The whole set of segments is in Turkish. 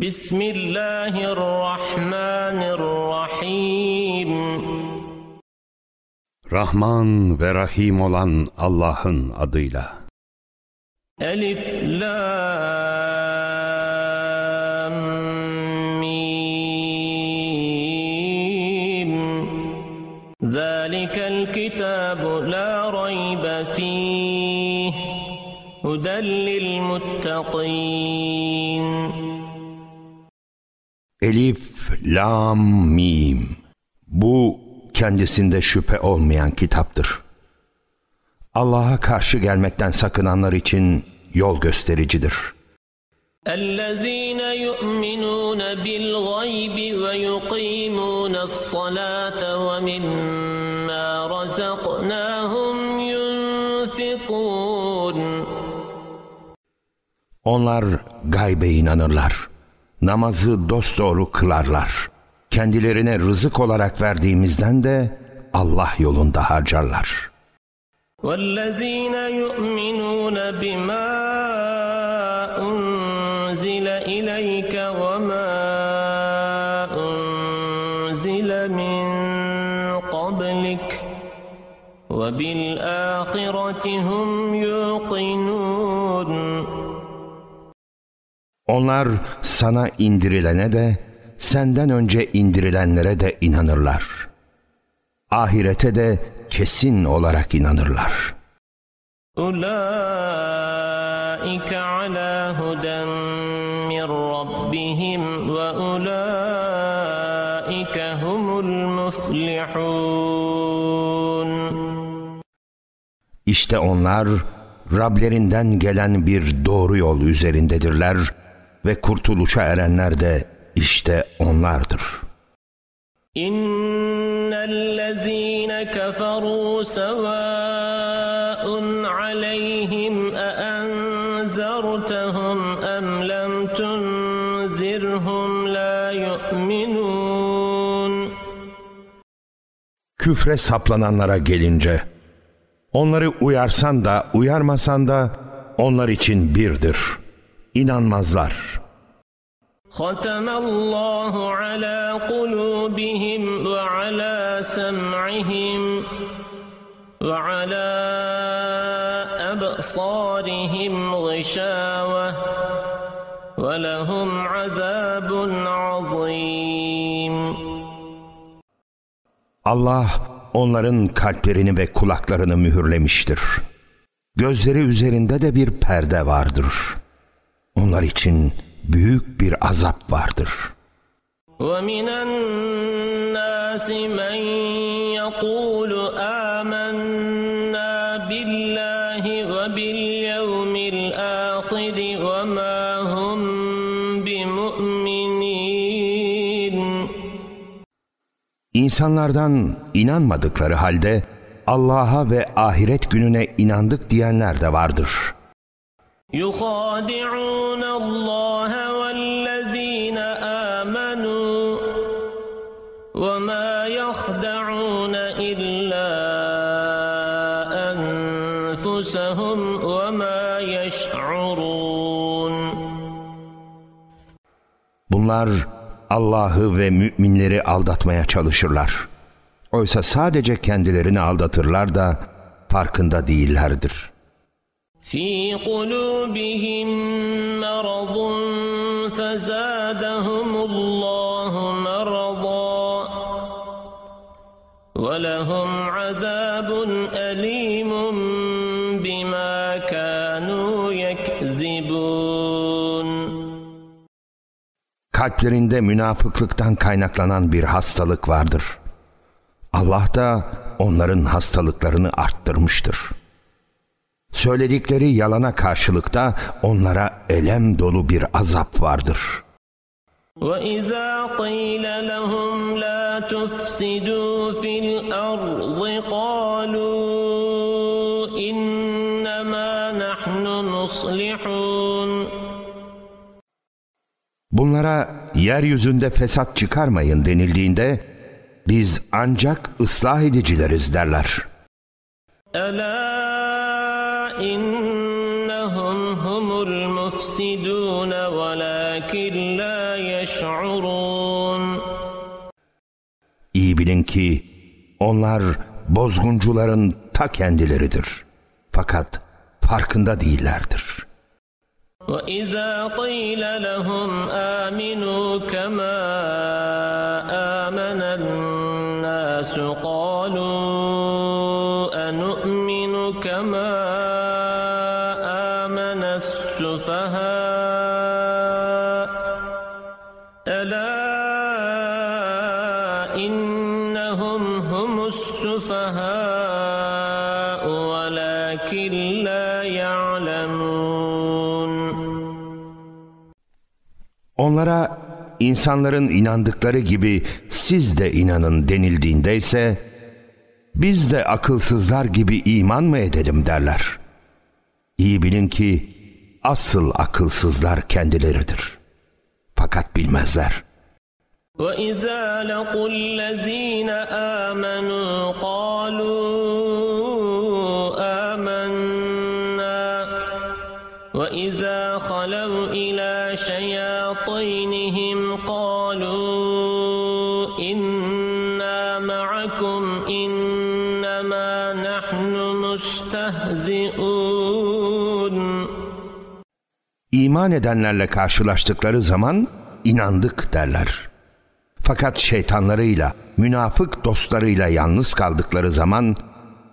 بسم الله الرحمن الرحيم Rahman ve Rahim olan Allah'ın adıyla. Elif Lam Mim Zalikel kitabu la raybe fih Hudellil muttaqin Elif, Lam, Mim. Bu kendisinde şüphe olmayan kitaptır. Allah'a karşı gelmekten sakınanlar için yol göstericidir. اَلَّذ۪ينَ يُؤْمِنُونَ بِالْغَيْبِ وَيُقِيمُونَ الصَّلَاةَ وَمِمَّا رَزَقْنَاهُمْ يُنْفِقُونَ Onlar gaybe inanırlar Namazı dosdoğru kılarlar. Kendilerine rızık olarak verdiğimizden de Allah yolunda harcarlar. والذين يؤمنون بما أنزل إليك وما أنزل من قبلك وبالآخرة هم يوقنون Onlar sana indirilene de, senden önce indirilenlere de inanırlar. Ahirete de kesin olarak inanırlar. Ulaike ala huden min rabbihim ve ulaike humul muflihun. İşte onlar Rablerinden gelen bir doğru yol üzerindedirler ve kurtuluşa erenler de işte onlardır. İnnellezîne keferû sevâun aleyhim eenzertehum em lem tunzirhum la yu'minûn. Küfre saplananlara gelince, onları uyarsan da uyarmasan da onlar için birdir. İnanmazlar.'' ختم الله على قلوبهم وعلى سمعهم وعلى أبصارهم غشاوة ولهم عذاب عظيم Allah onların kalplerini ve kulaklarını mühürlemiştir. Gözleri üzerinde de bir perde vardır. Onlar için büyük bir azap vardır. ومن الناس من يقول آمنا بالله وباليوم الآخر وما هم بمؤمنين İnsanlardan inanmadıkları halde Allah'a ve ahiret gününe inandık diyenler de vardır. يخادعون الله والذين آمنوا وما يخدعون إلا أنفسهم وما يشعرون Bunlar Allah'ı ve müminleri aldatmaya çalışırlar. Oysa sadece kendilerini aldatırlar da farkında değillerdir. في قلوبهم مرض فزادهم الله مرضا ولهم عذاب أليم بما كانوا يكذبون Kalplerinde münafıklıktan kaynaklanan bir hastalık vardır. Allah da onların hastalıklarını arttırmıştır. Söyledikleri yalana karşılıkta onlara elem dolu bir azap vardır. وإذا قيل لهم لا تفسدوا في الأرض قالوا إنما نحن مصلحون Bunlara yeryüzünde fesat çıkarmayın denildiğinde biz ancak ıslah edicileriz derler. ألا bilin ki onlar bozguncuların ta kendileridir. Fakat farkında değillerdir. وإذا قيل لهم آمنوا كما Onlara insanların inandıkları gibi siz de inanın denildiğinde ise biz de akılsızlar gibi iman mı edelim derler. İyi bilin ki asıl akılsızlar kendileridir. Fakat bilmezler. وإذا لقوا الذين آمنوا قالوا iman edenlerle karşılaştıkları zaman inandık derler. Fakat şeytanlarıyla, münafık dostlarıyla yalnız kaldıkları zaman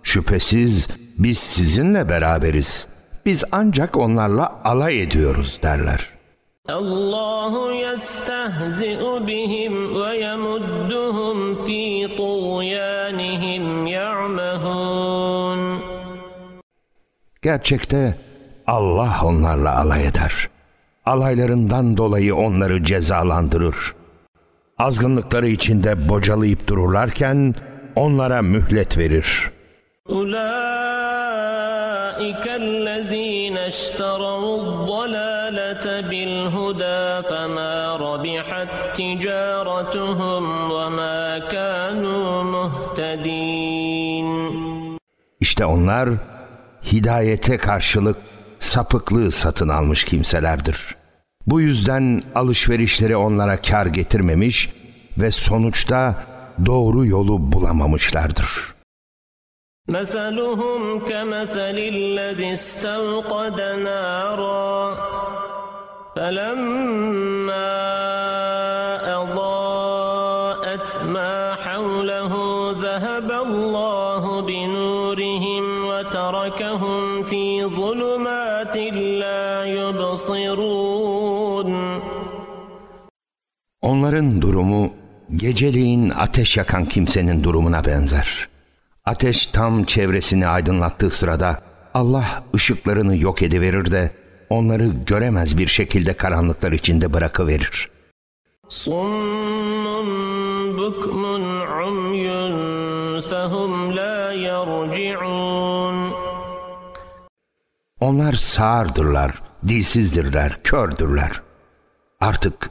şüphesiz biz sizinle beraberiz. Biz ancak onlarla alay ediyoruz derler. Allahu yestehzi'u bihim ve yemudduhum fi tuğyanihim ya'mehun. Gerçekte Allah onlarla alay eder. Alaylarından dolayı onları cezalandırır. Azgınlıkları içinde bocalayıp dururlarken onlara mühlet verir. İşte onlar hidayete karşılık sapıklığı satın almış kimselerdir. Bu yüzden alışverişleri onlara kar getirmemiş ve sonuçta doğru yolu bulamamışlardır. مثلهم كمثل الذي استوقد نارا فلما Onların durumu geceliğin ateş yakan kimsenin durumuna benzer. Ateş tam çevresini aydınlattığı sırada Allah ışıklarını yok ediverir de onları göremez bir şekilde karanlıklar içinde bırakıverir. Summun bukmun umyun fehum la yarci'un Onlar sağırdırlar, dilsizdirler, kördürler. Artık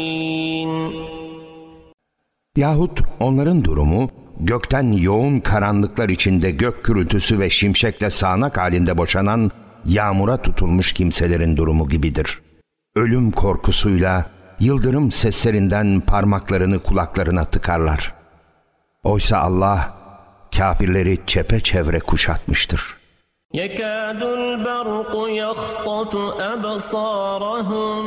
Yahut onların durumu gökten yoğun karanlıklar içinde gök gürültüsü ve şimşekle sağanak halinde boşanan yağmura tutulmuş kimselerin durumu gibidir. Ölüm korkusuyla yıldırım seslerinden parmaklarını kulaklarına tıkarlar. Oysa Allah kafirleri çepeçevre kuşatmıştır. يكاد البرق يخطف أبصارهم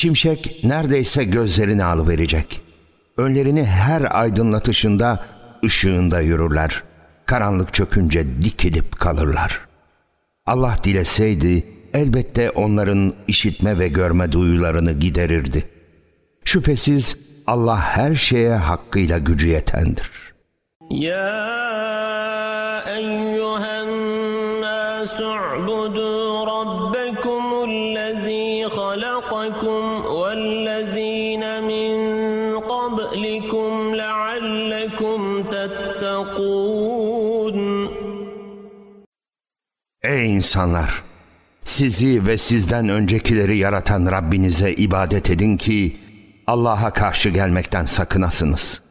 Şimşek neredeyse gözlerini alıverecek. Önlerini her aydınlatışında ışığında yürürler. Karanlık çökünce dikilip kalırlar. Allah dileseydi elbette onların işitme ve görme duyularını giderirdi. Şüphesiz Allah her şeye hakkıyla gücü yetendir. Ya eyyühen nâsü'budûn Ey insanlar! Sizi ve sizden öncekileri yaratan Rabbinize ibadet edin ki Allah'a karşı gelmekten sakınasınız.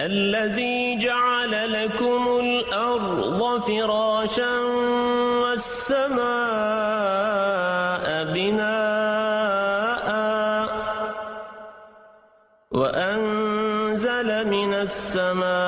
الذي جعل لكم الأرض فراشا والسماء بناء وأنزل من السماء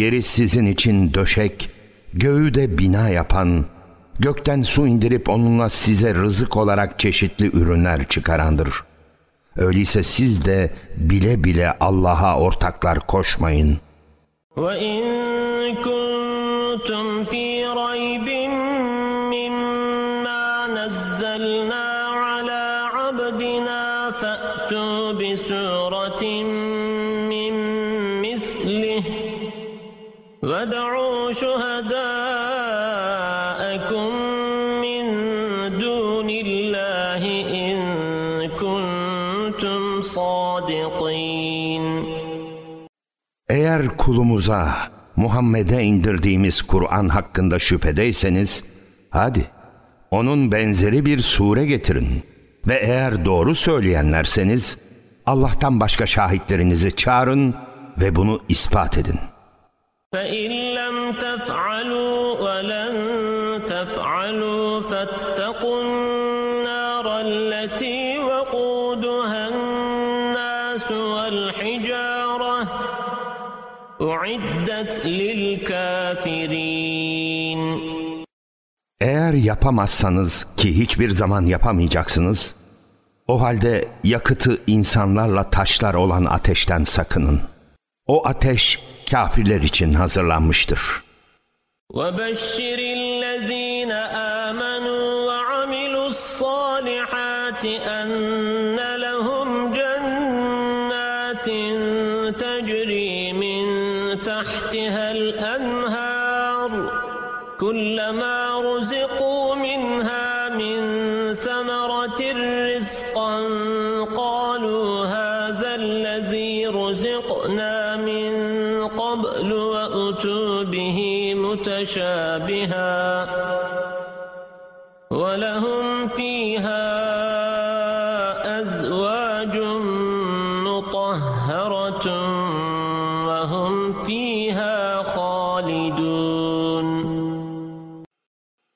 yeri sizin için döşek, göğü de bina yapan, gökten su indirip onunla size rızık olarak çeşitli ürünler çıkarandır. Öyleyse siz de bile bile Allah'a ortaklar koşmayın. وإن شهداءكم من دون الله إن كنتم صادقين Eğer kulumuza Muhammed'e indirdiğimiz Kur'an hakkında şüphedeyseniz hadi onun benzeri bir sure getirin ve eğer doğru söyleyenlerseniz Allah'tan başka şahitlerinizi çağırın ve bunu ispat edin. فإن لم تفعلوا ولن تفعلوا فاتقوا النار التي وقودها الناس والحجارة أعدت للكافرين Eğer yapamazsanız ki hiçbir zaman yapamayacaksınız, o halde yakıtı insanlarla taşlar olan ateşten sakının. O ateş kafirler için hazırlanmıştır. وبشر الذين آمنوا وعملوا الصالحات متشابها ولهم فيها أزواج مطهرة وهم فيها خالدون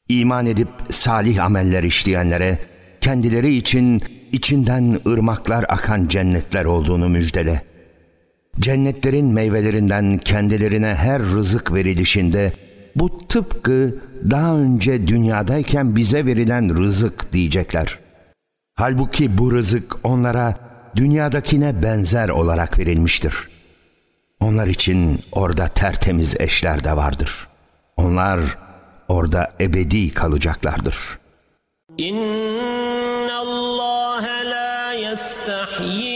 İman edip salih ameller işleyenlere kendileri için içinden ırmaklar akan cennetler olduğunu müjdele. Cennetlerin meyvelerinden kendilerine her rızık verilişinde bu tıpkı daha önce dünyadayken bize verilen rızık diyecekler. Halbuki bu rızık onlara dünyadakine benzer olarak verilmiştir. Onlar için orada tertemiz eşler de vardır. Onlar orada ebedi kalacaklardır. İnna Allah la yestahyi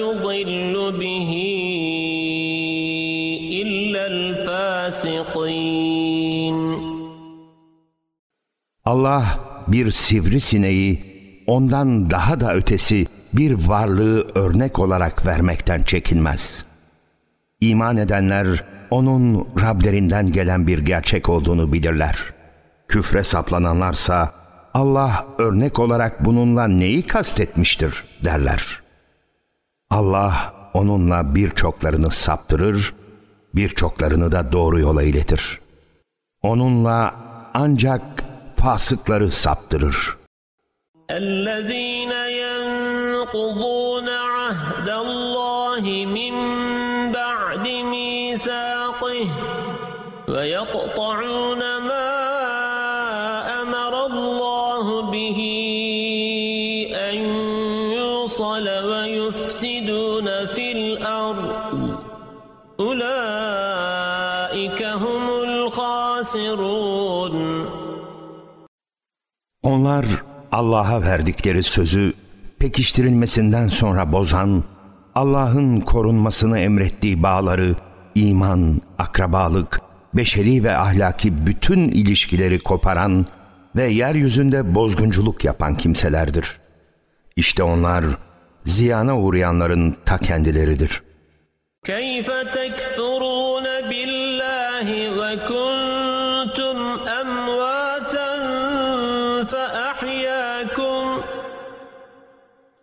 يضل به إلا الفاسقين Allah bir sivrisineği ondan daha da ötesi bir varlığı örnek olarak vermekten çekinmez. İman edenler onun Rablerinden gelen bir gerçek olduğunu bilirler. Küfre saplananlarsa Allah örnek olarak bununla neyi kastetmiştir derler. Allah onunla birçoklarını saptırır, birçoklarını da doğru yola iletir. Onunla ancak fasıkları saptırır. الذين ينقضون عهد الله من بعد ميثاقه ويقطعون Onlar Allah'a verdikleri sözü pekiştirilmesinden sonra bozan, Allah'ın korunmasını emrettiği bağları, iman, akrabalık, beşeri ve ahlaki bütün ilişkileri koparan ve yeryüzünde bozgunculuk yapan kimselerdir. İşte onlar ziyana uğrayanların ta kendileridir. كيف تكفرون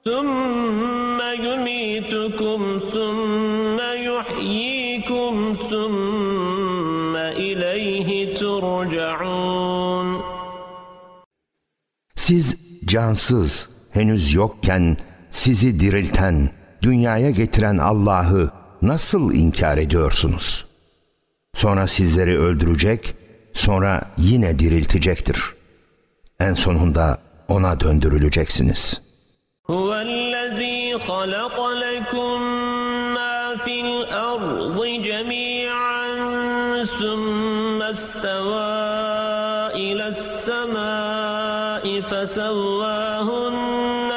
ثم يميتكم ثم يحييكم ثم إليه ترجعون Siz cansız, henüz yokken sizi dirilten, dünyaya getiren Allah'ı nasıl inkar ediyorsunuz? Sonra sizleri öldürecek, sonra yine diriltecektir. En sonunda ona döndürüleceksiniz. هو الذي خلق لكم ما في الأرض جميعا ثم استوى إلى السماء فسواهن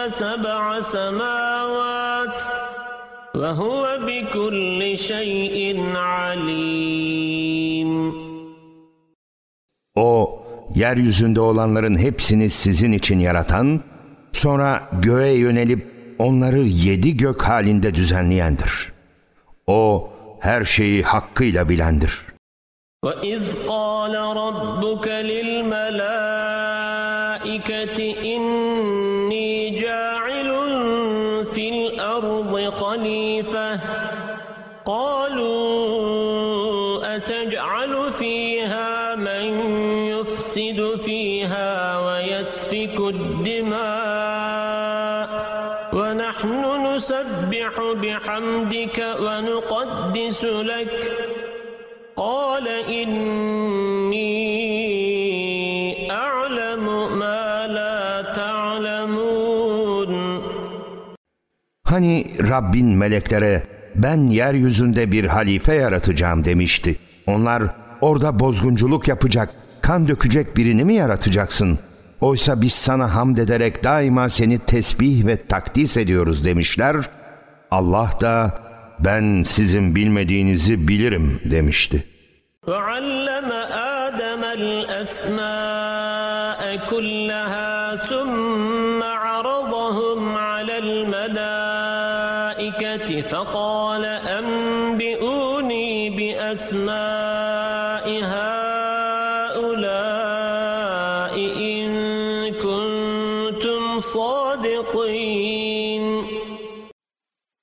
سبع سماوات وهو بكل شيء عليم. O, yeryüzünde olanların hepsini sizin için yaratan, sonra göğe yönelip onları yedi gök halinde düzenleyendir. O, her şeyi hakkıyla bilendir. وإذ قال ربك للملائكة إني جاعل في الأرض خليفة قالوا أتجعل فيها من يفسد فيها ويسفك الدماء بحمدك ونقدس لك قال إني أعلم ما لا تعلمون Hani Rabbin meleklere ben yeryüzünde bir halife yaratacağım demişti. Onlar orada bozgunculuk yapacak, kan dökecek birini mi yaratacaksın? Oysa biz sana hamd ederek daima seni tesbih ve takdis ediyoruz demişler. Allah da ben sizin bilmediğinizi bilirim demişti. وعلم آدم الأسماء كلها ثم عرضهم على الملائكة فقال أنبئوني بأسماء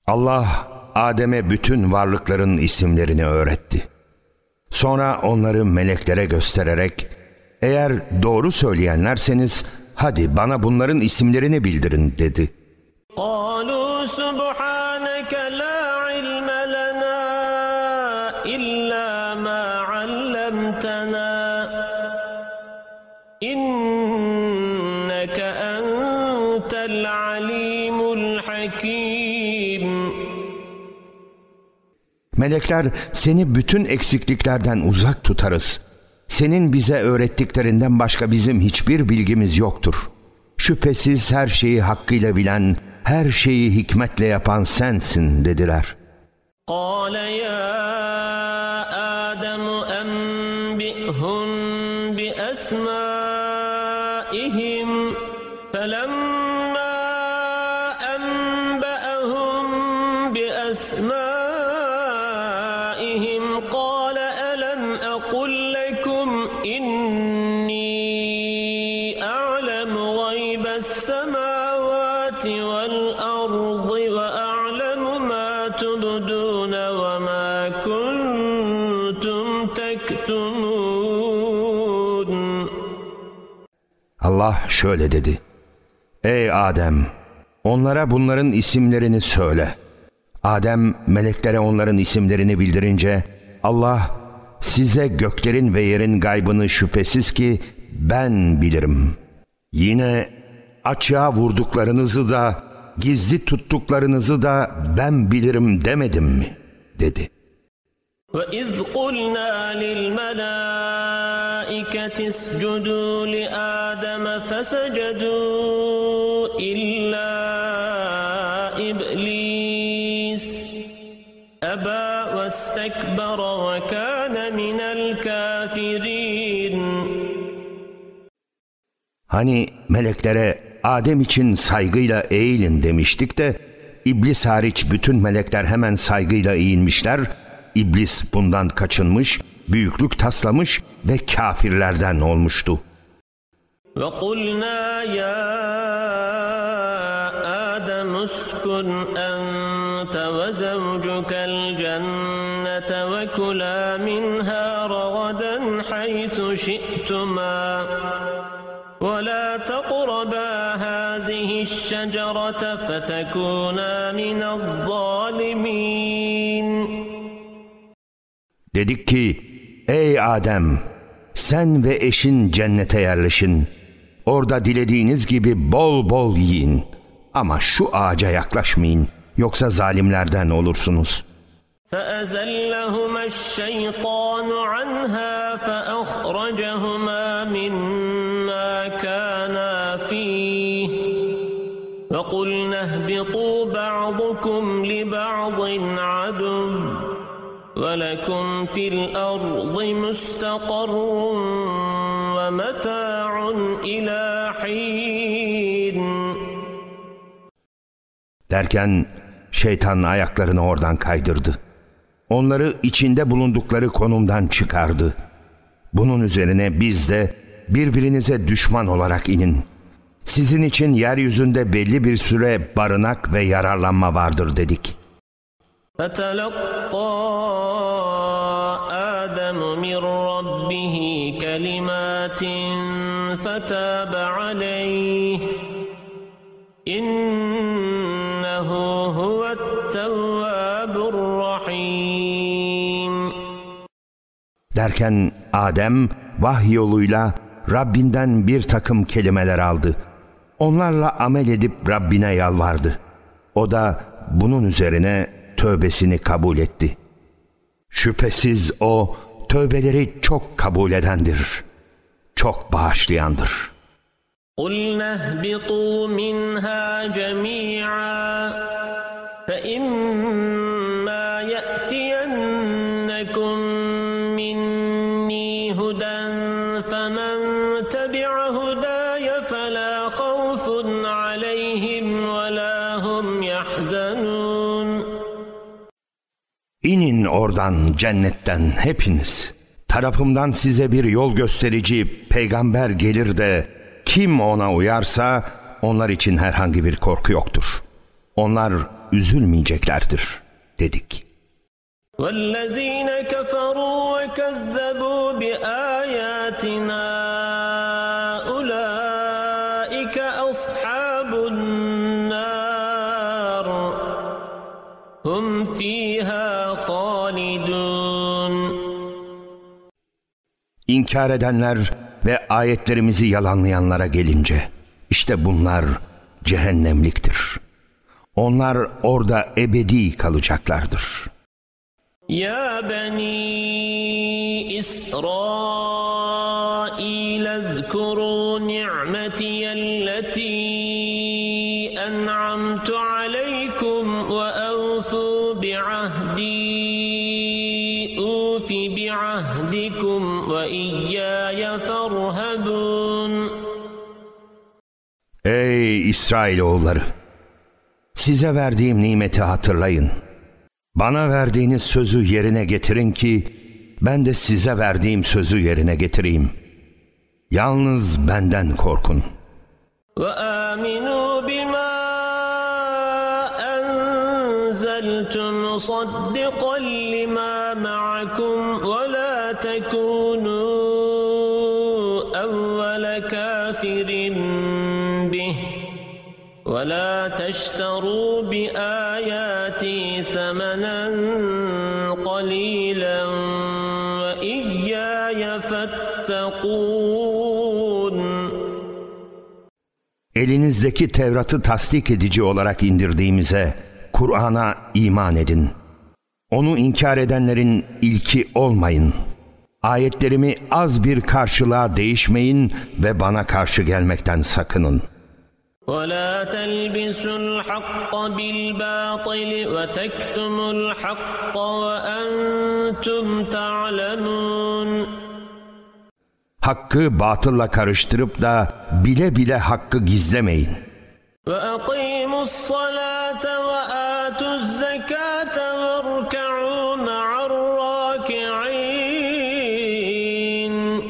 Allah Adem'e bütün varlıkların isimlerini öğretti. Sonra onları meleklere göstererek eğer doğru söyleyenlerseniz hadi bana bunların isimlerini bildirin dedi. قالوا سبحانك Melekler seni bütün eksikliklerden uzak tutarız. senin bize öğrettiklerinden başka bizim hiçbir bilgimiz yoktur. Şüphesiz her şeyi hakkıyla bilen, her şeyi hikmetle yapan sensin dediler. قال يا آدم أنبئهم بأسمائهم Allah şöyle dedi. Ey Adem! Onlara bunların isimlerini söyle. Adem meleklere onların isimlerini bildirince Allah size göklerin ve yerin gaybını şüphesiz ki ben bilirim. Yine açığa vurduklarınızı da gizli tuttuklarınızı da ben bilirim demedim mi? dedi. وإذ قلنا للملائكة اسجدوا لآدم فسجدوا إلا إبليس أبى واستكبر وكان من الكافرين Hani meleklere Adem için saygıyla eğilin demiştik de İblis hariç bütün melekler hemen saygıyla eğilmişler. İblis bundan kaçınmış, büyüklük taslamış ve kafirlerden olmuştu. وقلنا يا آدم اسكن أنت وزوجك الجنة وكلا منها رغدا حيث شئتما ولا تقربا هذه الشجرة فتكونا من الظالمين Dedik ki, ey Adem, sen ve eşin cennete yerleşin. Orada dilediğiniz gibi bol bol yiyin. Ama şu ağaca yaklaşmayın, yoksa zalimlerden olursunuz.'' فأزلهما الشيطان عنها فأخرجهما مما كانا فيه وقلنا اهبطوا بعضكم لبعض عدو ولكم في الأرض مستقر ومتاع إلى حين Derken şeytan ayaklarını oradan kaydırdı. Onları içinde bulundukları konumdan çıkardı. Bunun üzerine biz de birbirinize düşman olarak inin. Sizin için yeryüzünde belli bir süre barınak ve yararlanma vardır dedik. فتلقى آدم من ربه كلمات فتاب عليه إنه هو التواب الرحيم Derken Adem vahiy yoluyla Rabbinden bir takım kelimeler aldı. Onlarla amel edip Rabbine yalvardı. O da bunun üzerine tövbesini kabul etti. Şüphesiz o tövbeleri çok kabul edendir. Çok bağışlayandır.'' قلنا اهبطوا منها جميعا فإما İnin oradan cennetten hepiniz. Tarafımdan size bir yol gösterici peygamber gelir de kim ona uyarsa onlar için herhangi bir korku yoktur. Onlar üzülmeyeceklerdir dedik. والذين كفروا İnkar edenler ve ayetlerimizi yalanlayanlara gelince işte bunlar cehennemliktir. Onlar orada ebedi kalacaklardır. Ya beni İsrail ezkuru ni'metiyelleti en'amtu aleykum ve evfu bi'ahdi وإياي فارهبون Ey İsrailoğulları! Size verdiğim nimeti hatırlayın. Bana verdiğiniz sözü yerine getirin ki ben de size verdiğim sözü yerine getireyim. Yalnız benden korkun. وآمنوا بما أنزلت مصدقا لما معكم ولا تشتروا بآياتي ثمنا قليلا وإياي فاتقون Elinizdeki Tevrat'ı tasdik edici olarak indirdiğimize, Kur'an'a iman edin. Onu inkar edenlerin ilki olmayın. Ayetlerimi az bir karşılığa değişmeyin ve bana karşı gelmekten sakının. ولا تلبسوا الحق بالباطل وتكتموا الحق وأنتم تعلمون Hakkı batılla karıştırıp da bile bile hakkı gizlemeyin. وأقيموا الصلاة وآتوا الزكاة واركعوا مع الراكعين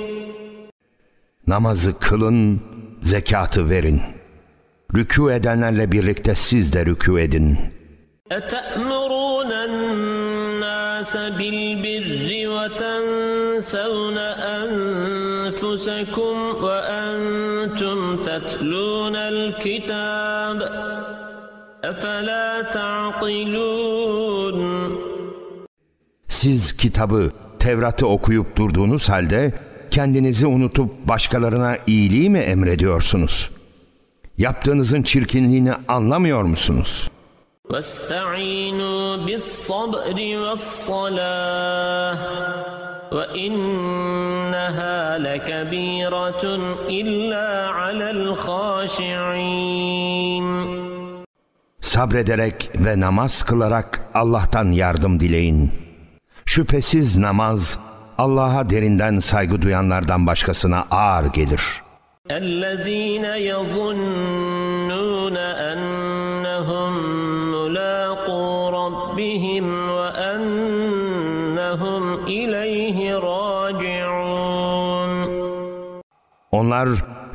Namazı kılın, zekatı verin. Rükû edenlerle birlikte siz de rükû edin. أتأمرون الناس بالبر وتنسون أنفسكم وأنتم تتلون الكتاب أفلا تعقلون Siz kitabı, Tevrat'ı okuyup durduğunuz halde kendinizi unutup başkalarına iyiliği mi emrediyorsunuz? Yaptığınızın çirkinliğini anlamıyor musunuz? واستعينوا بالصبر والصلاة وإنها لكبيرة إلا على الخاشعين Sabrederek ve namaz kılarak Allah'tan yardım dileyin. Şüphesiz namaz Allah'a derinden saygı duyanlardan başkasına ağır gelir. الذين يظنون أنهم ملاقو ربهم وأنهم إليه راجعون Onlar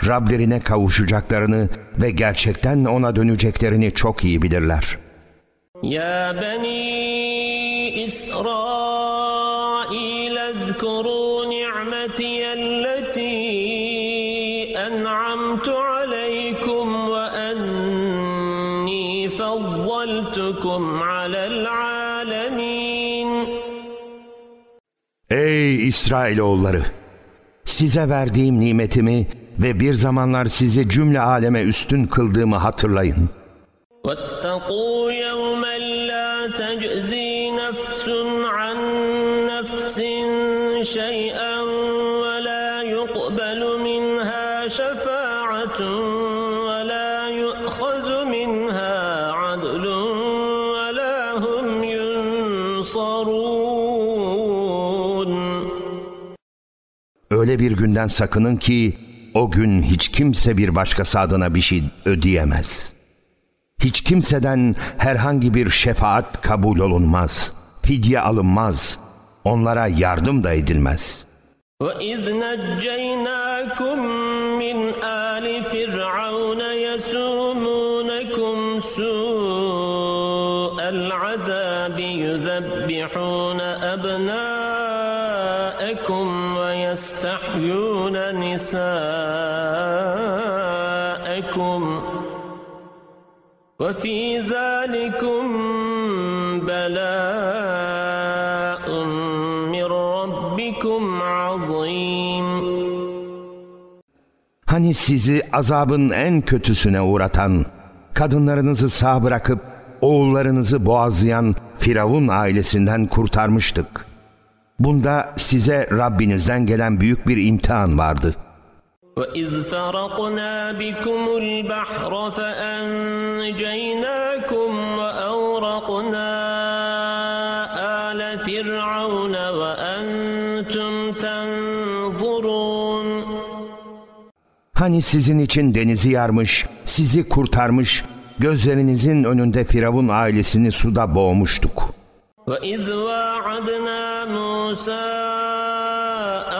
Rablerine kavuşacaklarını ve gerçekten ona döneceklerini çok iyi bilirler. يا بني إسرائيل اذكروا Ey İsrailoğulları! Size verdiğim nimetimi ve bir zamanlar sizi cümle aleme üstün kıldığımı hatırlayın. واتقوا يوما لا تجزي نفس عن نفس شيئا Öyle bir günden sakının ki o gün hiç kimse bir başkası adına bir şey ödeyemez. Hiç kimseden herhangi bir şefaat kabul olunmaz, fidye alınmaz, onlara yardım da edilmez. وإذ نجيناكم من آل فرعون يسومونكم سوء العذاب يذبحون أبناءكم ويستحيون نساءكم وفي ذلكم بلاء من ربكم عظيم Hani sizi azabın en kötüsüne uğratan, kadınlarınızı sağ bırakıp oğullarınızı boğazlayan Firavun ailesinden kurtarmıştık. Bunda size Rabbinizden gelen büyük bir imtihan vardı. وإذ فرقنا بكم البحر فأنجيناكم وأورقنا آل فرعون وأنتم تنظرون Hani sizin için denizi yarmış, sizi kurtarmış, gözlerinizin önünde Firavun ailesini suda boğmuştuk. وإذ واعدنا موسى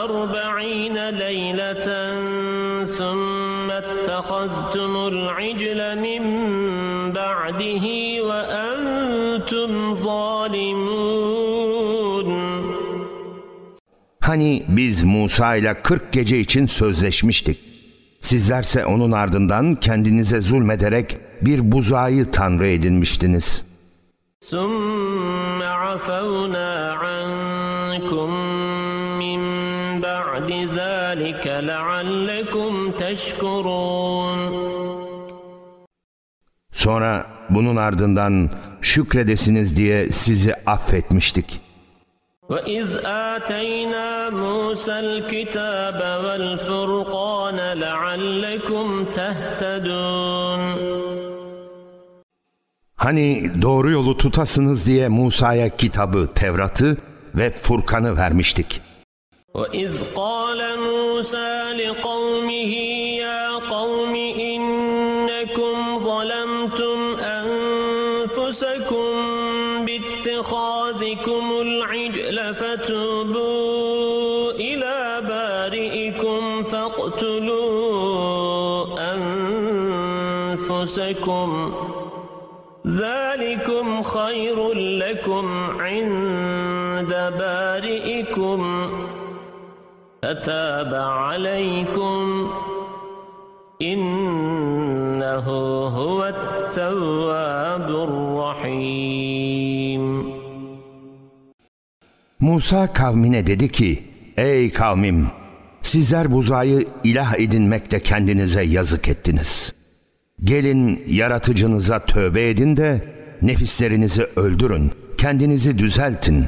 أربعين ليلة ثم اتخذتم العجل من بعده وأنتم ظالمون Hani biz Musa ile 40 gece için sözleşmiştik. Sizlerse onun ardından kendinize zulmederek bir buzağı tanrı edinmiştiniz. ثُمَّ عفونا عنكم من بعد ذلك لعلكم تشكرون Sonra bunun ardından şükredesiniz diye sizi affetmiştik. وإذ آتينا موسى الكتاب والفرقان لعلكم تهتدون Hani doğru yolu tutasınız diye Musa'ya kitabı, Tevrat'ı ve Furkan'ı vermiştik. وإذ قال موسى لقومه يا قوم إنكم ظلمتم أنفسكم باتخاذكم العجل فتوبوا إلى بارئكم فاقتلوا أنفسكم ذلكم خير لكم عند بارئكم فتاب عليكم إنه هو التواب الرحيم Musa kavmine dedi ki, Ey kavmim! Sizler buzağı ilah edinmekle kendinize yazık ettiniz. Gelin yaratıcınıza tövbe edin de nefislerinizi öldürün, kendinizi düzeltin.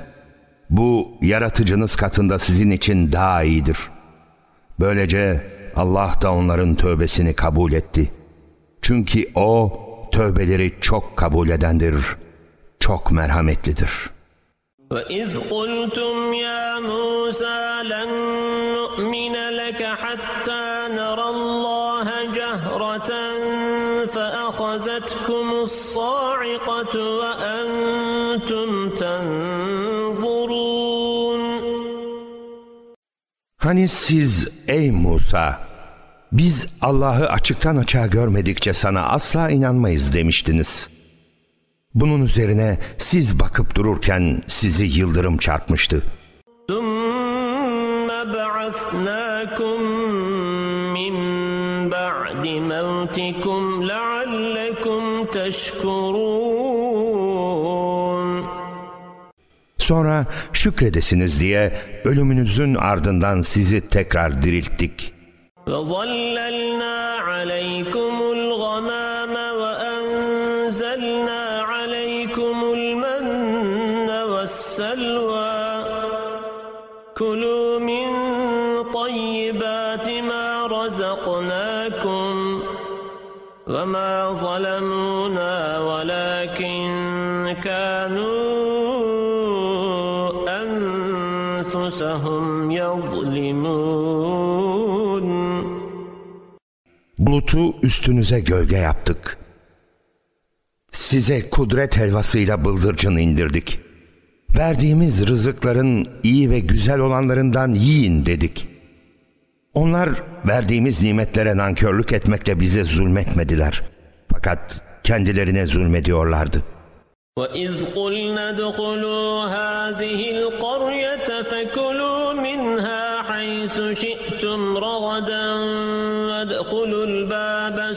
Bu yaratıcınız katında sizin için daha iyidir. Böylece Allah da onların tövbesini kabul etti. Çünkü O tövbeleri çok kabul edendir, çok merhametlidir.'' وإذ قلتم يا موسى لن Hani siz ey Musa biz Allah'ı açıktan açığa görmedikçe sana asla inanmayız demiştiniz. Bunun üzerine siz bakıp dururken sizi yıldırım çarpmıştı. ثم بعثناكم من بعد موتكم لعلكم تشكرون Sonra şükredesiniz diye ölümünüzün ardından sizi tekrar dirilttik. وظللنا عليكم الغمام وأنزلنا عليكم المن والسلوى كلوا من طيبات ما رزقناكم وما ظلمونا Bulutu üstünüze gölge yaptık. Size kudret helvasıyla bıldırcın indirdik. Verdiğimiz rızıkların iyi ve güzel olanlarından yiyin dedik. Onlar verdiğimiz nimetlere nankörlük etmekle bize zulmetmediler. Fakat kendilerine zulmediyorlardı. وإذ قلنا ادخلوا هذه القرية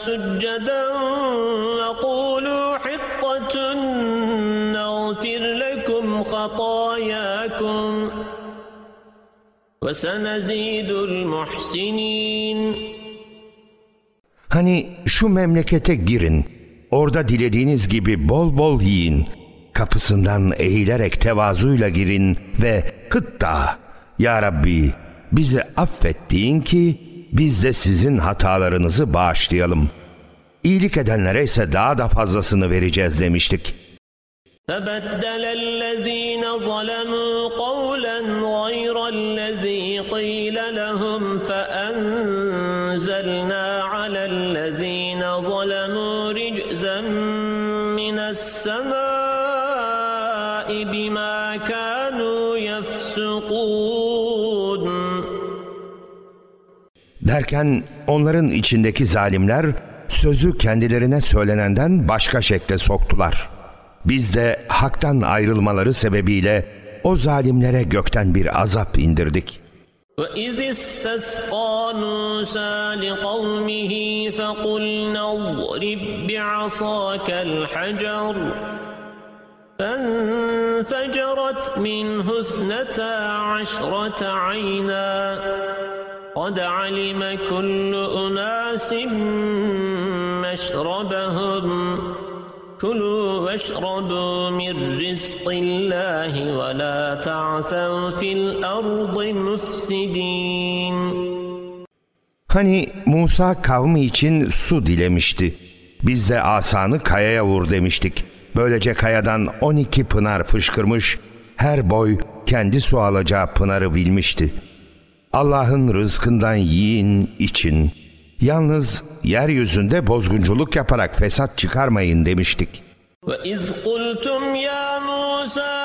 سجدا وقولوا حطة نغفر لكم خطاياكم وسنزيد المحسنين Hani şu memlekete girin, orada dilediğiniz gibi bol bol yiyin. kapısından eğilerek tevazuyla girin ve hıtta Ya Rabbi bizi affettiğin ki biz de sizin hatalarınızı bağışlayalım. İyilik edenlere ise daha da fazlasını vereceğiz demiştik. فبدل الذين ظلموا قولا غير الذي قيل لهم فأنزلنا على الذين ظلموا رجزا من السماء Derken onların içindeki zalimler sözü kendilerine söylenenden başka şekle soktular. Biz de haktan ayrılmaları sebebiyle o zalimlere gökten bir azap indirdik. وإذ استسقى موسى لقومه فقلنا اضرب بعصاك الحجر فانفجرت منه اثنتا عشرة عينا قد علم كل أناس مشربهم كلوا واشربوا من رزق الله ولا تعثوا في الأرض مفسدين Hani Musa kavmi için su dilemişti. Biz de asanı kayaya vur demiştik. Böylece kayadan 12 pınar fışkırmış, her boy kendi su alacağı pınarı bilmişti. Allah'ın rızkından yiyin için. Yalnız yeryüzünde bozgunculuk yaparak fesat çıkarmayın demiştik. وإذ قلتم يا موسى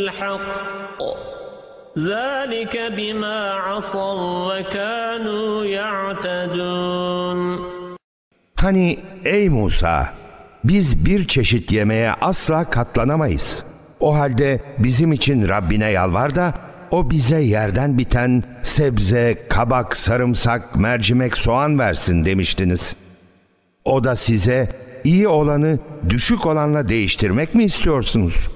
الحق ذلك بما عصوا وكانوا يعتدون Hani ey Musa biz bir çeşit yemeğe asla katlanamayız. O halde bizim için Rabbine yalvar da o bize yerden biten sebze, kabak, sarımsak, mercimek, soğan versin demiştiniz. O da size iyi olanı düşük olanla değiştirmek mi istiyorsunuz?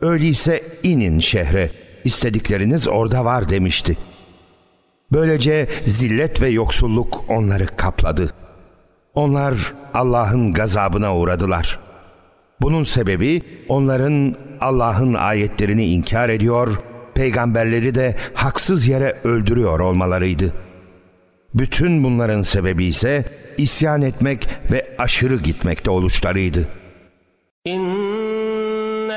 Öyleyse inin şehre, istedikleriniz orada var demişti. Böylece zillet ve yoksulluk onları kapladı. Onlar Allah'ın gazabına uğradılar. Bunun sebebi onların Allah'ın ayetlerini inkar ediyor, peygamberleri de haksız yere öldürüyor olmalarıydı. Bütün bunların sebebi ise isyan etmek ve aşırı gitmekte oluşlarıydı. إن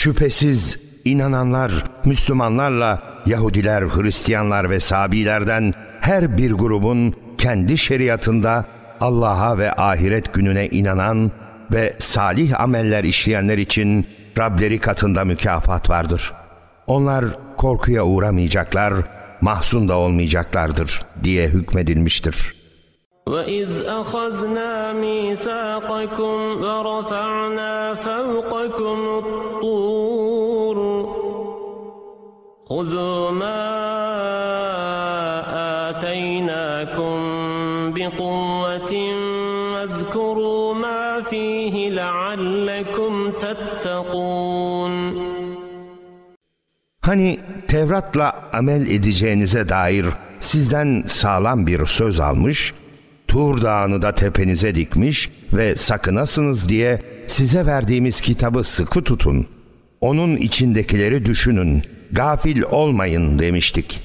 Şüphesiz inananlar Müslümanlarla Yahudiler, Hristiyanlar ve Sabilerden her bir grubun kendi şeriatında Allah'a ve ahiret gününe inanan ve salih ameller işleyenler için Rableri katında mükafat vardır. Onlar korkuya uğramayacaklar, mahzun da olmayacaklardır diye hükmedilmiştir. وإذ أخذنا ميثاقكم ورفعنا فوقكم الطور. خذوا ما آتيناكم بقوة واذكروا ما فيه لعلكم تتقون. Hani Tevrat'la amel edeceğinize dair sizden sağlam bir söz almış Tur Dağı'nı da tepenize dikmiş ve sakınasınız diye size verdiğimiz kitabı sıkı tutun. Onun içindekileri düşünün, gafil olmayın demiştik.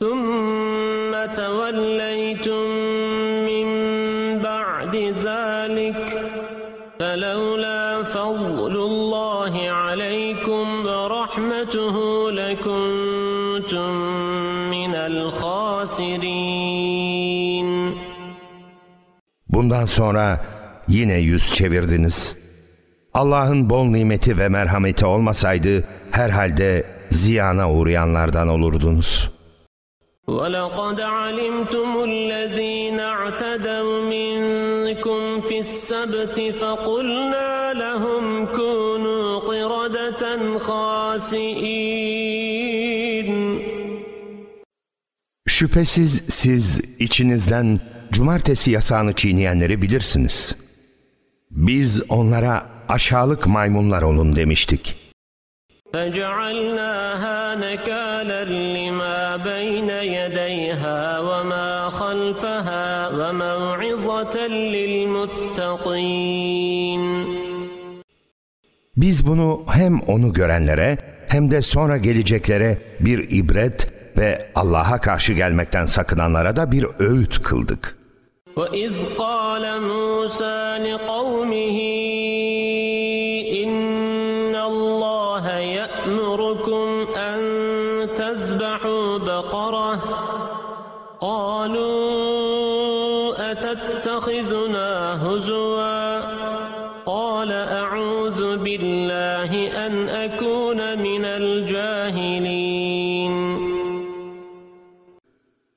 ثم Bundan sonra yine yüz çevirdiniz. Allah'ın bol nimeti ve merhameti olmasaydı herhalde ziyana uğrayanlardan olurdunuz. ولقد علمتم الذين اعتدوا منكم في السبت فقلنا لهم كونوا قردة خاسئين Şüphesiz siz içinizden cumartesi yasağını çiğneyenleri bilirsiniz. Biz onlara aşağılık maymunlar olun demiştik. فجعلناها نكالا لما بين يديها وما خلفها وموعظة للمتقين Biz bunu hem onu görenlere hem de sonra geleceklere bir ibret ve Allah'a karşı gelmekten sakınanlara da bir öğüt kıldık. وإذ قال موسى لقومه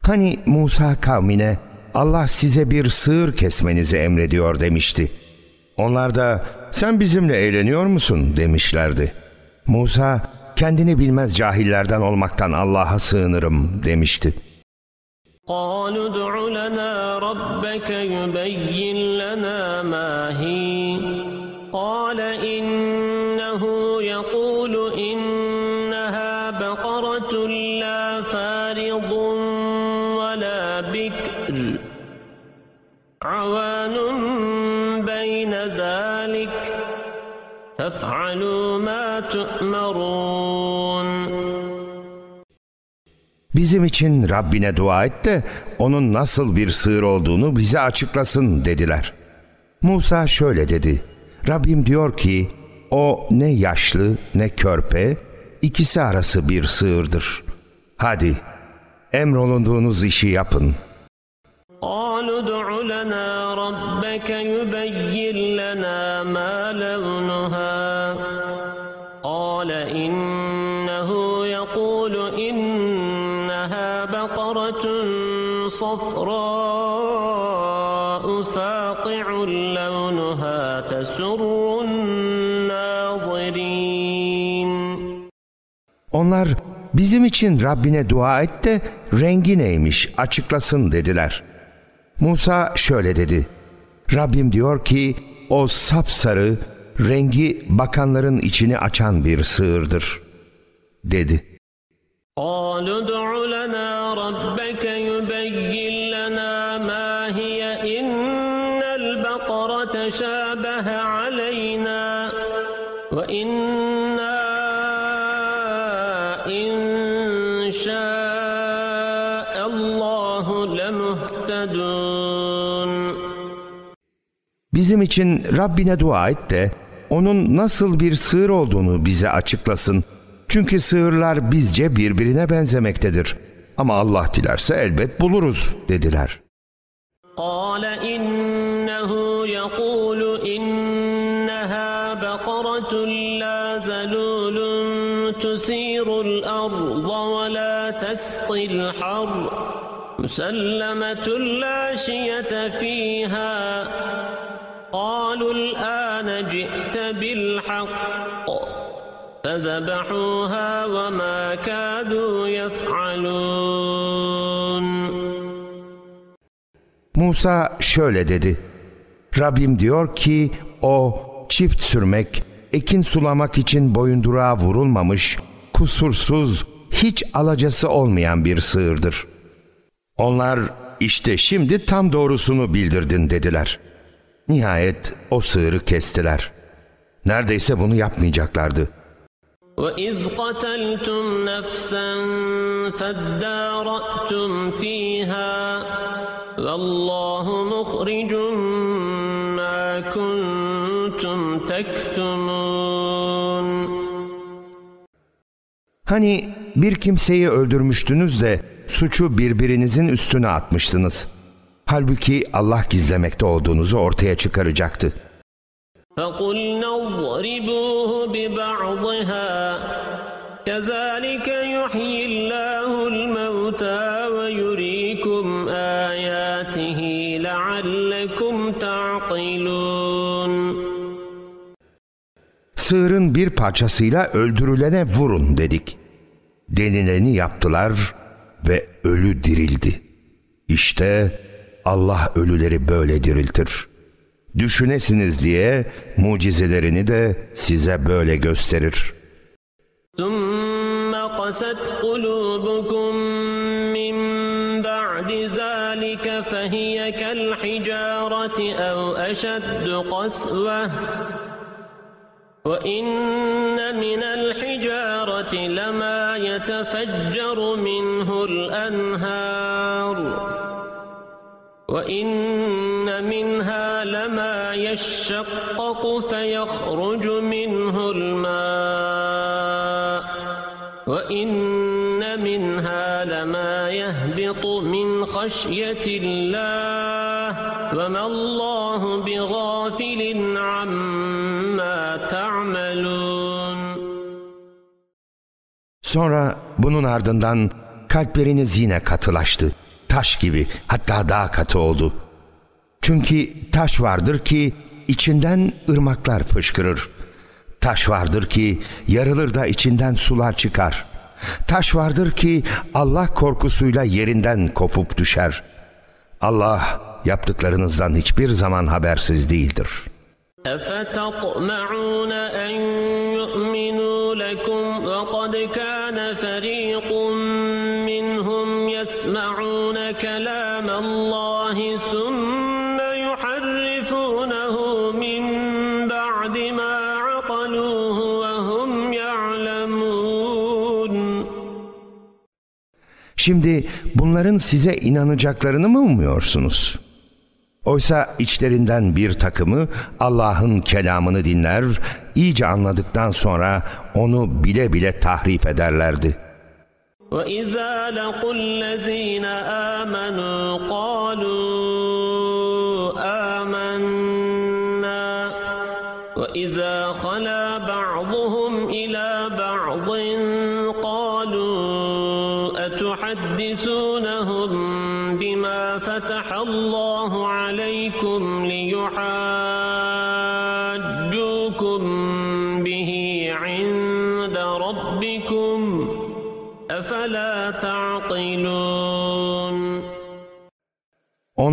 Hani Musa kavmine Allah size bir sığır kesmenizi emrediyor demişti. Onlar da sen bizimle eğleniyor musun demişlerdi. Musa kendini bilmez cahillerden olmaktan Allah'a sığınırım demişti. قالوا ادع لنا ربك يبين لنا ما هي قال إنه فافعلوا ما تؤمرون Bizim için Rabbine dua et de onun nasıl bir sığır olduğunu bize açıklasın dediler. Musa şöyle dedi. Rabbim diyor ki o ne yaşlı ne körpe ikisi arası bir sığırdır. Hadi emrolunduğunuz işi yapın. قالوا ادع لنا ربك يبين لنا ما لونها صفراء فاقع لونها تسر الناظرين Onlar bizim için Rabbine dua et de rengi neymiş açıklasın dediler. Musa şöyle dedi. Rabbim diyor ki o sapsarı rengi bakanların içini açan bir sığırdır dedi. قالوا ادع لنا ربك يبين لنا ما هي إن البقرة شابه علينا وإنا إن شاء الله لمهتدون Bizim için Rabbine dua et de onun nasıl bir sığır olduğunu bize açıklasın. Çünkü sığırlar bizce birbirine benzemektedir. Ama Allah dilerse elbet buluruz dediler. قال إنه يقول إنها بقرة لا ذلول تثير الأرض ولا تسقي الحرث مسلمة لا شية فيها قالوا الآن جئت بالحق فذبحوها وما كادوا يفعلون Musa şöyle dedi. Rabbim diyor ki o çift sürmek, ekin sulamak için boyunduruğa vurulmamış, kusursuz, hiç alacası olmayan bir sığırdır. Onlar işte şimdi tam doğrusunu bildirdin dediler. Nihayet o sığırı kestiler. Neredeyse bunu yapmayacaklardı. وإذ قتلتم نفسا فادارأتم فيها والله مخرج ما كنتم تكتمون Hani bir kimseyi öldürmüştünüz de suçu birbirinizin üstüne atmıştınız. Halbuki Allah gizlemekte olduğunuzu ortaya çıkaracaktı. فقلنا اضربوه ببعضها كذلك يحيي الله الموتى ويريكم آياته لعلكم تعقلون Sığırın bir parçasıyla öldürülene vurun dedik. Denileni yaptılar ve ölü dirildi. İşte Allah ölüleri böyle diriltir. Düşünesiniz diye mucizelerini de size böyle gösterir. ثم قست قلوبكم من بعد ذلك فهي كالحجارة أو أشد قسوة وإن من الحجارة لما يتفجر منه الأنهار وإن منها لما يشقق فيخرج منه الماء وإن منها لما يهبط من خشية الله وما الله بغافل عما تعملون Sonra bunun ardından kalpleriniz yine katılaştı. Taş gibi hatta daha katı oldu. Çünkü taş vardır ki içinden ırmaklar fışkırır. Taş vardır ki yarılır da içinden sular çıkar. Taş vardır ki Allah korkusuyla yerinden kopup düşer. Allah yaptıklarınızdan hiçbir zaman habersiz değildir. أفتطمعون أن يؤمنوا لكم وقد كان فريق Şimdi bunların size inanacaklarını mı umuyorsunuz? Oysa içlerinden bir takımı Allah'ın kelamını dinler, iyice anladıktan sonra onu bile bile tahrif ederlerdi. وإذا لقوا الذين آمنوا قالوا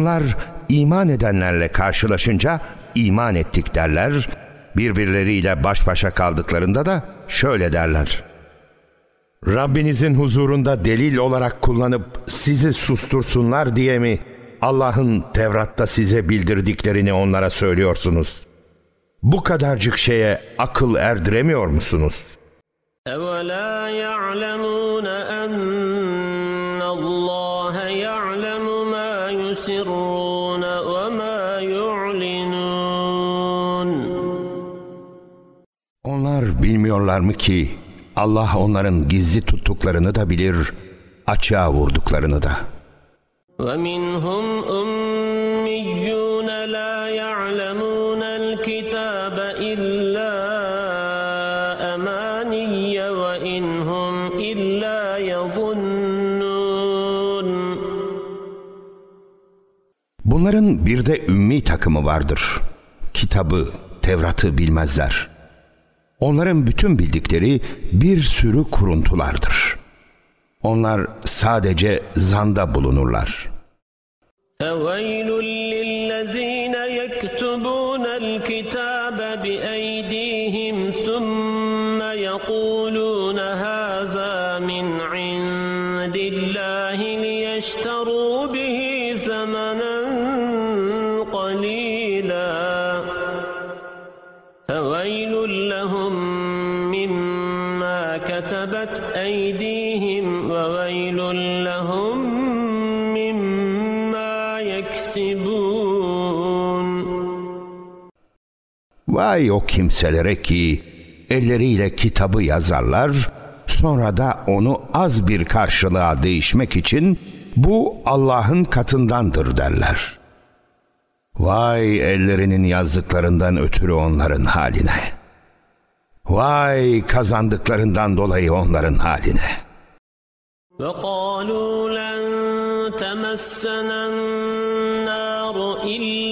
Onlar iman edenlerle karşılaşınca iman ettik derler, birbirleriyle baş başa kaldıklarında da şöyle derler. Rabbinizin huzurunda delil olarak kullanıp sizi sustursunlar diye mi Allah'ın Tevrat'ta size bildirdiklerini onlara söylüyorsunuz? Bu kadarcık şeye akıl erdiremiyor musunuz? أولا يعلمون أن يسرون وما يعلنون Onlar bilmiyorlar mı ki Allah onların gizli tuttuklarını da bilir, açığa vurduklarını da. ومنهم أميون لا يعلمون Bunların bir de ümmi takımı vardır. Kitabı, Tevrat'ı bilmezler. Onların bütün bildikleri bir sürü kuruntulardır. Onlar sadece zanda bulunurlar. فويل للذين يكتبون الكتاب بأيديهم Vay o kimselere ki elleriyle kitabı yazarlar, sonra da onu az bir karşılığa değişmek için bu Allah'ın katındandır derler. Vay ellerinin yazdıklarından ötürü onların haline. Vay kazandıklarından dolayı onların haline. وقالوا لن تمسنا النار إلا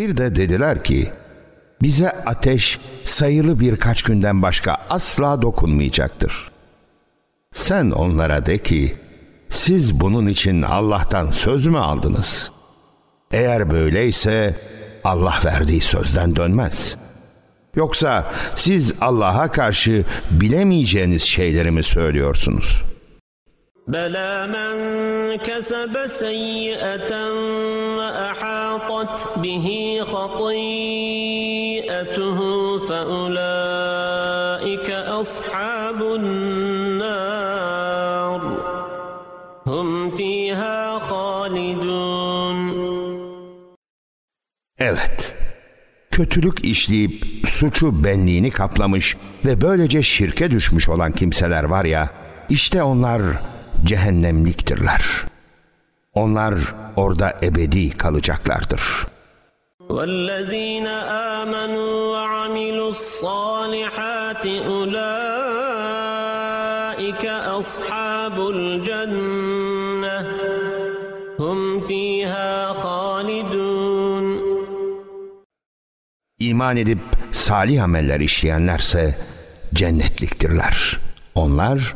Bir de dediler ki, bize ateş sayılı birkaç günden başka asla dokunmayacaktır. Sen onlara de ki, siz bunun için Allah'tan söz mü aldınız? Eğer böyleyse Allah verdiği sözden dönmez. Yoksa siz Allah'a karşı bilemeyeceğiniz şeyleri mi söylüyorsunuz? بلى من كسب سيئة وأحاطت به خطيئته فأولئك أصحاب النار هم فيها خالدون Evet. Kötülük işleyip suçu benliğini kaplamış ve böylece şirke düşmüş olan kimseler var ya, işte onlar cehennemliktirler. Onlar orada ebedi kalacaklardır. والذين آمنوا وعملوا الصالحات أولئك أصحاب الجنة هم فيها خالدون İman edip salih ameller işleyenlerse cennetliktirler. Onlar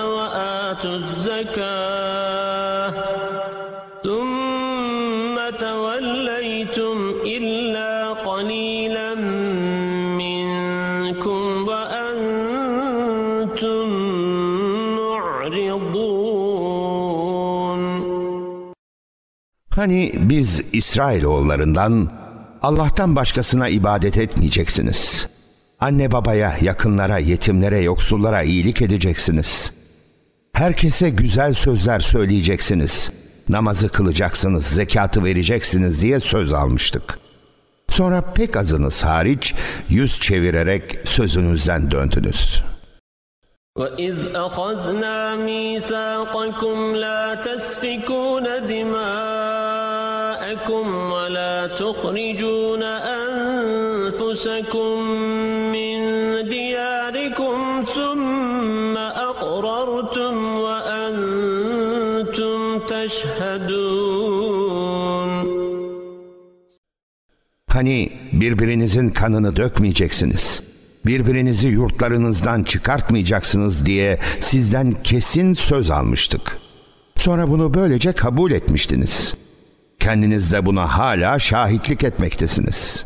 الزكاة ثم توليتم إلا قليلا منكم وأنتم معرضون Hani biz İsrailoğullarından Allah'tan başkasına ibadet etmeyeceksiniz. Anne babaya, yakınlara, yetimlere, yoksullara iyilik edeceksiniz. Herkese güzel sözler söyleyeceksiniz. Namazı kılacaksınız, zekatı vereceksiniz diye söz almıştık. Sonra pek azınız hariç yüz çevirerek sözünüzden döndünüz. وإذ أخذنا ميثاقكم لا تسفكون دماءكم ولا تخرجون أنفسكم Hani birbirinizin kanını dökmeyeceksiniz. Birbirinizi yurtlarınızdan çıkartmayacaksınız diye sizden kesin söz almıştık. Sonra bunu böylece kabul etmiştiniz. Kendiniz de buna hala şahitlik etmektesiniz.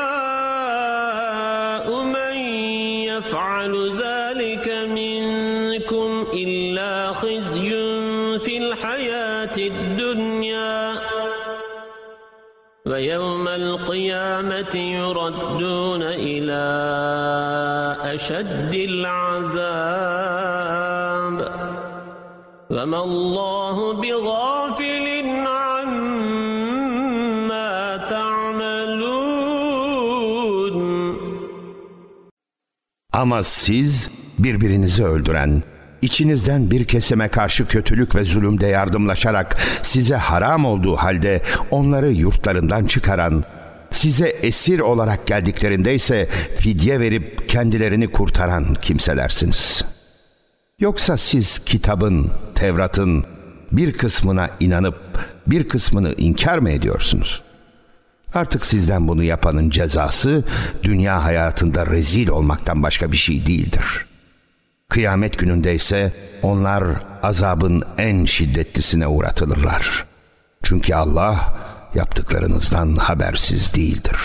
ويوم القيامة يردون إلى أشد العذاب. وما الله بغافل عما تعملون. Ama siz birbirinizi öldüren, içinizden bir kesime karşı kötülük ve zulümde yardımlaşarak size haram olduğu halde onları yurtlarından çıkaran, size esir olarak geldiklerinde ise fidye verip kendilerini kurtaran kimselersiniz. Yoksa siz kitabın, Tevrat'ın bir kısmına inanıp bir kısmını inkar mı ediyorsunuz? Artık sizden bunu yapanın cezası dünya hayatında rezil olmaktan başka bir şey değildir. Kıyamet gününde ise onlar azabın en şiddetlisine uğratılırlar. Çünkü Allah yaptıklarınızdan habersiz değildir.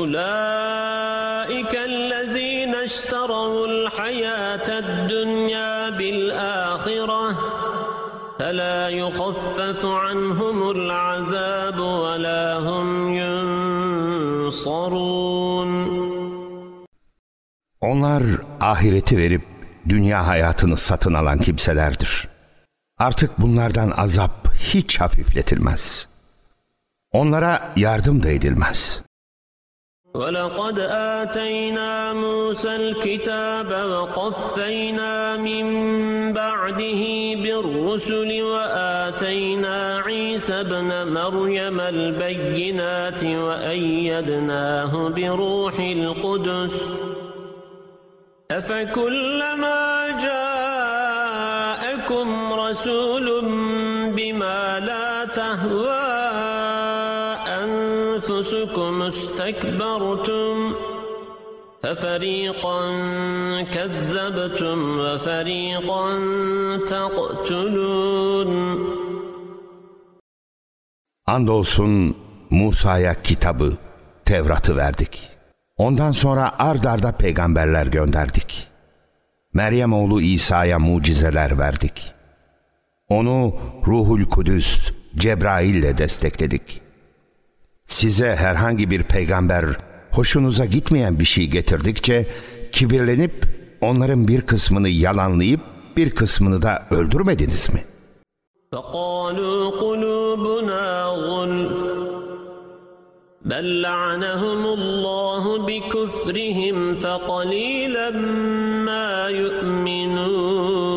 أولئك الذين اشتروا الحياة الدنيا بالآخرة فلا يخفف عنهم العذاب ولا هم ينصرون Onlar ahireti verip dünya hayatını satın alan kimselerdir. Artık bunlardan azap hiç hafifletilmez. Onlara yardım da edilmez. ولقد آتينا موسى الكتاب وقفينا من بعده بالرسل وآتينا عيسى ابن مريم البينات وأيدناه بروح القدس أفكلما جاءكم رسول بما لا تهوى أنفسكم استكبرتم ففريقا كذبتم وفريقا تقتلون Andolsun Musa'ya kitabı, Tevrat'ı verdik. Ondan sonra ard arda peygamberler gönderdik. Meryem oğlu İsa'ya mucizeler verdik. Onu Ruhul Kudüs, Cebrail ile destekledik. Size herhangi bir peygamber hoşunuza gitmeyen bir şey getirdikçe kibirlenip onların bir kısmını yalanlayıp bir kısmını da öldürmediniz mi? فقالوا قلوبنا غلف بل لعنهم الله بكفرهم فقليلا ما يؤمنون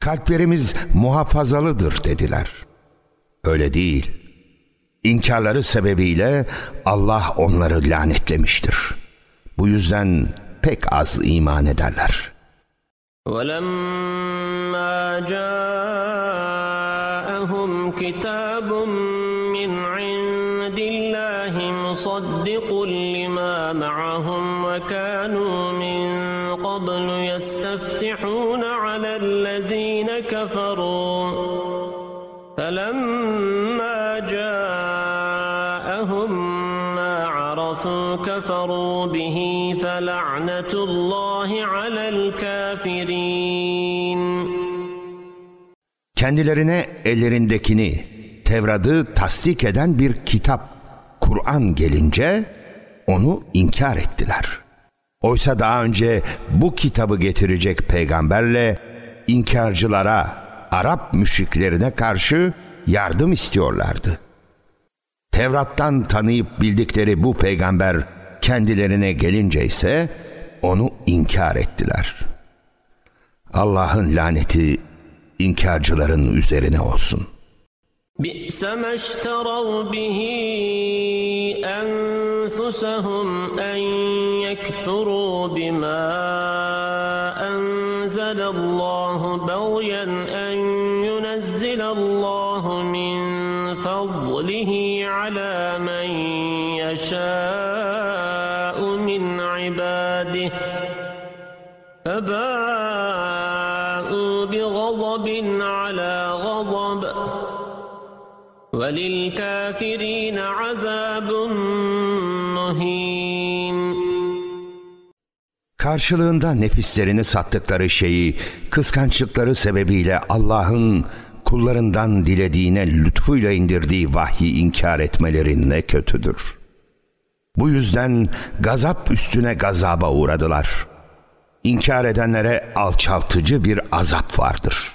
Kalplerimiz muhafazalıdır dediler. Öyle değil. İnkarları sebebiyle Allah onları lanetlemiştir. Bu yüzden pek az iman ederler. ولما جاءهم كتاب مصدق لما معهم وكانوا من قبل يستفتحون على الذين كفروا. فلما جاءهم ما عرفوا كفروا به فلعنة الله على الكافرين. Kendilerine ellerindekini, Tevrat'ı tasdik eden bir kitap, Kur'an gelince onu inkar ettiler. Oysa daha önce bu kitabı getirecek peygamberle inkarcılara, Arap müşriklerine karşı yardım istiyorlardı. Tevrat'tan tanıyıp bildikleri bu peygamber kendilerine gelince ise onu inkar ettiler. Allah'ın laneti inkarcıların üzerine olsun. بئس ما اشتروا به أنفسهم أن يكفروا بما وللكافرين عذاب مهين Karşılığında nefislerini sattıkları şeyi kıskançlıkları sebebiyle Allah'ın kullarından dilediğine lütfuyla indirdiği vahyi inkar etmeleri ne kötüdür. Bu yüzden gazap üstüne gazaba uğradılar. İnkar edenlere alçaltıcı bir azap vardır.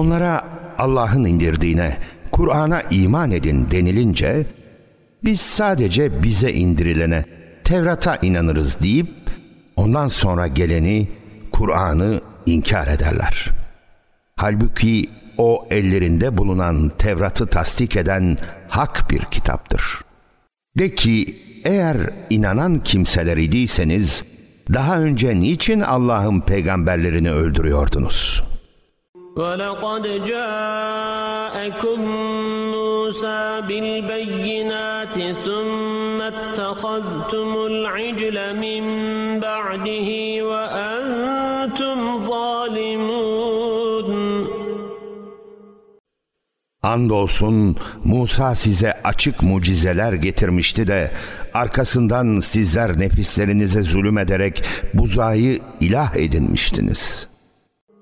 Onlara Allah'ın indirdiğine, Kur'an'a iman edin denilince, biz sadece bize indirilene, Tevrat'a inanırız deyip, ondan sonra geleni, Kur'an'ı inkar ederler. Halbuki o ellerinde bulunan Tevrat'ı tasdik eden hak bir kitaptır. De ki, eğer inanan kimseler idiyseniz, daha önce niçin Allah'ın peygamberlerini öldürüyordunuz?'' ولقد جاءكم موسى بالبينات ثم اتخذتم العجل من بعده وأنتم ظالمون Andolsun Musa size açık mucizeler getirmişti de arkasından sizler nefislerinize zulüm ederek buzağı ilah edinmiştiniz.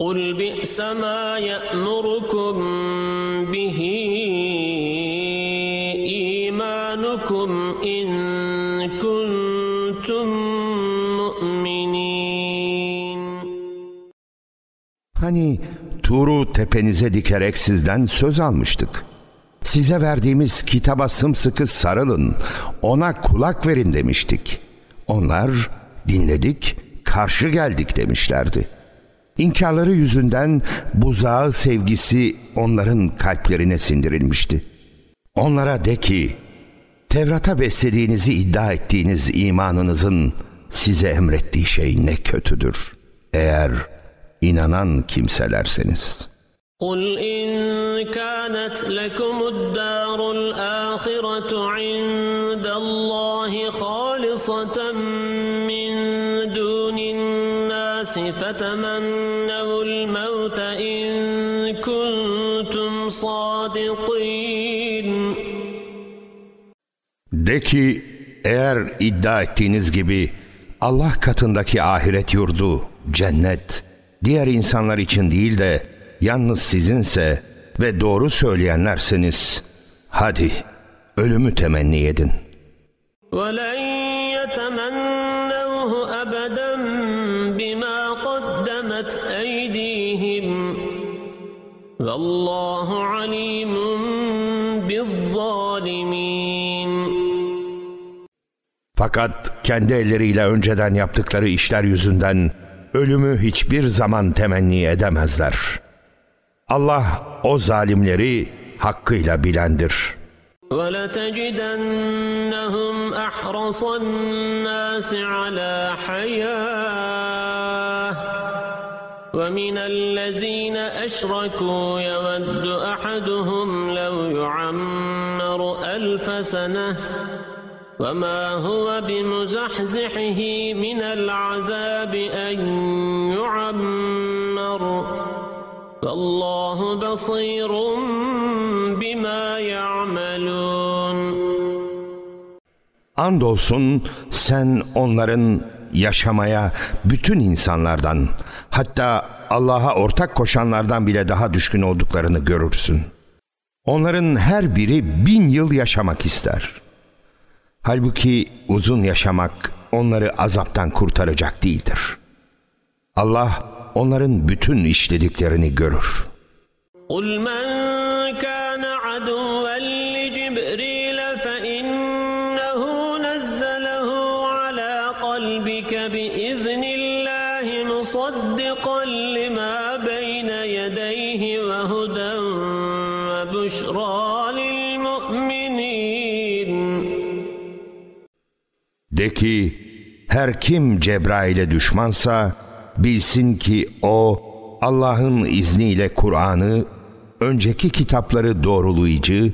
قل بئس ما يأمركم به إيمانكم إن كنتم مؤمنين Hani Tur'u tepenize dikerek sizden söz almıştık. Size verdiğimiz kitaba sımsıkı sarılın, ona kulak verin demiştik. Onlar dinledik, karşı geldik demişlerdi. İnkarları yüzünden buzağı sevgisi onların kalplerine sindirilmişti. Onlara de ki, Tevrat'a beslediğinizi iddia ettiğiniz imanınızın size emrettiği şey ne kötüdür. Eğer inanan kimselerseniz. قل إن كانت لكم الدار الآخرة عند الله خالصة من دون الناس فتمنوا صادقين De ki eğer iddia ettiğiniz gibi Allah katındaki ahiret yurdu, cennet, diğer insanlar için değil de yalnız sizinse ve doğru söyleyenlerseniz, hadi ölümü temenni edin. ولن يتمنوه أبدا بما والله عليم بالظالمين Fakat kendi elleriyle önceden yaptıkları işler yüzünden ölümü hiçbir zaman temenni edemezler. Allah o zalimleri hakkıyla bilendir. ولتجدنهم أحرص الناس على حياة ومن الذين أشركوا يود أحدهم لو يعمر ألف سنة وما هو بمزحزحه من العذاب أن يعمر والله بصير بما يعملون. Andolsun sen onların yaşamaya bütün insanlardan hatta Allah'a ortak koşanlardan bile daha düşkün olduklarını görürsün. Onların her biri bin yıl yaşamak ister. Halbuki uzun yaşamak onları azaptan kurtaracak değildir. Allah onların bütün işlediklerini görür. قل من كان عدوا De ki, her kim Cebrail'e düşmansa, bilsin ki o, Allah'ın izniyle Kur'an'ı, önceki kitapları doğrulayıcı,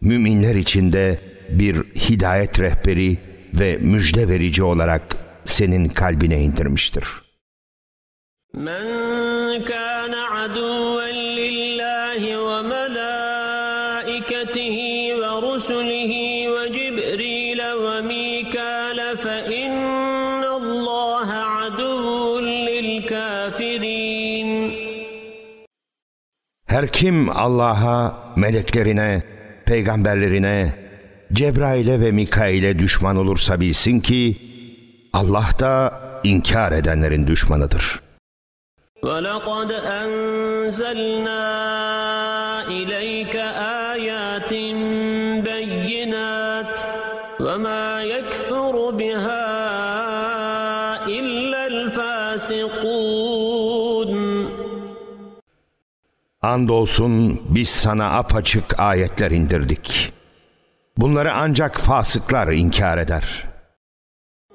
müminler içinde bir hidayet rehberi ve müjde verici olarak senin kalbine indirmiştir. Men kana Her kim Allah'a, meleklerine, peygamberlerine, Cebrail'e ve Mikail'e düşman olursa bilsin ki Allah da inkar edenlerin düşmanıdır. ولقد أنزلنا إليك آيات Andolsun biz sana apaçık ayetler indirdik. Bunları ancak fasıklar inkar eder.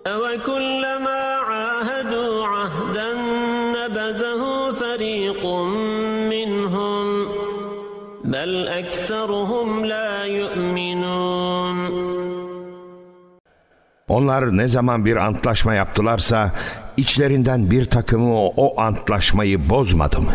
أَوَكُلَّمَا عَاهَدُوا عَهْدًا نَبَذَهُ فَرِيقٌ مِّنْهُمْ بَلْ أَكْثَرُهُمْ لَا يُؤْمِنُونَ Onlar ne zaman bir antlaşma yaptılarsa içlerinden bir takımı o, o antlaşmayı bozmadı mı?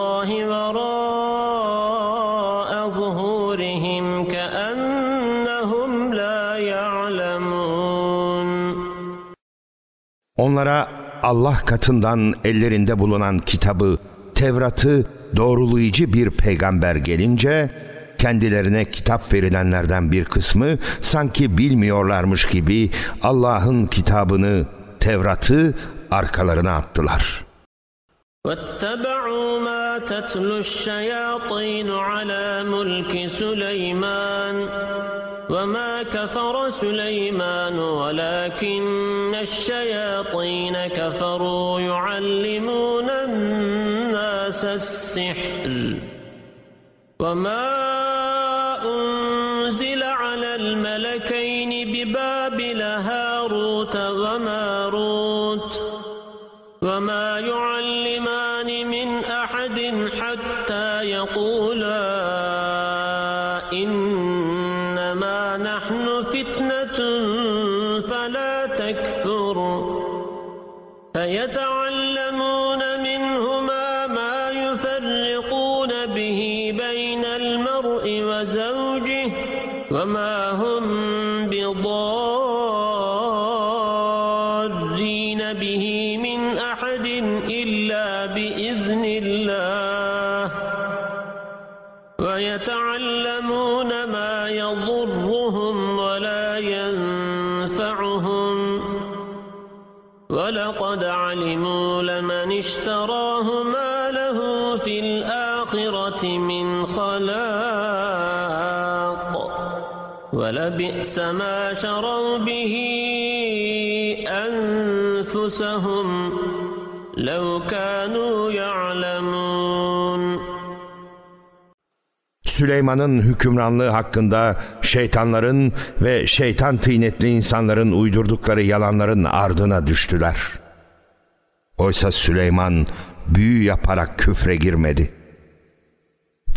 Onlara Allah katından ellerinde bulunan kitabı, Tevrat'ı doğrulayıcı bir peygamber gelince kendilerine kitap verilenlerden bir kısmı sanki bilmiyorlarmış gibi Allah'ın kitabını, Tevrat'ı arkalarına attılar. واتبعوا ما تتلو الشياطين على ملك سليمان وما كفر سليمان ولكن الشياطين كفروا يعلمون الناس السحر وما فبئس ما شروا به أنفسهم لو كانوا يعلمون Süleyman'ın hükümranlığı hakkında şeytanların ve şeytan tinetli insanların uydurdukları yalanların ardına düştüler. Oysa Süleyman büyü yaparak küfre girmedi.''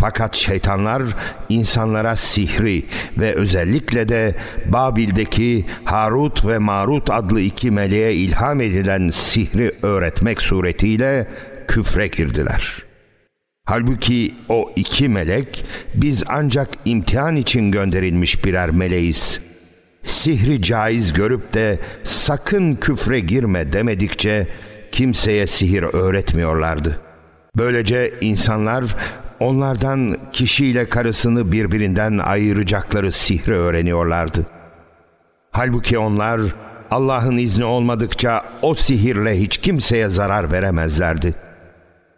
Fakat şeytanlar insanlara sihri ve özellikle de Babil'deki Harut ve Marut adlı iki meleğe ilham edilen sihri öğretmek suretiyle küfre girdiler.'' Halbuki o iki melek biz ancak imtihan için gönderilmiş birer meleğiz. Sihri caiz görüp de sakın küfre girme demedikçe kimseye sihir öğretmiyorlardı. Böylece insanlar onlardan kişiyle karısını birbirinden ayıracakları sihri öğreniyorlardı. Halbuki onlar Allah'ın izni olmadıkça o sihirle hiç kimseye zarar veremezlerdi.''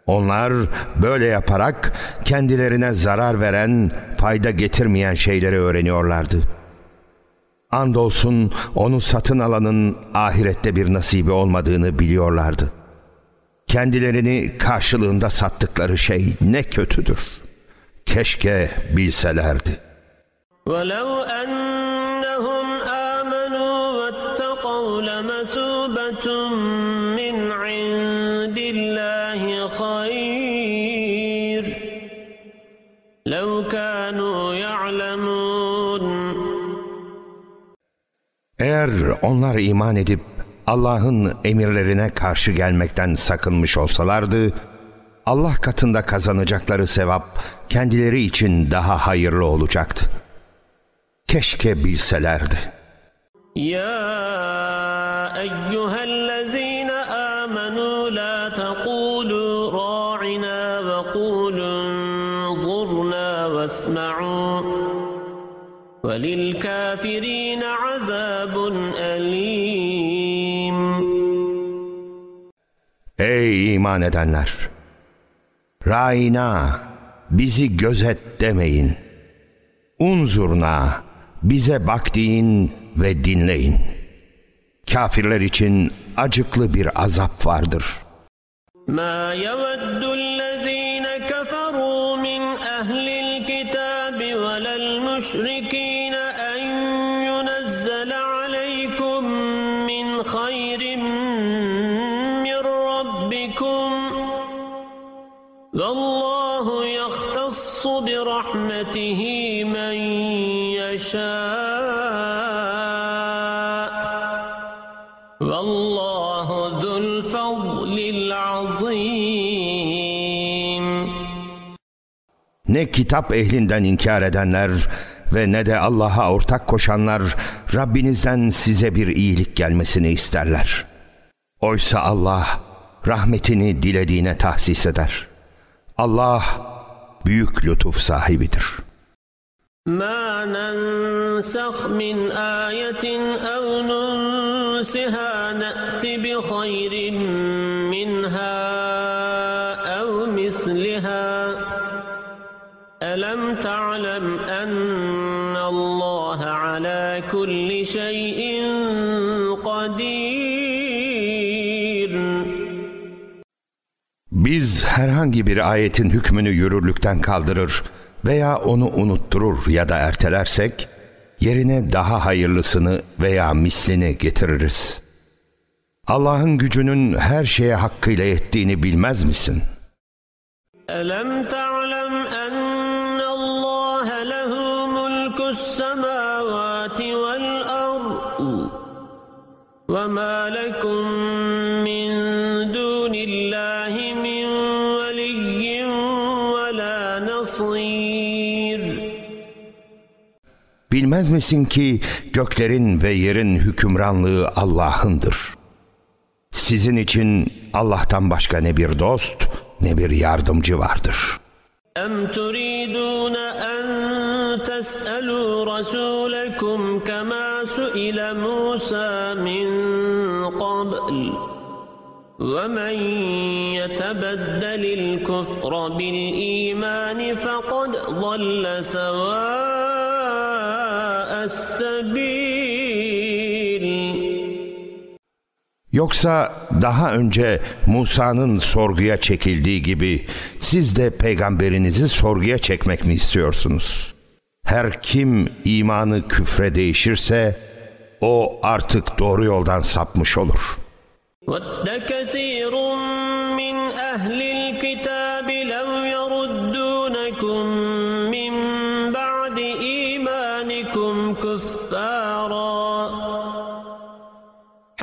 Onlar böyle yaparak kendilerine zarar veren, fayda getirmeyen şeyleri öğreniyorlardı. Andolsun onu satın alanın ahirette bir nasibi olmadığını biliyorlardı. Kendilerini karşılığında sattıkları şey ne kötüdür. Keşke bilselerdi. وَلَوْ أَنَّهُمْ آمَنُوا وَاتَّقَوْا لَمَثُوبَةٌ مِّنْ عِندِ اللَّهِ خَيْرٌ لَوْ كَانُوا يَعْلَمُونَ Eğer onlar iman edip Allah'ın emirlerine karşı gelmekten sakınmış olsalardı, Allah katında kazanacakları sevap kendileri için daha hayırlı olacaktı. Keşke bilselerdi. يا أيها الذين آمنوا لا تقولوا راعنا وقولوا انظرنا واسمعوا وللكافرين Ey iman edenler! Raina, bizi gözet demeyin. Unzurna, bize bak deyin ve dinleyin. Kafirler için acıklı bir azap vardır. ما يود الذين برحمته من يشاء والله ذو الفضل العظيم Ne kitap ehlinden inkar edenler ve ne de Allah'a ortak koşanlar Rabbinizden size bir iyilik gelmesini isterler. Oysa Allah rahmetini dilediğine tahsis eder. Allah büyük lütuf sahibidir. ما ننسخ من آية أو ننسها نأت بخير منها أو مثلها ألم تعلم أن الله على كل شيء Biz herhangi bir ayetin hükmünü yürürlükten kaldırır veya onu unutturur ya da ertelersek yerine daha hayırlısını veya mislini getiririz. Allah'ın gücünün her şeye hakkıyla yettiğini bilmez misin? ألم تعلم أن الله له ملك السماوات والأرض وما لكم Bilmez misin ki göklerin ve yerin hükümranlığı Allah'ındır. Sizin için Allah'tan başka ne bir dost ne bir yardımcı vardır. أم تريدون أن تسألوا رسولكم كما سئل موسى من قبل ومن يتبدل الكفر بالإيمان فقد ضل سواء السبيل Yoksa daha önce Musa'nın sorguya çekildiği gibi siz de peygamberinizi sorguya çekmek mi istiyorsunuz? Her kim imanı küfre değişirse o artık doğru yoldan sapmış olur. وَدَّ كَثِيرٌ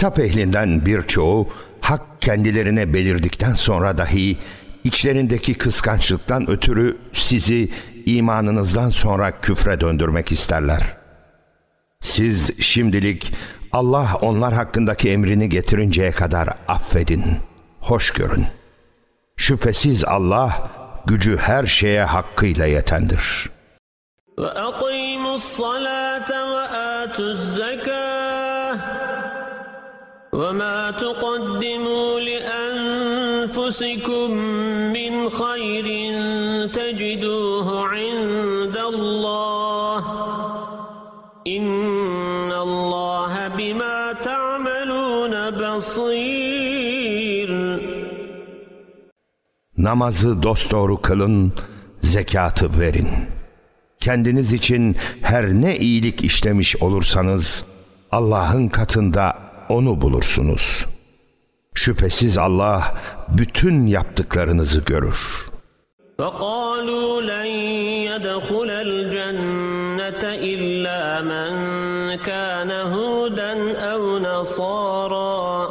Kitap ehlinden birçoğu hak kendilerine belirdikten sonra dahi içlerindeki kıskançlıktan ötürü sizi imanınızdan sonra küfre döndürmek isterler. Siz şimdilik Allah onlar hakkındaki emrini getirinceye kadar affedin, hoş görün. Şüphesiz Allah gücü her şeye hakkıyla yetendir. وأقيموا الصلاة وآتوا الزكاة وما تقدموا لأنفسكم من خير تجدوه عند الله إن الله بما تعملون بصير Namazı dosdoğru kılın, zekatı verin. Kendiniz için her ne iyilik işlemiş olursanız Allah'ın katında onu bulursunuz. Şüphesiz Allah bütün yaptıklarınızı görür. وقالوا لن يدخل الجنة إلا من كان هودا أو نصارا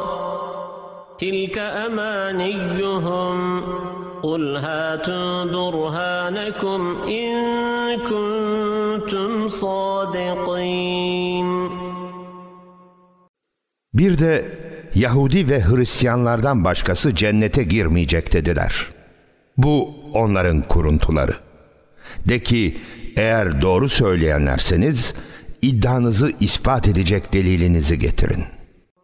تلك أمانيهم قل هاتوا برهانكم إن كنتم صادقين Bir de Yahudi ve Hristiyanlardan başkası cennete girmeyecek dediler. Bu onların kuruntuları. De ki eğer doğru söyleyenlerseniz iddianızı ispat edecek delilinizi getirin.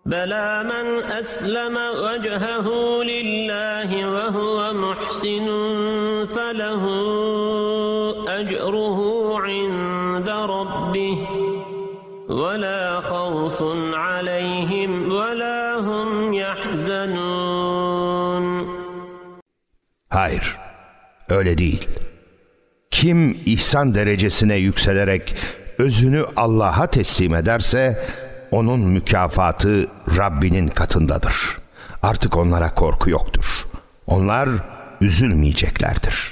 Bela men esleme vechehu lillahi ve huve muhsinun felehu ecruhu inde rabbih ولا خوف عليهم ولا هم يحزنون Hayır, öyle değil. Kim ihsan derecesine yükselerek özünü Allah'a teslim ederse onun mükafatı Rabbinin katındadır. Artık onlara korku yoktur. Onlar üzülmeyeceklerdir.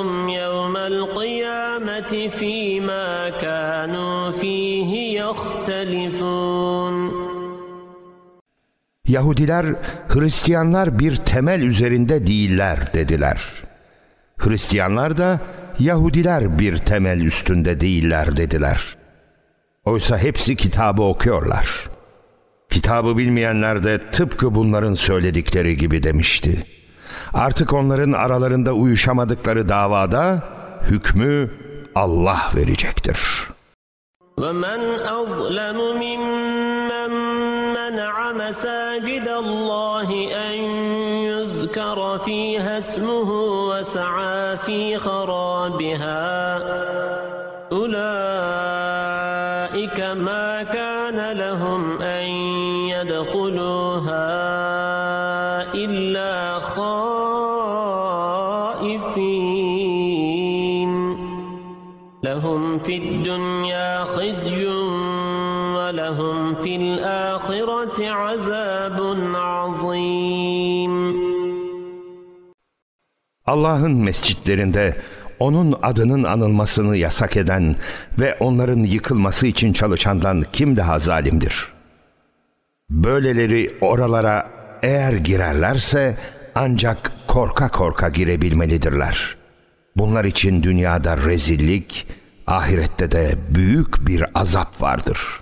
القيامة فيما كانوا فيه يختلفون Yahudiler, Hristiyanlar bir temel üzerinde değiller dediler. Hristiyanlar da Yahudiler bir temel üstünde değiller dediler. Oysa hepsi kitabı okuyorlar. Kitabı bilmeyenler de tıpkı bunların söyledikleri gibi demişti. Artık onların aralarında uyuşamadıkları davada hükmü Allah verecektir. ومن أظلم ممن منع مساجد الله أن يذكر فيها اسمه وسعى في خرابها أولئك Allah'ın mescitlerinde onun adının anılmasını yasak eden ve onların yıkılması için çalışandan kim daha zalimdir? Böyleleri oralara eğer girerlerse ancak korka korka girebilmelidirler. Bunlar için dünyada rezillik, ahirette de büyük bir azap vardır.''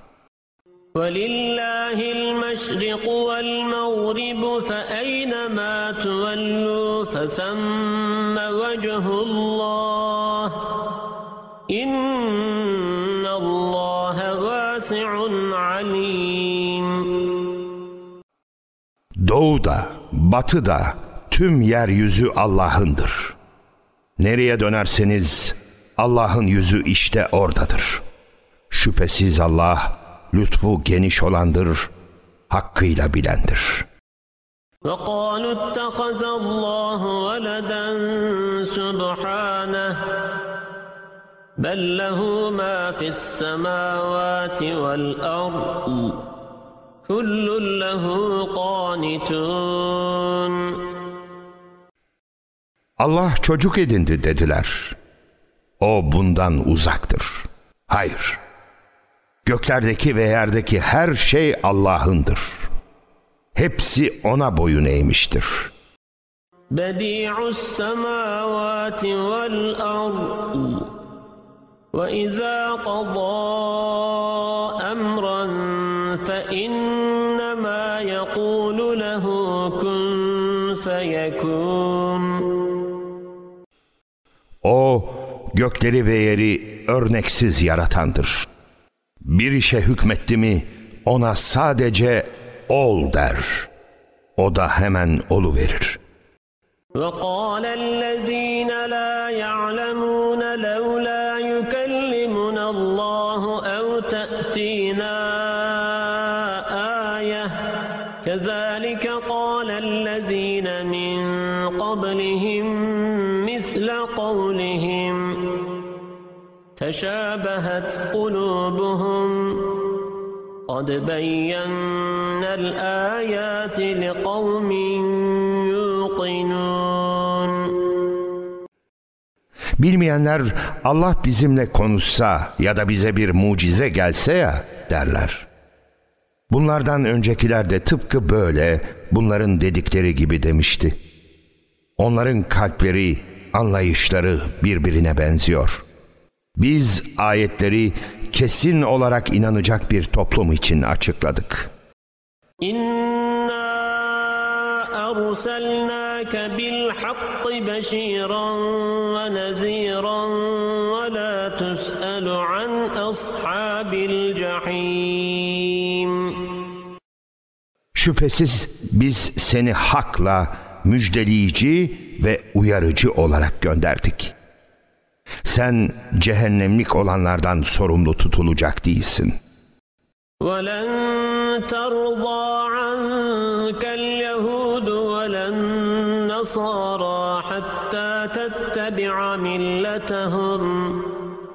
ولله المشرق والمغرب فأينما تولوا فثم وجه الله إن الله واسع عليم Doğuda, batıda tüm yeryüzü Allah'ındır. Nereye dönerseniz Allah'ın yüzü işte oradadır. Şüphesiz Allah lütfu geniş olandır, hakkıyla bilendir. وقالوا اتخذ الله ولدا سبحانه بل له ما في السماوات والأرض كل له قانتون Allah çocuk edindi dediler. O bundan uzaktır. Hayır. Göklerdeki ve yerdeki her şey Allah'ındır. Hepsi ona boyun eğmiştir. Bedi'us semavati vel ard ve izâ qadâ emran fe innemâ yekûlu lehu kun feyekûn O gökleri ve yeri örneksiz yaratandır. Bir işe hükmetti mi ona sadece ol der. O da hemen olu verir. وقال الذين لا يعلمون لولا يكلمنا الله أو تأتينا آية كذلك قال الذين من قبلهم مثل قولهم تشابهت قلوبهم قد بينا الآيات لقوم يوقنون Bilmeyenler Allah bizimle konuşsa ya da bize bir mucize gelse ya derler. Bunlardan öncekiler de tıpkı böyle bunların dedikleri gibi demişti. Onların kalpleri, anlayışları birbirine benziyor. Biz ayetleri kesin olarak inanacak bir toplum için açıkladık. İnna erselnâke bil hakkı beşîran ve nezîran ve lâ tüs'elu an ashabil cahîm. Şüphesiz biz seni hakla müjdeleyici ve uyarıcı olarak gönderdik.'' Sen cehennemlik olanlardan sorumlu tutulacak değilsin. ولن ترضى عنك اليهود ولا النصارى حتى تتبع ملتهم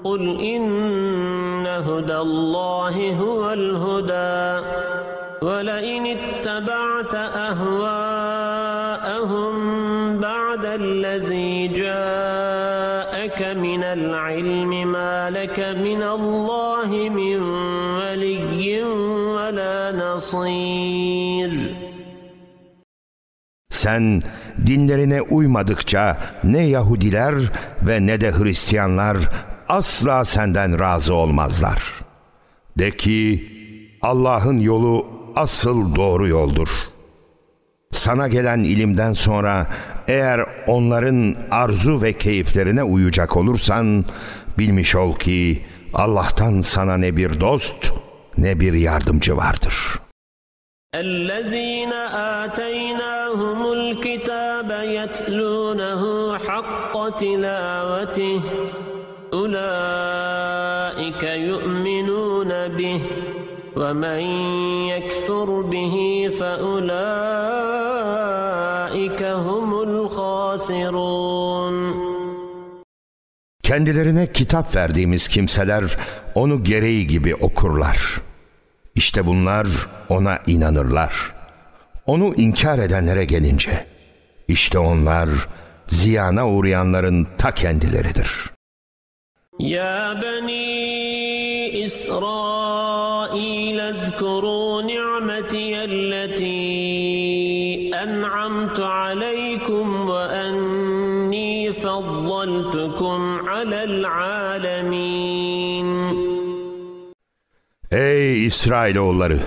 قل إن هدى الله هو الهدى ولئن اتبعت أهواءهم العلم ما لك من الله من ولي ولا نصير Sen dinlerine uymadıkça ne Yahudiler ve ne de Hristiyanlar asla senden razı olmazlar. De ki Allah'ın yolu asıl doğru yoldur. Sana gelen ilimden sonra eğer onların arzu ve keyiflerine uyacak olursan bilmiş ol ki Allah'tan sana ne bir dost ne bir yardımcı vardır.'' الذين آتيناهم الكتاب يتلونه حق تلاوته أولئك يؤمنون به ومن يكفر به فأولئك الخاسرون Kendilerine kitap verdiğimiz kimseler onu gereği gibi okurlar. İşte bunlar ona inanırlar. Onu inkar edenlere gelince, işte onlar ziyana uğrayanların ta kendileridir. Ya bani İsrail ezkuru ni'meti elleti en'amtu aleykum ve enni faddaltukum alel alemin. Ey İsrailoğulları!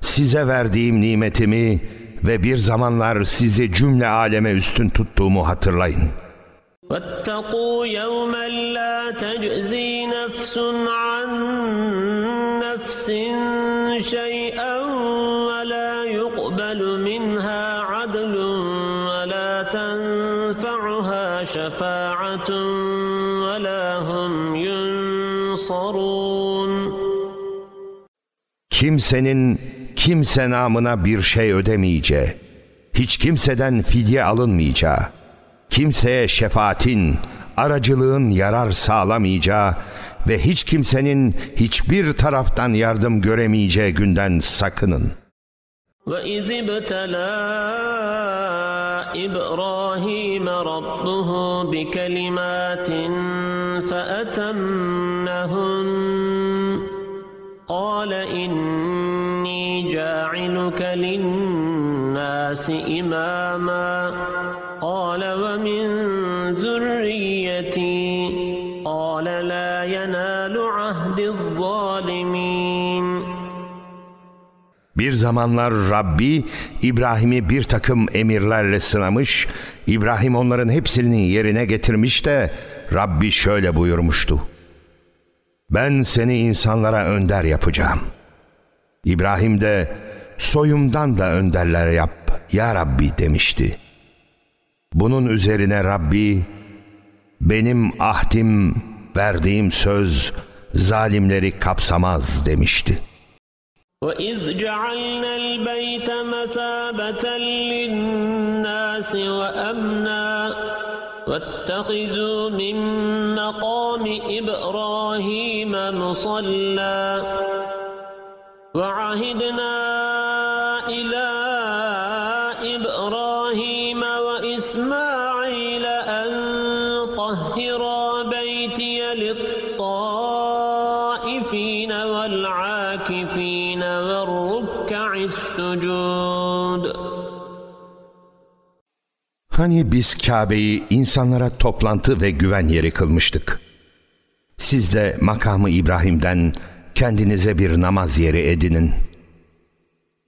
Size verdiğim nimetimi ve bir zamanlar sizi cümle aleme üstün tuttuğumu hatırlayın. واتقوا يوما لا تجزي نفس عن نفس شيئا ينصرون Kimsenin kimse namına bir şey ödemeyeceği, hiç kimseden fidye alınmayacağı, kimseye şefaatin, aracılığın yarar sağlamayacağı ve hiç kimsenin hiçbir taraftan yardım göremeyeceği günden sakının. وإذ ابتلى إبراهيم ربه بكلمات فأتمهن قال إني جاعلك للناس إماما قال ومن ذريتي قال لا ينال عهد الظالمين Bir zamanlar Rabbi İbrahim'i bir takım emirlerle sınamış, İbrahim onların hepsini yerine getirmiş de Rabbi şöyle buyurmuştu. Ben seni insanlara önder yapacağım. İbrahim de soyumdan da önderler yap ya Rabbi demişti. Bunun üzerine Rabbi benim ahdim verdiğim söz zalimleri kapsamaz demişti. وإذ جعلنا البيت مثابة للناس وأمنا واتخذوا من مقام إبراهيم مصلى وعهدنا إلى إبراهيم وإسماعيل أن طهرا بيتي للطائفين والعاكفين والركع السجود Hani biz Kabe'yi insanlara toplantı ve güven yeri kılmıştık. Siz de makamı İbrahim'den kendinize bir namaz yeri edinin.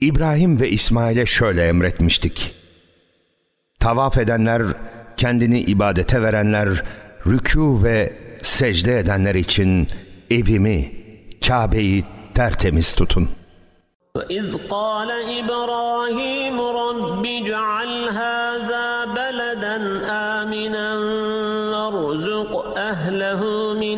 İbrahim ve İsmail'e şöyle emretmiştik. Tavaf edenler, kendini ibadete verenler, rükû ve secde edenler için evimi, Kabe'yi tertemiz tutun.'' وإذ قال إبراهيم رب اجعل هذا بلدا آمنا وارزق أهله من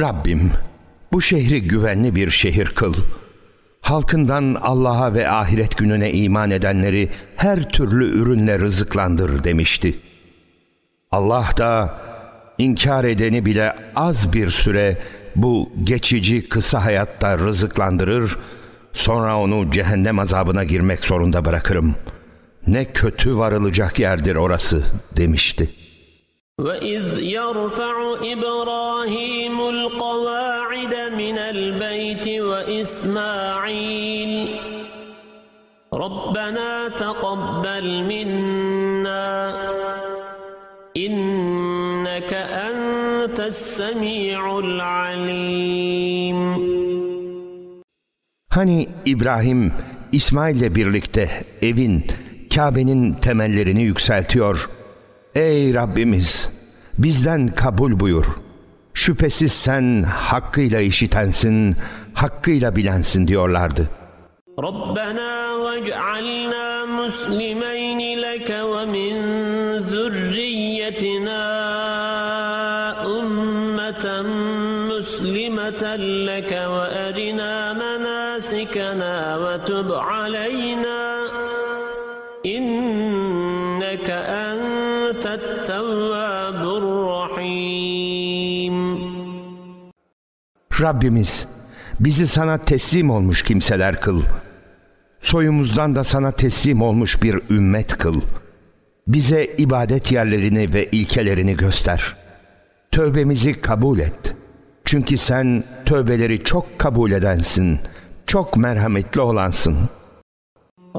Rabbim bu şehri güvenli bir şehir kıl. Halkından Allah'a ve ahiret gününe iman edenleri her türlü ürünle rızıklandır demişti. Allah da inkar edeni bile az bir süre bu geçici kısa hayatta rızıklandırır, sonra onu cehennem azabına girmek zorunda bırakırım. Ne kötü varılacak yerdir orası demişti. وإذ يرفع إبراهيم القواعد من البيت وإسماعيل ربنا تقبل منا إنك أنت السميع العليم Hani İbrahim İsmail'le birlikte evin, Kabe'nin temellerini yükseltiyor. Ey Rabbimiz! Bizden kabul buyur. Şüphesiz sen hakkıyla işitensin, hakkıyla bilensin diyorlardı. Rabbena vec'alna muslimeyni leke ve min zürriyetina ummeten muslimeten leke ve erina menasikena ve tub aleyna Rabbimiz bizi sana teslim olmuş kimseler kıl. Soyumuzdan da sana teslim olmuş bir ümmet kıl. Bize ibadet yerlerini ve ilkelerini göster. Tövbemizi kabul et. Çünkü sen tövbeleri çok kabul edensin. Çok merhametli olansın.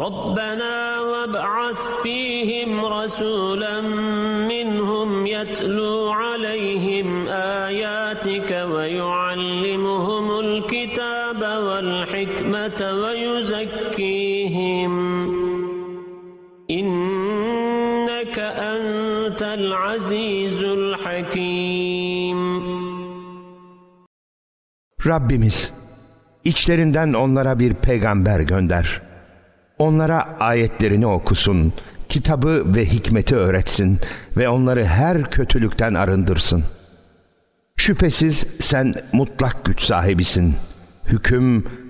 ربنا وابعث فيهم رسولا منهم يتلو عليهم ويزكيهم إنك أنت العزيز الحكيم Rabbimiz içlerinden onlara bir peygamber gönder. Onlara ayetlerini okusun, kitabı ve hikmeti öğretsin ve onları her kötülükten arındırsın. Şüphesiz sen mutlak güç sahibisin, hüküm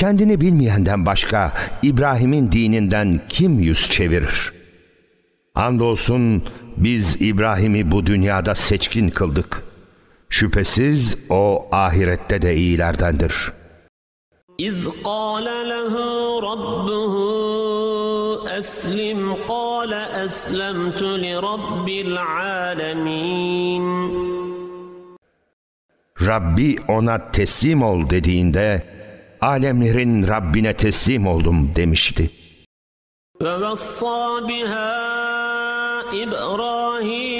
Kendini bilmeyenden başka İbrahim'in dininden kim yüz çevirir? Andolsun biz İbrahim'i bu dünyada seçkin kıldık. Şüphesiz o ahirette de iyilerdendir. İz qâle lehu rabbuhu eslim qâle eslemtu li rabbil alemin. Rabbi ona teslim ol dediğinde alemlerin Rabbine teslim oldum demişti. Ve vassa biha İbrahim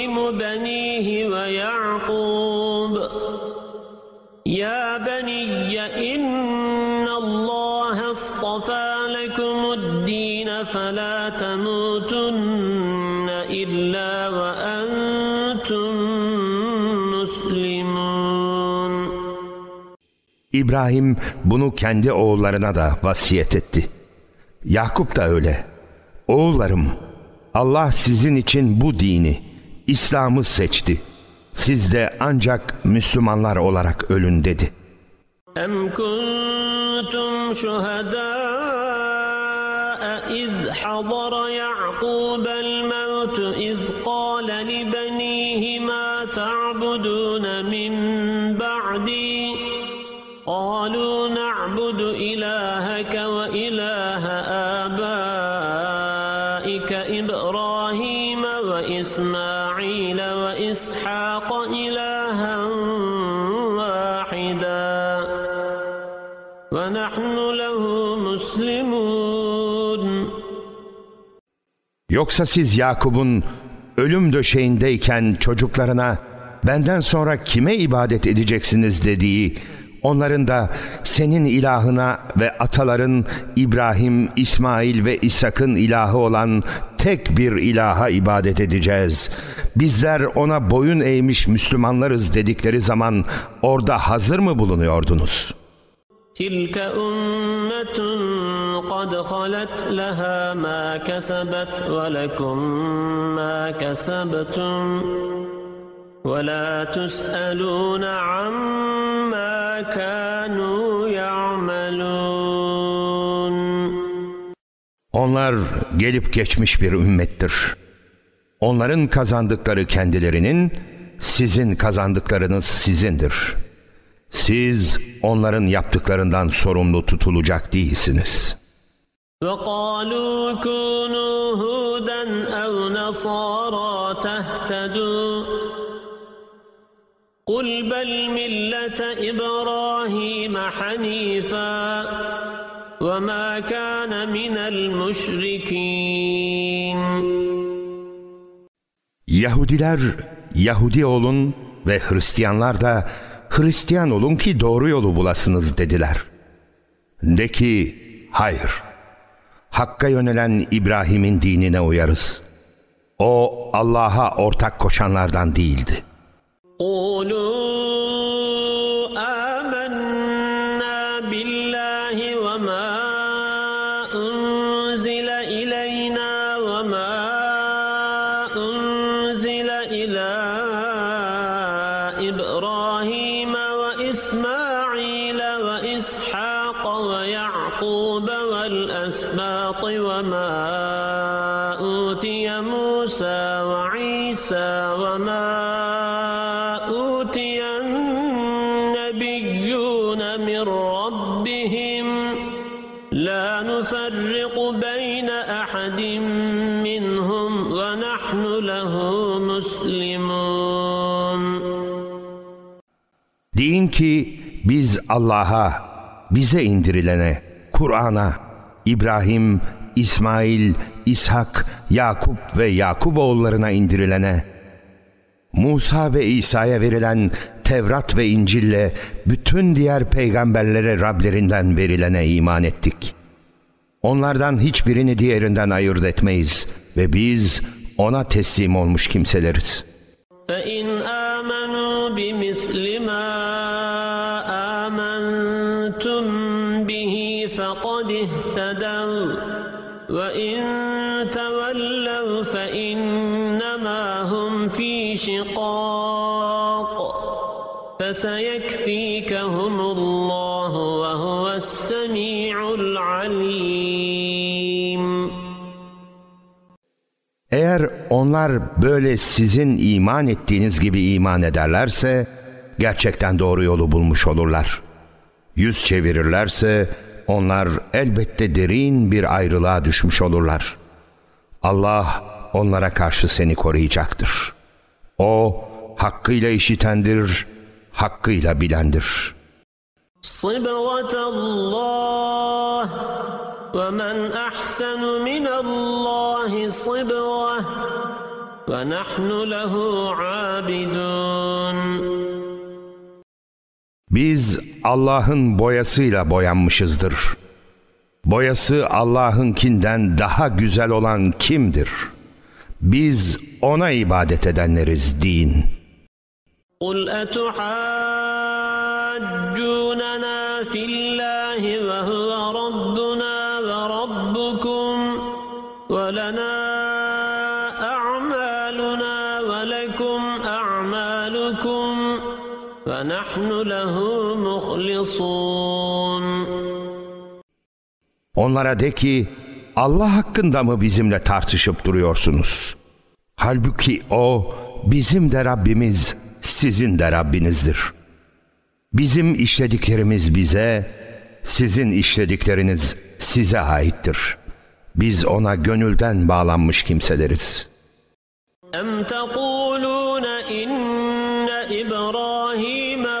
İbrahim bunu kendi oğullarına da vasiyet etti. Yakup da öyle. Oğullarım, Allah sizin için bu dini, İslam'ı seçti. Siz de ancak Müslümanlar olarak ölün dedi. Em kuntum şuhedâ iz hadara Ya'kûbel إلهك وإله آبائك إبراهيم وإسماعيل وإسحاق إلها واحدا ونحن له مسلمون Yoksa siz Yakup'un ölüm döşeğindeyken çocuklarına benden sonra kime ibadet edeceksiniz dediği, Onların da senin ilahına ve ataların İbrahim, İsmail ve İshak'ın ilahı olan tek bir ilaha ibadet edeceğiz. Bizler ona boyun eğmiş Müslümanlarız dedikleri zaman orada hazır mı bulunuyordunuz? Tilke ummetun kad halet leha ma kesebet ve lekum ma kesebtum ولا تسألون عما كانوا يعملون Onlar gelip geçmiş bir ümmettir. Onların kazandıkları kendilerinin, sizin kazandıklarınız sizindir. Siz onların yaptıklarından sorumlu tutulacak değilsiniz. وقالوا كونوا هودا أو نصارى قل بل ملة إبراهيم حنيفا وما كان من المشركين Yahudiler Yahudi olun ve Hristiyanlar da Hristiyan olun ki doğru yolu bulasınız dediler. De ki Hayır. Hakka yönelen İbrahim'in dinine uyarız. O Allah'a ortak koşanlardan değildi. قولوا Deyin ki biz Allah'a, bize indirilene, Kur'an'a, İbrahim, İsmail, İshak, Yakup ve Yakup oğullarına indirilene, Musa ve İsa'ya verilen Tevrat ve İncil'le bütün diğer peygamberlere Rablerinden verilene iman ettik. Onlardan hiçbirini diğerinden ayırt etmeyiz ve biz ona teslim olmuş kimseleriz.'' فإن آمنوا بمثل onlar böyle sizin iman ettiğiniz gibi iman ederlerse gerçekten doğru yolu bulmuş olurlar. Yüz çevirirlerse onlar elbette derin bir ayrılığa düşmüş olurlar. Allah onlara karşı seni koruyacaktır. O hakkıyla işitendir, hakkıyla bilendir. Sıbgatallah ve men ahsenu minallahi sıbgah ونحن له عابدون Biz Allah'ın boyasıyla boyanmışızdır. Boyası Allah'ınkinden daha güzel olan kimdir? Biz ona ibadet edenleriz din. قل أتحاجوننا في الله وهو ربنا وربكم ولنا Onlara de ki Allah hakkında mı bizimle tartışıp duruyorsunuz? Halbuki o bizim de Rabbimiz, sizin de Rabbinizdir. Bizim işlediklerimiz bize, sizin işledikleriniz size aittir. Biz ona gönülden bağlanmış kimseleriz. Em tekulûne inne İbrahim'e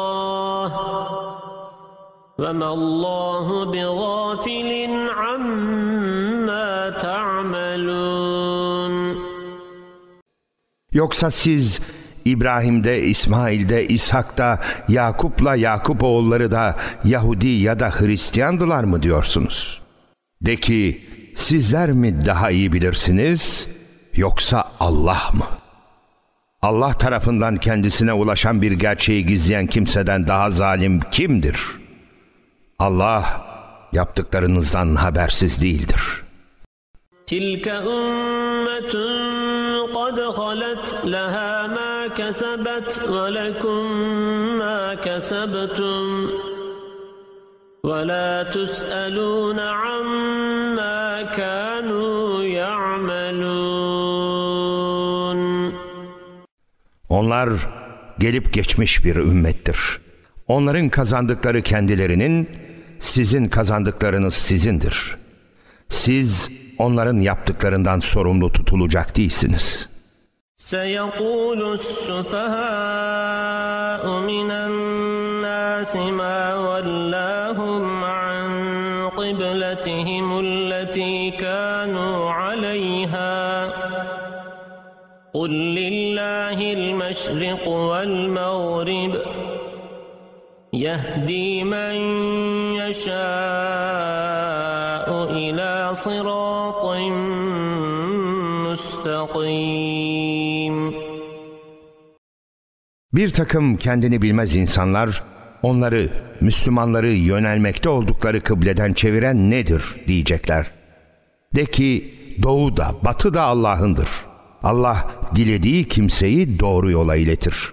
وما الله بغافل عما تعملون Yoksa siz İbrahim'de, İsmail'de, İshak'ta, Yakup'la Yakup oğulları da Yahudi ya da Hristiyandılar mı diyorsunuz? De ki sizler mi daha iyi bilirsiniz yoksa Allah mı? Allah tarafından kendisine ulaşan bir gerçeği gizleyen kimseden daha zalim kimdir? Allah yaptıklarınızdan habersiz değildir. Tilke ümmetun kad halet leha ma kesebet ve lekum ma kesebtum ve la tüselûn amma kânû ya'melûn. Onlar gelip geçmiş bir ümmettir. Onların kazandıkları kendilerinin, sizin kazandıklarınız sizindir. Siz onların yaptıklarından sorumlu tutulacak değilsiniz. سيقول السفهاء من الناس ما ولاهم عن قبلتهم التي كانوا عليها قل لله المشرق والمغرب يهدي من يشاء إلى صراط مستقيم Bir takım kendini bilmez insanlar onları, Müslümanları yönelmekte oldukları kıbleden çeviren nedir diyecekler. De ki doğu da batı da Allah'ındır. Allah dilediği kimseyi doğru yola iletir.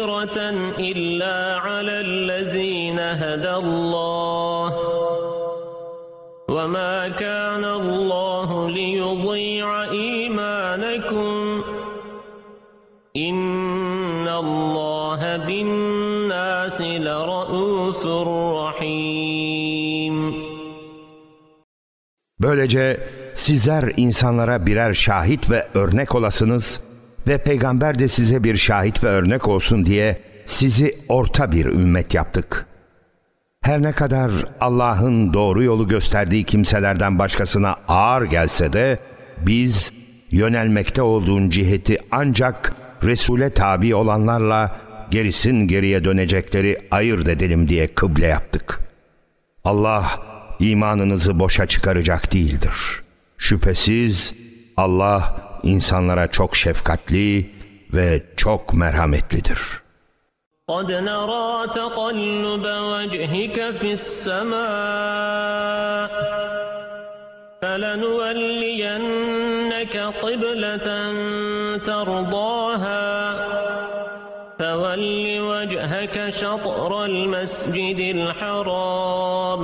لكبيرة إلا على الذين هدى الله وما كان الله ليضيع إيمانكم إن الله بالناس لرؤوف رحيم Böylece sizler insanlara birer şahit ve örnek olasınız ve peygamber de size bir şahit ve örnek olsun diye sizi orta bir ümmet yaptık. Her ne kadar Allah'ın doğru yolu gösterdiği kimselerden başkasına ağır gelse de biz yönelmekte olduğun ciheti ancak Resul'e tabi olanlarla gerisin geriye dönecekleri ayırt edelim diye kıble yaptık. Allah imanınızı boşa çıkaracak değildir. Şüphesiz Allah insanlara çok şefkatli ve çok merhametlidir. قد نرى تقلب وجهك في السماء فلنولينك قبلة ترضاها فول وجهك شطر المسجد الحرام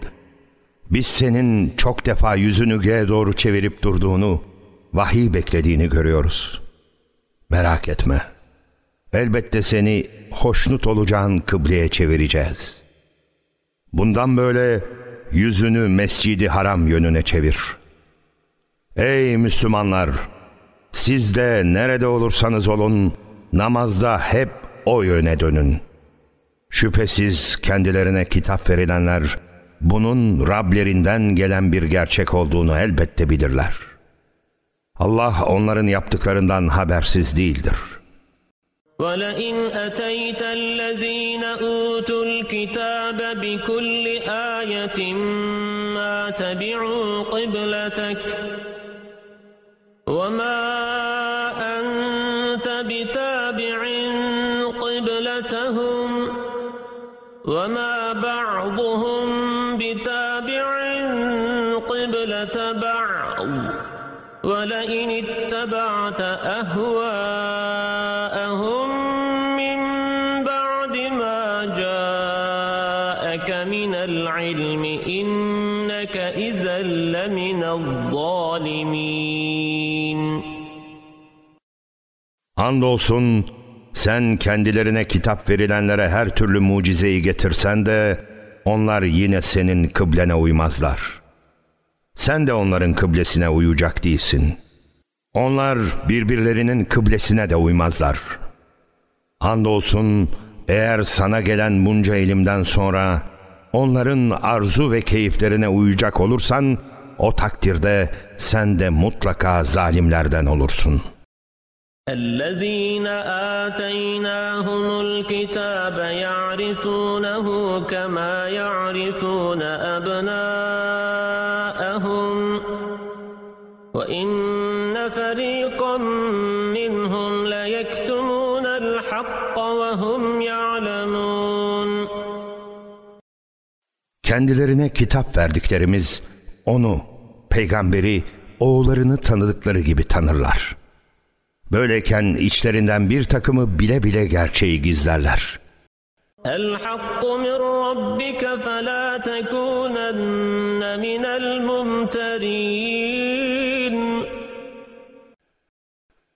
Biz senin çok defa yüzünü göğe doğru çevirip durduğunu, vahiy beklediğini görüyoruz. Merak etme. Elbette seni hoşnut olacağın kıbleye çevireceğiz. Bundan böyle yüzünü Mescidi Haram yönüne çevir. Ey Müslümanlar! Siz de nerede olursanız olun, namazda hep o yöne dönün. Şüphesiz kendilerine kitap verilenler, bunun Rablerinden gelen bir gerçek olduğunu elbette bilirler. Allah onların yaptıklarından habersiz değildir. ولئن أتيت الذين أوتوا الكتاب بكل آية ما تبعوا قبلتك وما أنت بتابع قبلتهم وما ولئن اتبعت أهواءهم من بعد ما جاءك من العلم إنك إذا لمن الظالمين Andolsun sen kendilerine kitap verilenlere her türlü mucizeyi getirsen de onlar yine senin kıblene uymazlar. Sen de onların kıblesine uyacak değilsin. Onlar birbirlerinin kıblesine de uymazlar. Andolsun eğer sana gelen bunca ilimden sonra onların arzu ve keyiflerine uyacak olursan o takdirde sen de mutlaka zalimlerden olursun. الذين آتيناهم الكتاب يعرفونه كما يعرفون أبناءهم وإن فريقا منهم ليكتمون الحق وهم يعلمون Kendilerine kitap verdiklerimiz onu, peygamberi, oğullarını tanıdıkları gibi tanırlar. Böyleyken içlerinden bir takımı bile bile gerçeği gizlerler. الحق من ربك فلا تكونن من الممترين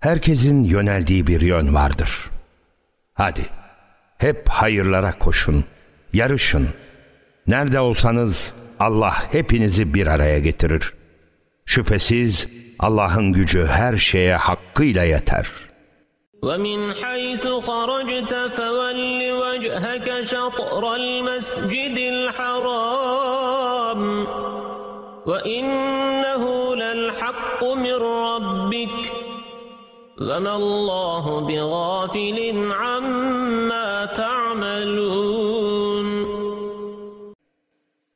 Herkesin yöneldiği bir yön vardır. Hadi, hep hayırlara koşun, yarışın. Nerede olsanız Allah hepinizi bir araya getirir. Şüphesiz Allah'ın gücü her şeye hakkıyla yeter. ومن حيث خرجت فول وجهك شطر المسجد الحرام وإنه للحق من ربك وما الله بغافل عما تعملون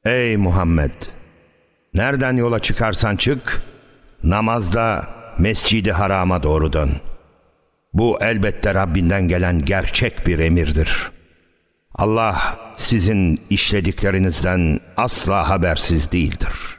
Ey Muhammed! Nereden yola çıkarsan çık, namazda mescidi harama doğru dön. Bu elbette Rabbinden gelen gerçek bir emirdir. Allah sizin işlediklerinizden asla habersiz değildir.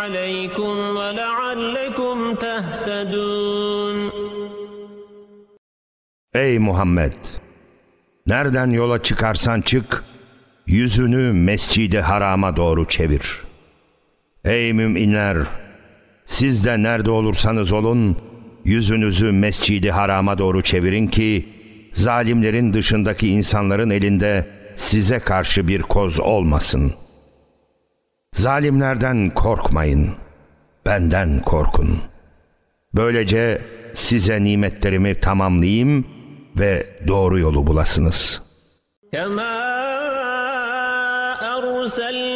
عليكم ولعلكم تهتدون Ey Muhammed! Nereden yola çıkarsan çık, yüzünü mescidi harama doğru çevir. Ey müminler! Siz de nerede olursanız olun, yüzünüzü mescidi harama doğru çevirin ki, zalimlerin dışındaki insanların elinde size karşı bir koz olmasın. Zalimlerden korkmayın, benden korkun. Böylece size nimetlerimi tamamlayayım ve doğru yolu bulasınız. Kema ersel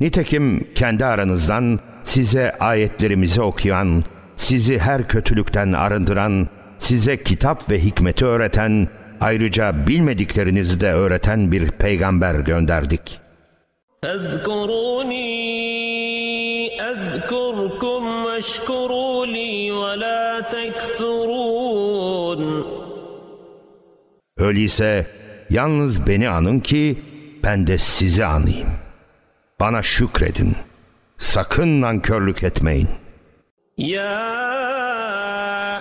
Nitekim kendi aranızdan size ayetlerimizi okuyan, sizi her kötülükten arındıran, size kitap ve hikmeti öğreten, ayrıca bilmediklerinizi de öğreten bir peygamber gönderdik. Ezkuruni ezkurkum veşkuruli ve la tekfurun. Öyleyse yalnız beni anın ki ben de sizi anayım.'' Bana şükredin. Sakın nankörlük etmeyin. Ya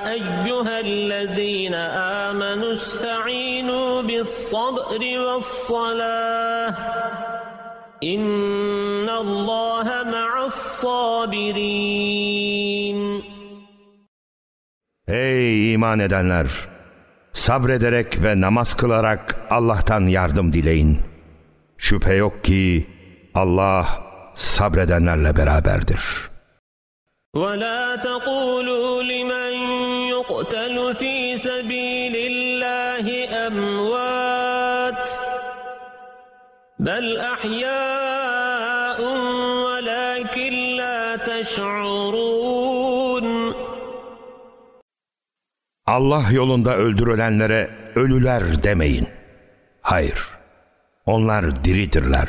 eyyühellezine amenu sta'inu bis sabri ve salah. İnnallâhe ma'as sabirin. Ey iman edenler! Sabrederek ve namaz kılarak Allah'tan yardım dileyin. Şüphe yok ki Allah sabredenlerle beraberdir. ولا تقولوا لمن يقتل في سبيل الله أموات بل أحياء ولكن لا تشعرون Allah yolunda öldürülenlere ölüler demeyin. Hayır, onlar diridirler.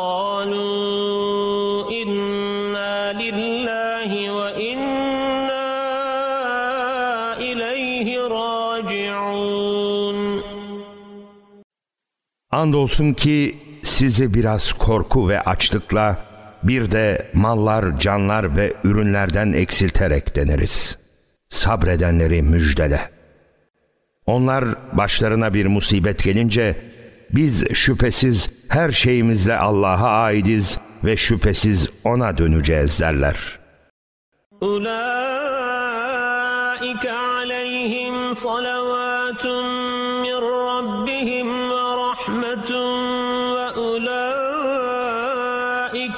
قالوا إنا لله وإنا إليه راجعون Andolsun ki sizi biraz korku ve açlıkla bir de mallar, canlar ve ürünlerden eksilterek deneriz. Sabredenleri müjdele. Onlar başlarına bir musibet gelince biz şüphesiz her şeyimizle Allah'a aidiz ve şüphesiz ona döneceğiz derler. أولئك عليهم صلوات من ربهم ورحمة وأولئك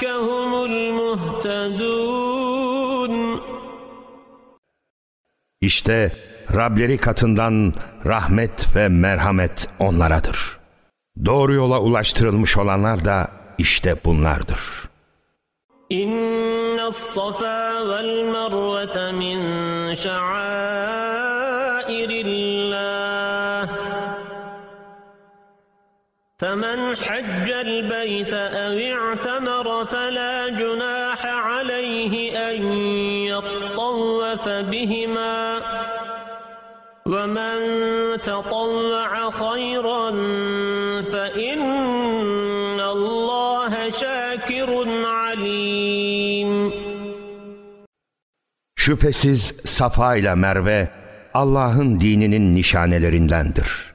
هم المهتدون İşte Rableri katından rahmet ve merhamet onlaradır. Doğru yola ulaştırılmış olanlar da işte bunlardır. إن الصفا والمروة من شعائر الله فمن حج البيت أو اعتمر فلا جناح عليه أن يطوف بهما ومن تطوع خيرا Şüphesiz Safa ile Merve Allah'ın dininin nişanelerindendir.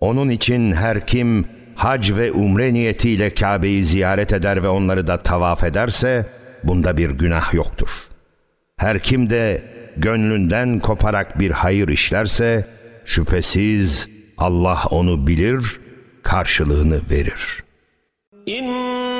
Onun için her kim hac ve umre niyetiyle Kabe'yi ziyaret eder ve onları da tavaf ederse bunda bir günah yoktur. Her kim de gönlünden koparak bir hayır işlerse şüphesiz Allah onu bilir, karşılığını verir.'' إن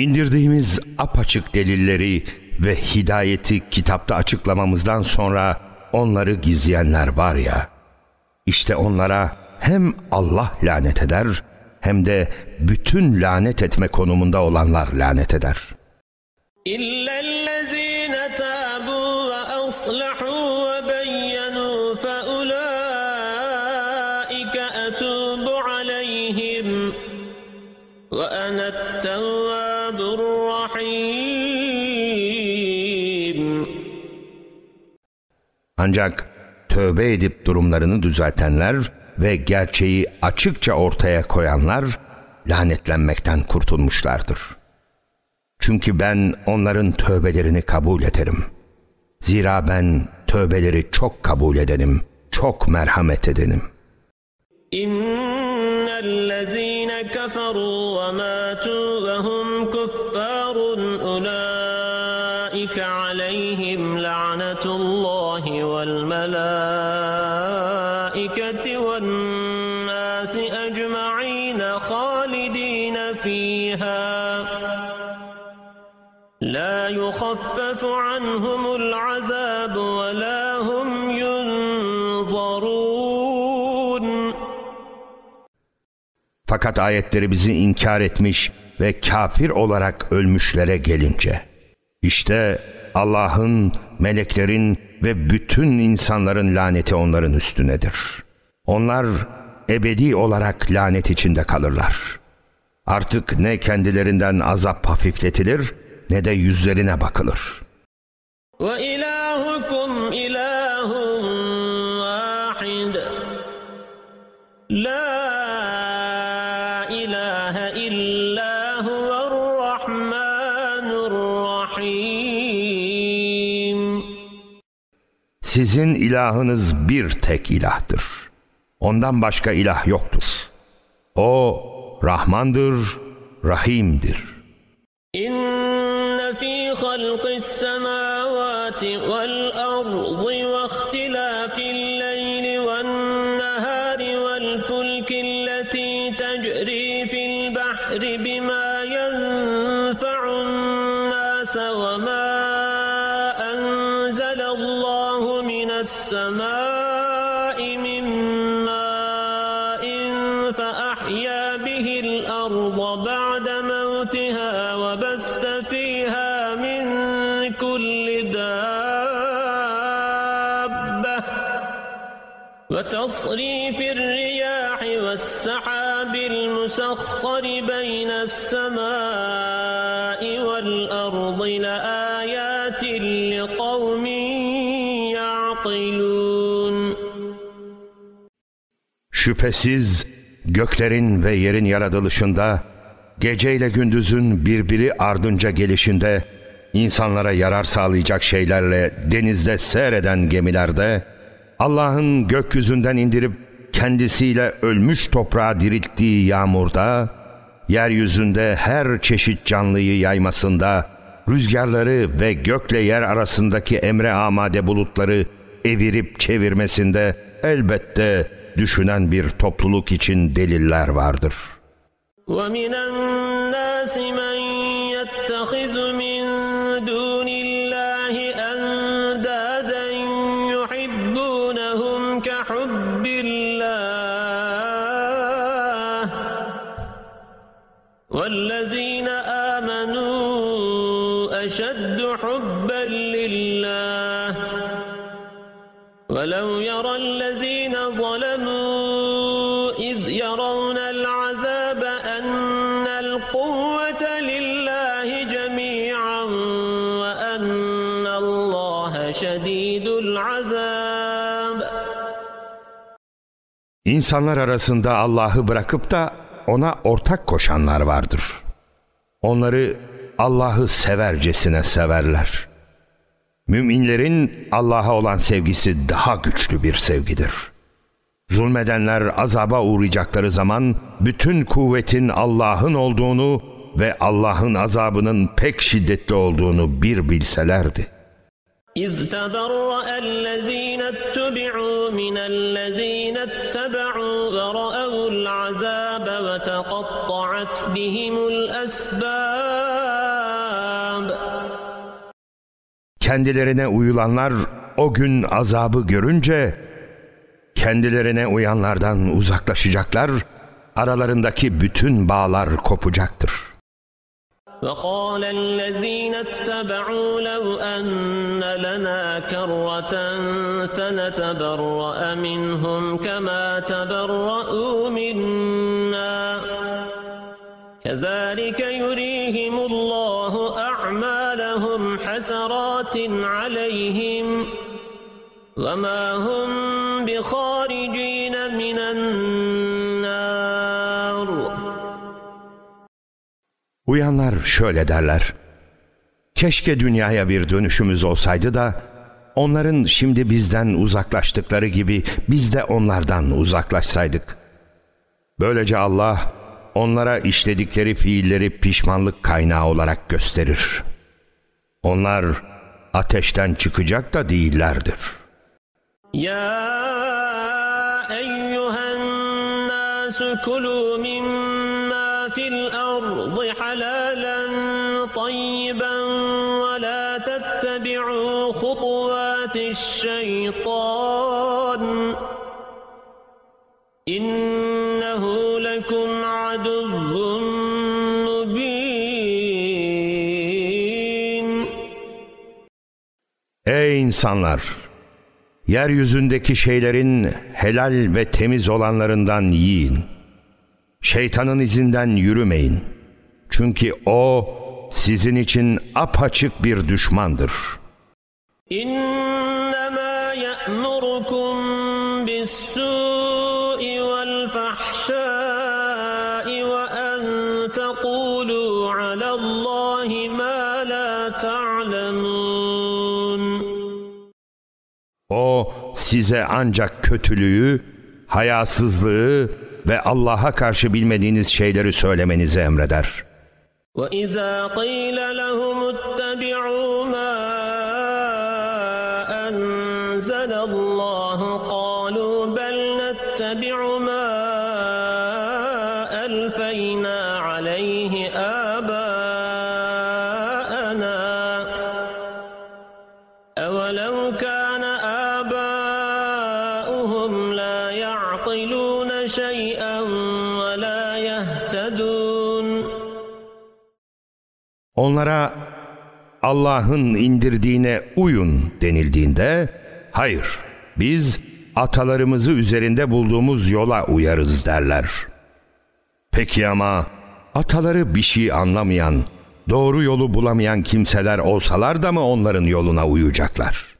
İndirdiğimiz apaçık delilleri ve hidayeti kitapta açıklamamızdan sonra onları gizleyenler var ya, işte onlara hem Allah lanet eder hem de bütün lanet etme konumunda olanlar lanet eder. İllellezine tabu ve aslah Ancak tövbe edip durumlarını düzeltenler ve gerçeği açıkça ortaya koyanlar lanetlenmekten kurtulmuşlardır. Çünkü ben onların tövbelerini kabul ederim. Zira ben tövbeleri çok kabul edenim, çok merhamet edenim. İnnellezîne keferû ve mâ عنهم العذاب ولا هم ينظرون Fakat ayetlerimizi inkar etmiş ve kafir olarak ölmüşlere gelince. işte Allah'ın, meleklerin ve bütün insanların laneti onların üstünedir. Onlar ebedi olarak lanet içinde kalırlar. Artık ne kendilerinden azap hafifletilir ne de yüzlerine bakılır. وإلهكم إله واحد لا إله إلا هو الرحمن الرحيم Sizin ilahınız bir tek ilahtır. Ondan başka ilah yoktur. O Rahmandır, Rahim'dir. إن في خلق السماوات والأرض Şüphesiz göklerin ve yerin yaratılışında, geceyle gündüzün birbiri ardınca gelişinde, insanlara yarar sağlayacak şeylerle denizde seyreden gemilerde, Allah'ın gökyüzünden indirip kendisiyle ölmüş toprağı dirilttiği yağmurda, yeryüzünde her çeşit canlıyı yaymasında, rüzgarları ve gökle yer arasındaki emre amade bulutları evirip çevirmesinde elbette düşünen bir topluluk için deliller vardır. ومن الناس من İnsanlar arasında Allah'ı bırakıp da ona ortak koşanlar vardır. Onları Allah'ı severcesine severler. Müminlerin Allah'a olan sevgisi daha güçlü bir sevgidir. Zulmedenler azaba uğrayacakları zaman bütün kuvvetin Allah'ın olduğunu ve Allah'ın azabının pek şiddetli olduğunu bir bilselerdi. إذ تبرأ الذين اتبعوا من الذين اتبعوا ورأوا العذاب وتقطعت بهم الأسباب Kendilerine uyulanlar o gün azabı görünce kendilerine uyanlardan uzaklaşacaklar, aralarındaki bütün bağlar kopacaktır. وقال الذين اتبعوا لو أن لنا كرة فنتبرأ منهم كما تبرأوا منا. كذلك يريهم الله أعمالهم حسرات عليهم. وما هم بخارجين Uyanlar şöyle derler. Keşke dünyaya bir dönüşümüz olsaydı da onların şimdi bizden uzaklaştıkları gibi biz de onlardan uzaklaşsaydık. Böylece Allah onlara işledikleri fiilleri pişmanlık kaynağı olarak gösterir. Onlar ateşten çıkacak da değillerdir. Ya eyyühen nasu kulû min الشيطان إنه لكم عدو عدو مبين Ey insanlar! Yeryüzündeki şeylerin helal ve temiz olanlarından yiyin. Şeytanın izinden yürümeyin. Çünkü o sizin için apaçık bir düşmandır. إنما O size ancak kötülüğü, hayasızlığı ve Allah'a karşı bilmediğiniz şeyleri söylemenizi emreder. وإذا قيل لهم اتبعوا ما Onlara Allah'ın indirdiğine uyun denildiğinde hayır biz atalarımızı üzerinde bulduğumuz yola uyarız derler. Peki ama ataları bir şey anlamayan, doğru yolu bulamayan kimseler olsalar da mı onların yoluna uyacaklar?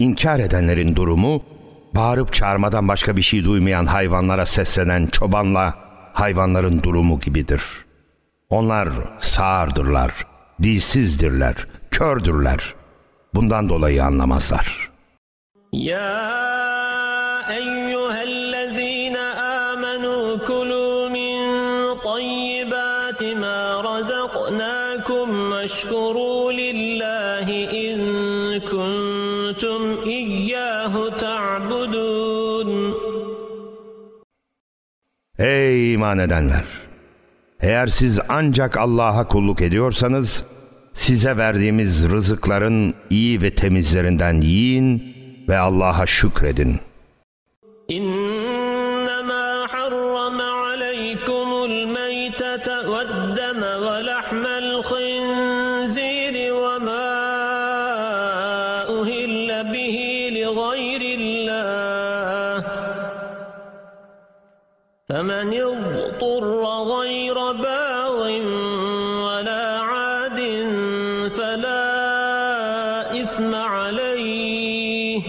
inkar edenlerin durumu bağırıp çağırmadan başka bir şey duymayan hayvanlara seslenen çobanla hayvanların durumu gibidir. Onlar sağırdırlar, dilsizdirler, kördürler. Bundan dolayı anlamazlar. يا Ey iman edenler! Eğer siz ancak Allah'a kulluk ediyorsanız, size verdiğimiz rızıkların iyi ve temizlerinden yiyin ve Allah'a şükredin. فمن اضطر غير باغ ولا عاد فلا إثم عليه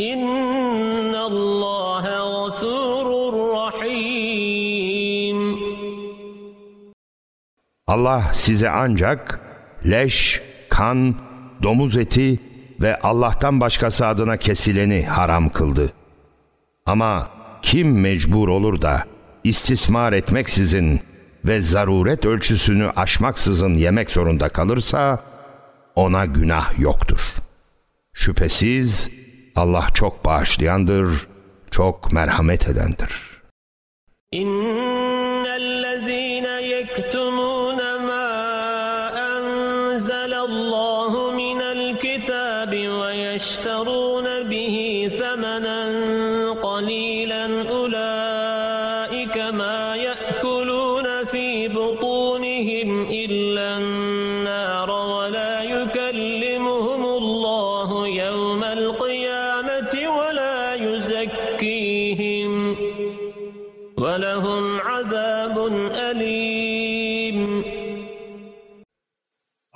إن الله غفور رحيم Allah size ancak leş, kan, domuz eti ve Allah'tan başkası adına kesileni haram kıldı. Ama kim mecbur olur da istismar etmeksizin ve zaruret ölçüsünü aşmaksızın yemek zorunda kalırsa ona günah yoktur. Şüphesiz Allah çok bağışlayandır, çok merhamet edendir. إن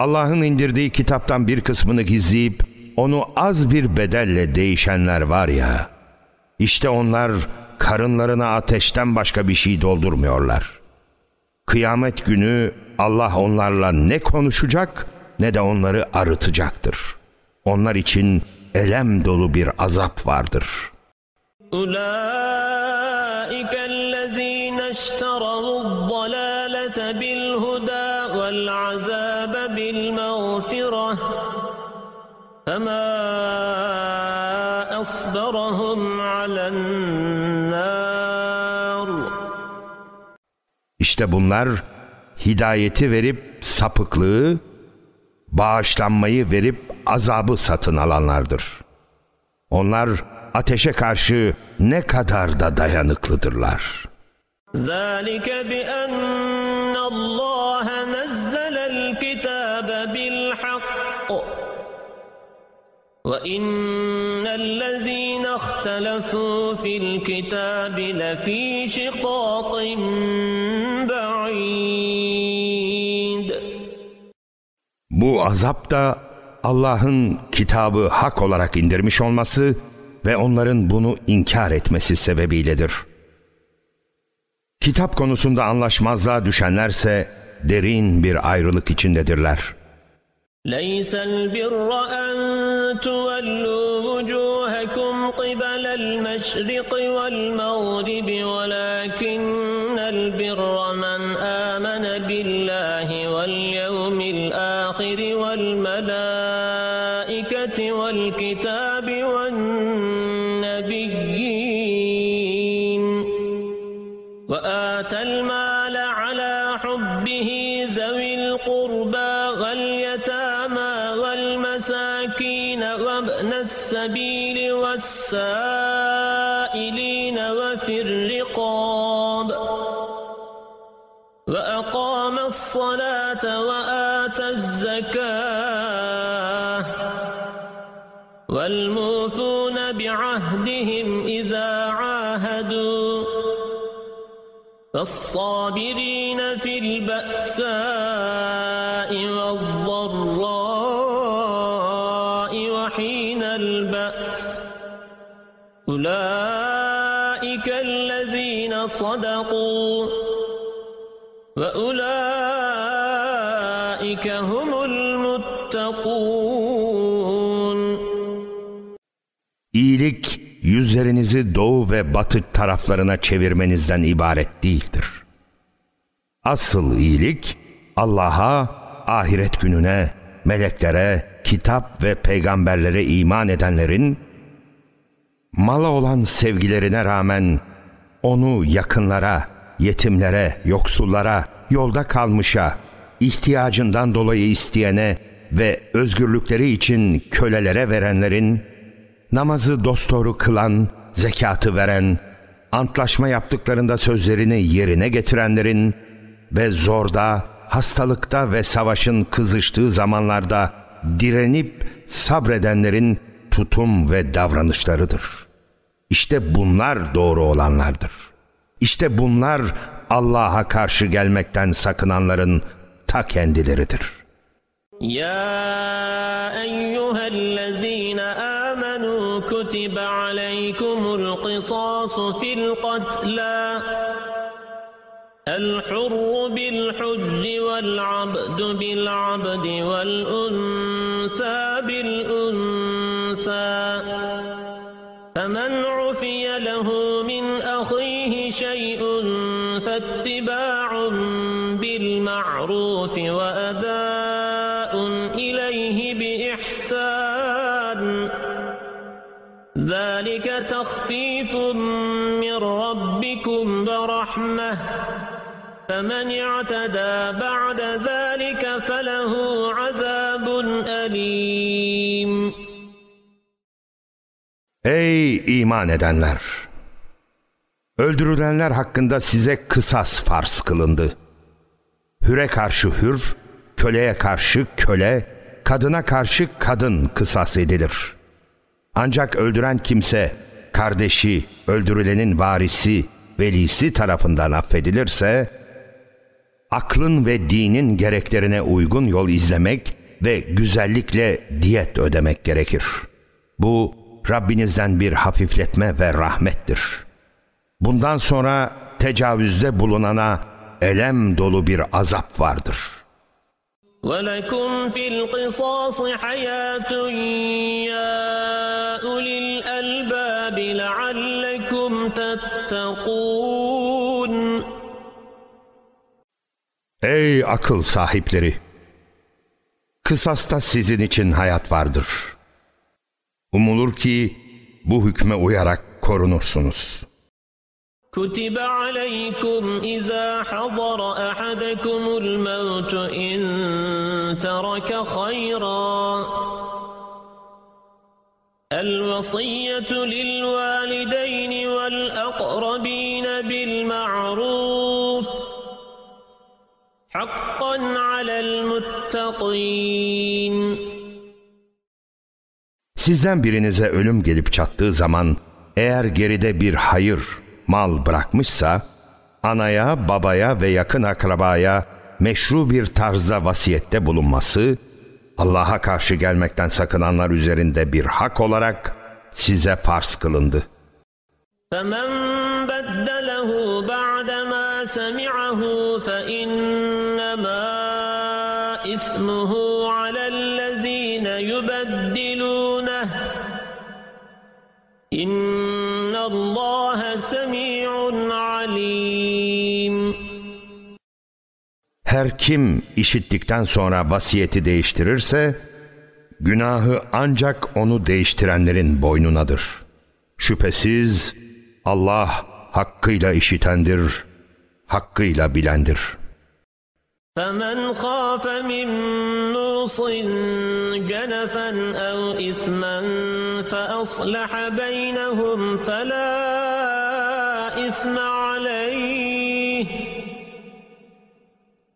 Allah'ın indirdiği kitaptan bir kısmını gizleyip onu az bir bedelle değişenler var ya, işte onlar karınlarına ateşten başka bir şey doldurmuyorlar. Kıyamet günü Allah onlarla ne konuşacak ne de onları arıtacaktır. Onlar için elem dolu bir azap vardır. Ulaika İşte bunlar hidayeti verip sapıklığı, bağışlanmayı verip azabı satın alanlardır. Onlar ateşe karşı ne kadar da dayanıklıdırlar. ذلك بأن الله نزل الكتاب بالحق وإن الذين اختلفوا في الكتاب لفي شقاق Bu azap da Allah'ın kitabı hak olarak indirmiş olması ve onların bunu inkar etmesi sebebiyledir. Kitap konusunda anlaşmazlığa düşenlerse derin bir ayrılık içindedirler. ليس البر أن تولوا وجوهكم قبل المشرق والمغرب ولكن البر والملائكة والكتاب والنبيين. وآتى المال على حبه ذوي القربى واليتامى والمساكين وابن السبيل والسائلين وفي الرقاب. وأقام الصلاة وآتى والموفون بعهدهم إذا عاهدوا فالصابرين في البأساء والضراء وحين البأس أولئك الذين صدقوا وأولئك İyilik yüzlerinizi doğu ve batı taraflarına çevirmenizden ibaret değildir. Asıl iyilik Allah'a, ahiret gününe, meleklere, kitap ve peygamberlere iman edenlerin mala olan sevgilerine rağmen onu yakınlara, yetimlere, yoksullara, yolda kalmışa, ihtiyacından dolayı isteyene ve özgürlükleri için kölelere verenlerin namazı dosdoğru kılan, zekatı veren, antlaşma yaptıklarında sözlerini yerine getirenlerin ve zorda, hastalıkta ve savaşın kızıştığı zamanlarda direnip sabredenlerin tutum ve davranışlarıdır. İşte bunlar doğru olanlardır. İşte bunlar Allah'a karşı gelmekten sakınanların ta kendileridir. يا أيها الذين آمنوا كتب عليكم القصاص في القتلى. الحر بالحر والعبد بالعبد والأنثى بالأنثى. فمن عفي له من أخيه شيء فاتباع بالمعروف وأداء إليه بإحسان ذلك تخفيف من ربكم ورحمة فمن اعتدى بعد ذلك فله عذاب أليم Ey iman edenler! Öldürülenler hakkında size kısas farz kılındı. Hüre karşı hür, köleye karşı köle, kadına karşı kadın kısas edilir. Ancak öldüren kimse, kardeşi, öldürülenin varisi, velisi tarafından affedilirse, aklın ve dinin gereklerine uygun yol izlemek ve güzellikle diyet ödemek gerekir. Bu Rabbinizden bir hafifletme ve rahmettir. Bundan sonra tecavüzde bulunana elem dolu bir azap vardır. وَلَكُمْ فِي الْقِصَاصِ حَيَاتٌ يَا أُولِي الْأَلْبَابِ لَعَلَّكُمْ تَتَّقُونَ Ey akıl sahipleri! Kısasta sizin için hayat vardır. Umulur ki bu hükme uyarak korunursunuz.'' كتب عليكم إذا حضر أحدكم الموت إن ترك خيرا. الوصية للوالدين والأقربين بالمعروف حقا على المتقين. Sizden birinize ölüm gelip çattığı zaman eğer geride bir hayır, mal bırakmışsa anaya, babaya ve yakın akrabaya meşru bir tarzda vasiyette bulunması Allah'a karşı gelmekten sakınanlar üzerinde bir hak olarak size farz kılındı. فمن بدله بعدما سمعه فإنما إثمه على الذين يبدلونه Her kim işittikten sonra vasiyeti değiştirirse, günahı ancak onu değiştirenlerin boynunadır. Şüphesiz Allah hakkıyla işitendir, hakkıyla bilendir. فمن خاف من موص جنفا أو إثما فأصلح بينهم فلا إثم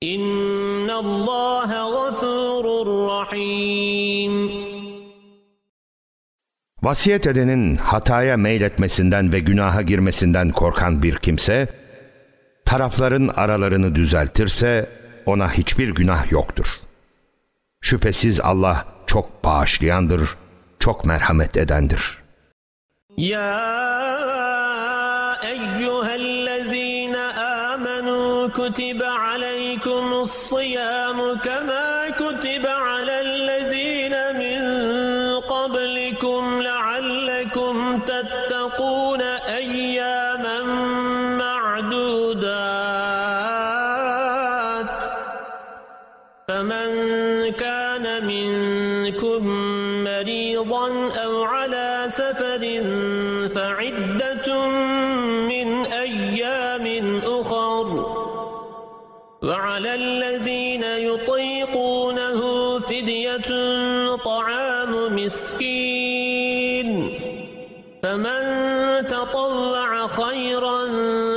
İnna Allah gafurur rahim. Vasiyet edenin hataya meyletmesinden ve günaha girmesinden korkan bir kimse, tarafların aralarını düzeltirse ona hiçbir günah yoktur. Şüphesiz Allah çok bağışlayandır, çok merhamet edendir. Ya وعلى الذين يطيقونه فدية طعام مسكين فمن تطوع خيرا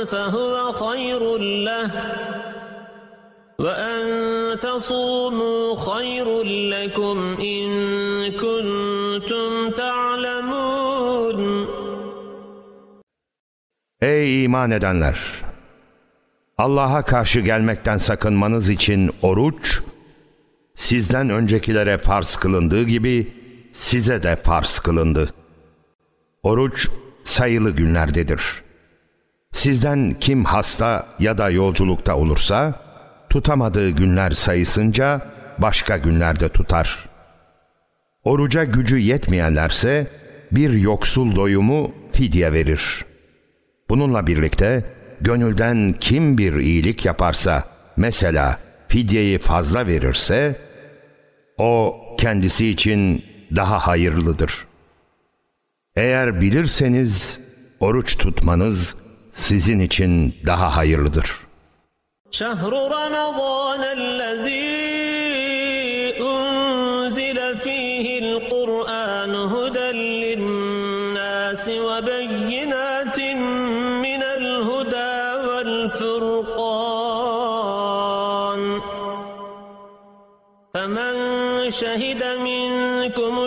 فهو خير له وأن تصوموا خير لكم إن كنتم تعلمون Ey iman edenler! Allah'a karşı gelmekten sakınmanız için oruç, sizden öncekilere farz kılındığı gibi size de farz kılındı. Oruç sayılı günlerdedir. Sizden kim hasta ya da yolculukta olursa, tutamadığı günler sayısınca başka günlerde tutar. Oruca gücü yetmeyenlerse bir yoksul doyumu fidye verir. Bununla birlikte gönülden kim bir iyilik yaparsa, mesela fidyeyi fazla verirse, o kendisi için daha hayırlıdır. Eğer bilirseniz oruç tutmanız sizin için daha hayırlıdır. شهر رمضان الذي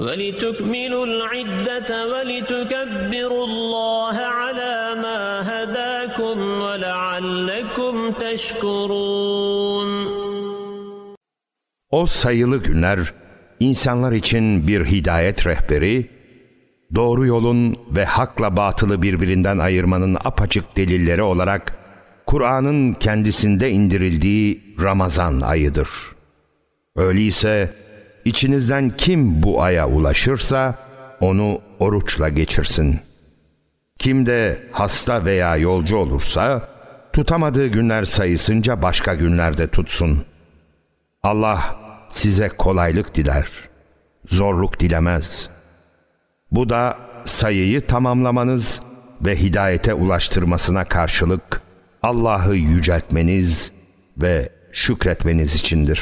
ولتكملوا العدة ولتكبروا الله على ما هداكم ولعلكم تشكرون O sayılı günler insanlar için bir hidayet rehberi, doğru yolun ve hakla batılı birbirinden ayırmanın apaçık delilleri olarak Kur'an'ın kendisinde indirildiği Ramazan ayıdır. Öyleyse içinizden kim bu aya ulaşırsa onu oruçla geçirsin. Kim de hasta veya yolcu olursa tutamadığı günler sayısınca başka günlerde tutsun. Allah size kolaylık diler, zorluk dilemez. Bu da sayıyı tamamlamanız ve hidayete ulaştırmasına karşılık Allah'ı yüceltmeniz ve şükretmeniz içindir.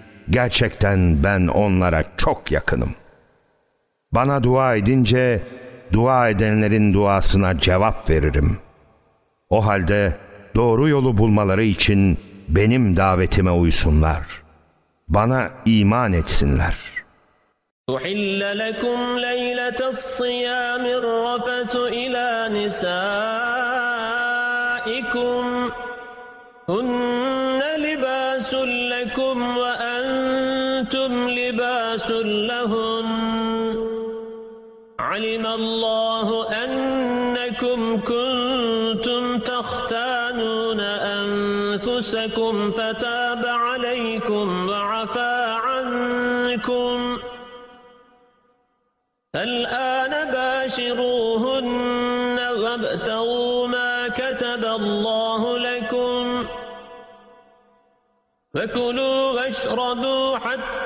gerçekten ben onlara çok yakınım. Bana dua edince dua edenlerin duasına cevap veririm. O halde doğru yolu bulmaları için benim davetime uysunlar. Bana iman etsinler. أحل لكم ليلة الصيام الرفث إلى نسائكم هن لهن علم الله أنكم كنتم تختانون أنفسكم فتاب عليكم وعفى عنكم. الآن باشروهن وابتغوا ما كتب الله لكم فكلوا واشربوا حتى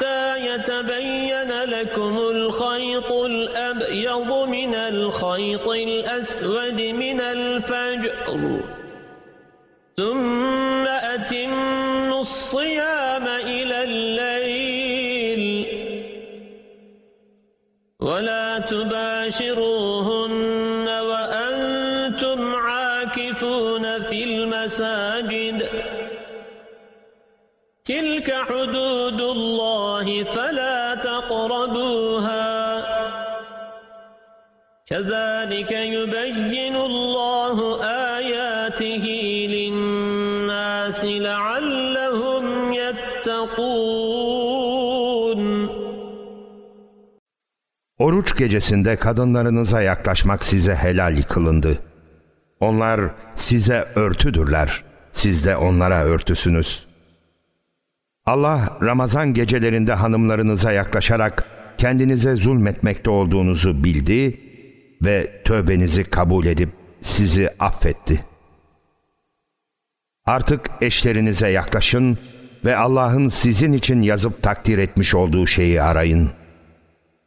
لكم الخيط الأبيض من الخيط الأسود من الفجر. ثم أتموا الصيام إلى الليل. ولا تباشروهن وأنتم عاكفون في المساجد. تلك حدود الله فلا تقربوها كذلك يبين الله آياته للناس لعلهم يتقون Oruç gecesinde kadınlarınıza yaklaşmak size helal kılındı. Onlar size örtüdürler. Siz de onlara örtüsünüz. Allah Ramazan gecelerinde hanımlarınıza yaklaşarak kendinize zulmetmekte olduğunuzu bildi ve tövbenizi kabul edip sizi affetti. Artık eşlerinize yaklaşın ve Allah'ın sizin için yazıp takdir etmiş olduğu şeyi arayın.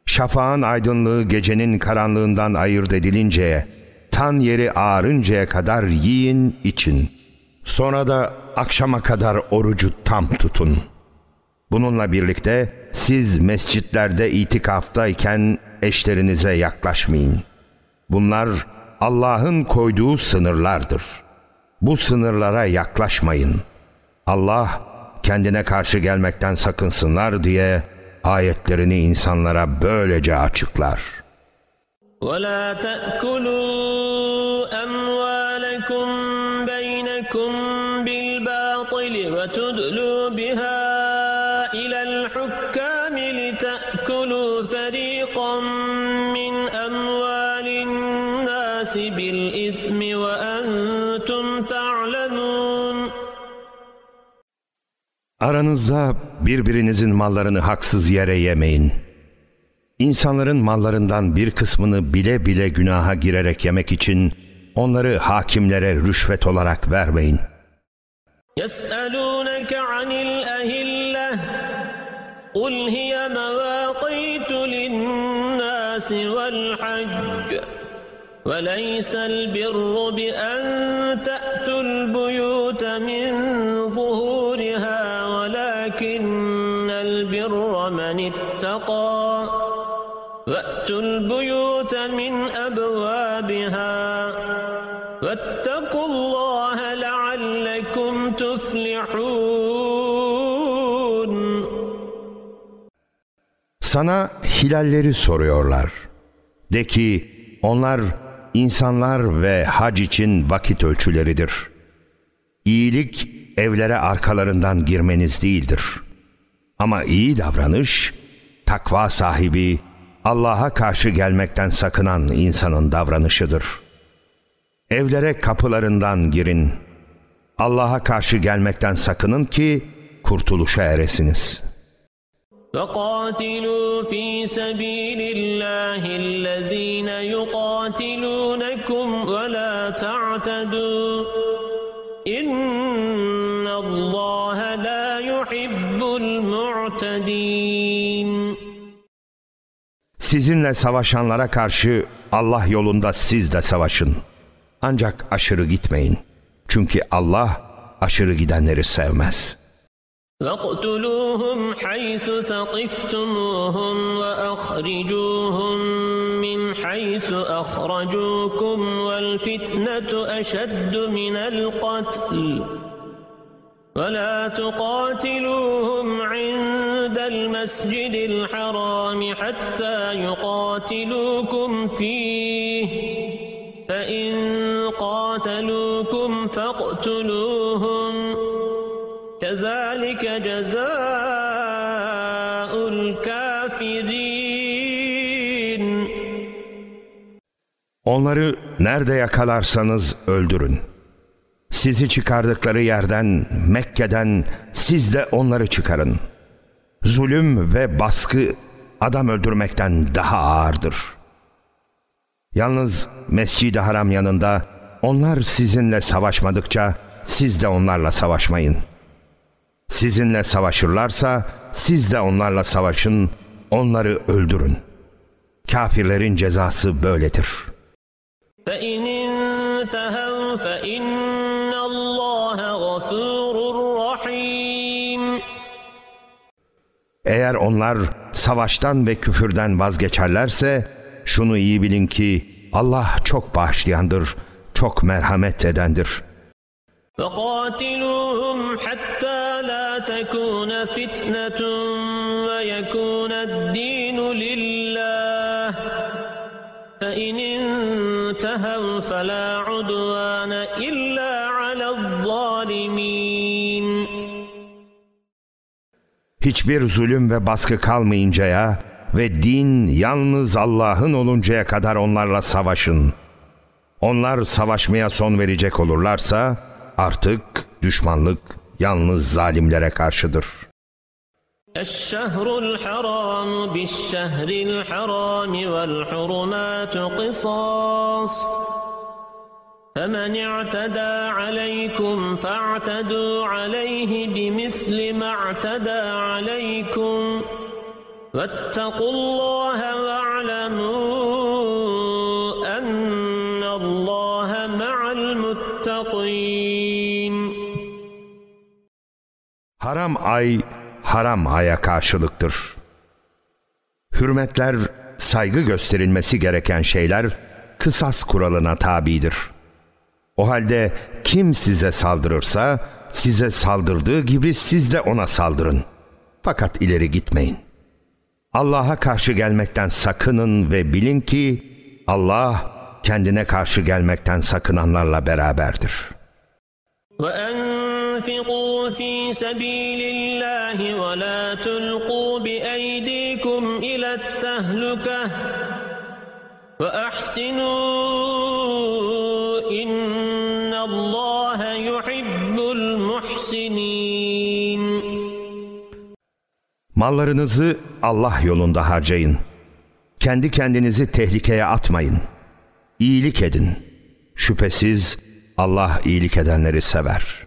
Şafağın aydınlığı gecenin karanlığından ayırt edilinceye, tan yeri ağarıncaya kadar yiyin için. Sonra da akşama kadar orucu tam tutun. Bununla birlikte siz mescitlerde itikaftayken eşlerinize yaklaşmayın. Bunlar Allah'ın koyduğu sınırlardır. Bu sınırlara yaklaşmayın. Allah kendine karşı gelmekten sakınsınlar diye ayetlerini insanlara böylece açıklar. ولا تأكلوا أموالكم بينكم Aranızda birbirinizin mallarını haksız yere yemeyin. İnsanların mallarından bir kısmını bile bile günaha girerek yemek için onları hakimlere rüşvet olarak vermeyin. يسألونك عن الأهلة قل هي مواقيت للناس والحج وليس البر بأن تأتوا ولكن البر من اتقى وأتوا البيوت من أبوابها واتقوا الله لعلكم تفلحون Sana hilalleri soruyorlar. De ki onlar insanlar ve hac için vakit ölçüleridir. İyilik evlere arkalarından girmeniz değildir. Ama iyi davranış, takva sahibi, Allah'a karşı gelmekten sakınan insanın davranışıdır. Evlere kapılarından girin. Allah'a karşı gelmekten sakının ki kurtuluşa eresiniz.'' فقاتلوا في سبيل الله الذين يقاتلونكم ولا تعتدوا المعتدين Sizinle savaşanlara karşı Allah yolunda siz de savaşın. Ancak aşırı gitmeyin. Çünkü Allah aşırı gidenleri sevmez.'' واقتلوهم حيث ثقفتموهم وأخرجوهم من حيث أخرجوكم والفتنة أشد من القتل ولا تقاتلوهم عند المسجد الحرام حتى يقاتلوكم فيه. فإن قاتلوكم فاقتلوهم. كذلك جزاء الكافرين. Onları nerede yakalarsanız öldürün. Sizi çıkardıkları yerden, Mekke'den siz de onları çıkarın. Zulüm ve baskı adam öldürmekten daha ağırdır. Yalnız Mescid-i Haram yanında onlar sizinle savaşmadıkça siz de onlarla savaşmayın. Sizinle savaşırlarsa siz de onlarla savaşın, onları öldürün. Kafirlerin cezası böyledir.'' فإن Eğer onlar savaştan ve küfürden vazgeçerlerse şunu iyi bilin ki Allah çok bağışlayandır, çok merhamet edendir. وقاتلوهم حتى لا تكون فتنة ويكون الدين لله فإن انتهوا فلا عدوان Hiçbir zulüm ve baskı kalmayıncaya ve din yalnız Allah'ın oluncaya kadar onlarla savaşın. Onlar savaşmaya son verecek olurlarsa artık düşmanlık yalnız zalimlere karşıdır. الشهر الحرام بالشهر الحرام والحرمات قصاص فمن اعتدى عليكم فاعتدوا عليه بمثل ما اعتدى عليكم واتقوا الله واعلموا أن الله مع المتقين Haram ay haram aya karşılıktır. Hürmetler, saygı gösterilmesi gereken şeyler kısas kuralına tabidir. O halde kim size saldırırsa size saldırdığı gibi siz de ona saldırın. Fakat ileri gitmeyin. Allah'a karşı gelmekten sakının ve bilin ki Allah kendine karşı gelmekten sakınanlarla beraberdir. وَاَنْفِقُوا ف۪ي سَب۪يلِ اللّٰهِ وَلَا تُلْقُوا بِاَيْد۪يكُمْ اِلَى التَّهْلُكَةِ وَاَحْسِنُوا Mallarınızı Allah yolunda harcayın. Kendi kendinizi tehlikeye atmayın. İyilik edin. Şüphesiz Allah iyilik edenleri sever.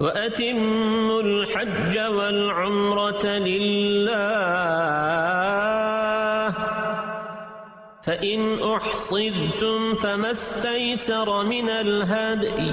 وأتموا الحج والعمرة لله فإن أحصرتم فما استيسر من الهدي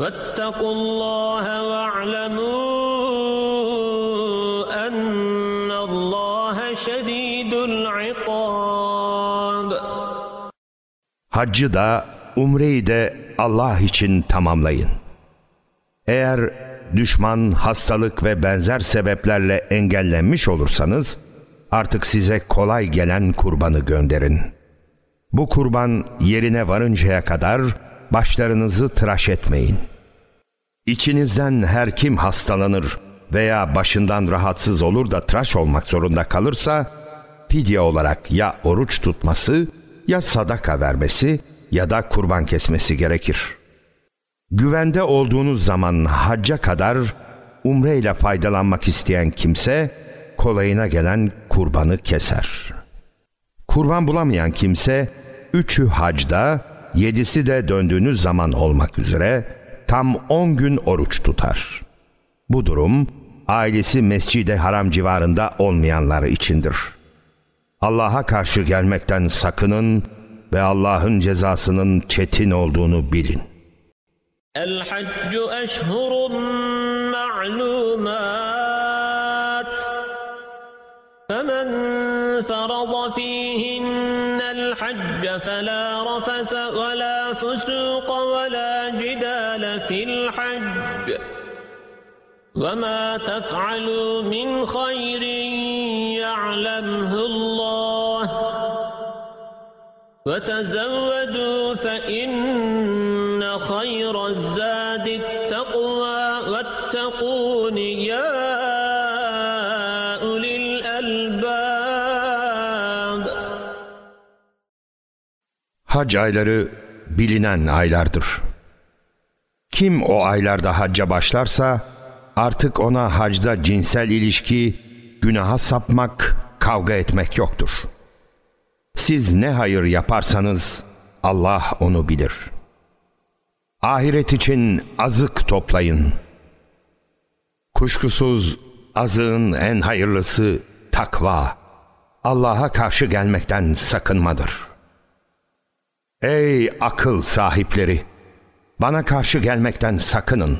واتقوا الله واعلموا أن الله شديد العقاب Haccı da umreyi de Allah için tamamlayın. Eğer düşman, hastalık ve benzer sebeplerle engellenmiş olursanız artık size kolay gelen kurbanı gönderin. Bu kurban yerine varıncaya kadar başlarınızı tıraş etmeyin. İçinizden her kim hastalanır veya başından rahatsız olur da tıraş olmak zorunda kalırsa fidye olarak ya oruç tutması ya sadaka vermesi ya da kurban kesmesi gerekir. Güvende olduğunuz zaman hacca kadar umre ile faydalanmak isteyen kimse kolayına gelen kurbanı keser. Kurban bulamayan kimse üçü hacda, yedisi de döndüğünüz zaman olmak üzere tam on gün oruç tutar. Bu durum ailesi mescide haram civarında olmayanlar içindir. Allah'a karşı gelmekten sakının ve Allah'ın cezasının çetin olduğunu bilin. El-Haccu eşhurun ma'lumat. Femen وما تفعلوا من خير يعلمه الله وتزودوا فإن خير الزاد التقوى واتقون يا أولي الألباب Hac ayları bilinen aylardır. Kim o aylarda hacca başlarsa artık ona hacda cinsel ilişki, günaha sapmak, kavga etmek yoktur. Siz ne hayır yaparsanız Allah onu bilir. Ahiret için azık toplayın. Kuşkusuz azığın en hayırlısı takva, Allah'a karşı gelmekten sakınmadır.'' Ey akıl sahipleri! Bana karşı gelmekten sakının.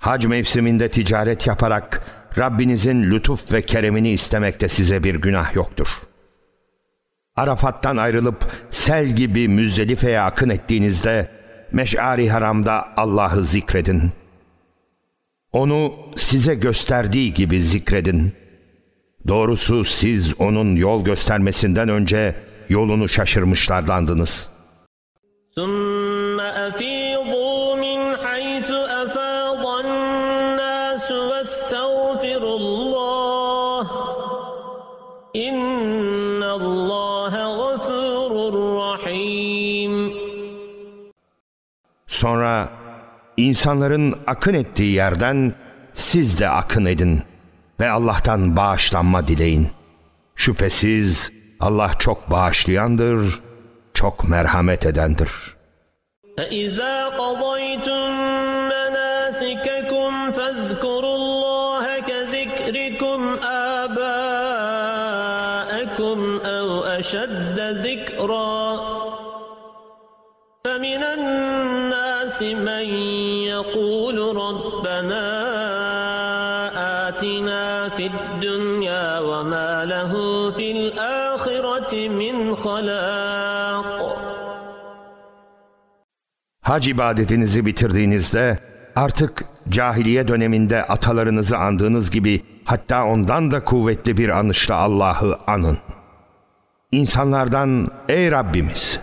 Hac mevsiminde ticaret yaparak Rabbinizin lütuf ve keremini istemekte size bir günah yoktur. Arafat'tan ayrılıp sel gibi Müzdelife'ye akın ettiğinizde Meş'ari Haram'da Allah'ı zikredin. Onu size gösterdiği gibi zikredin. Doğrusu siz onun yol göstermesinden önce yolunu şaşırmışlarlandınız. ثم أفيضوا Sonra insanların akın ettiği yerden siz de akın edin ve Allah'tan bağışlanma dileyin. Şüphesiz Allah çok bağışlayandır, çok merhamet edendir. فإذا قضيتم الناس من يقول ربنا آتنا في الدنيا وما له في الآخرة من خلاق Hac ibadetinizi bitirdiğinizde artık cahiliye döneminde atalarınızı andığınız gibi hatta ondan da kuvvetli bir anışla Allah'ı anın. İnsanlardan ey Rabbimiz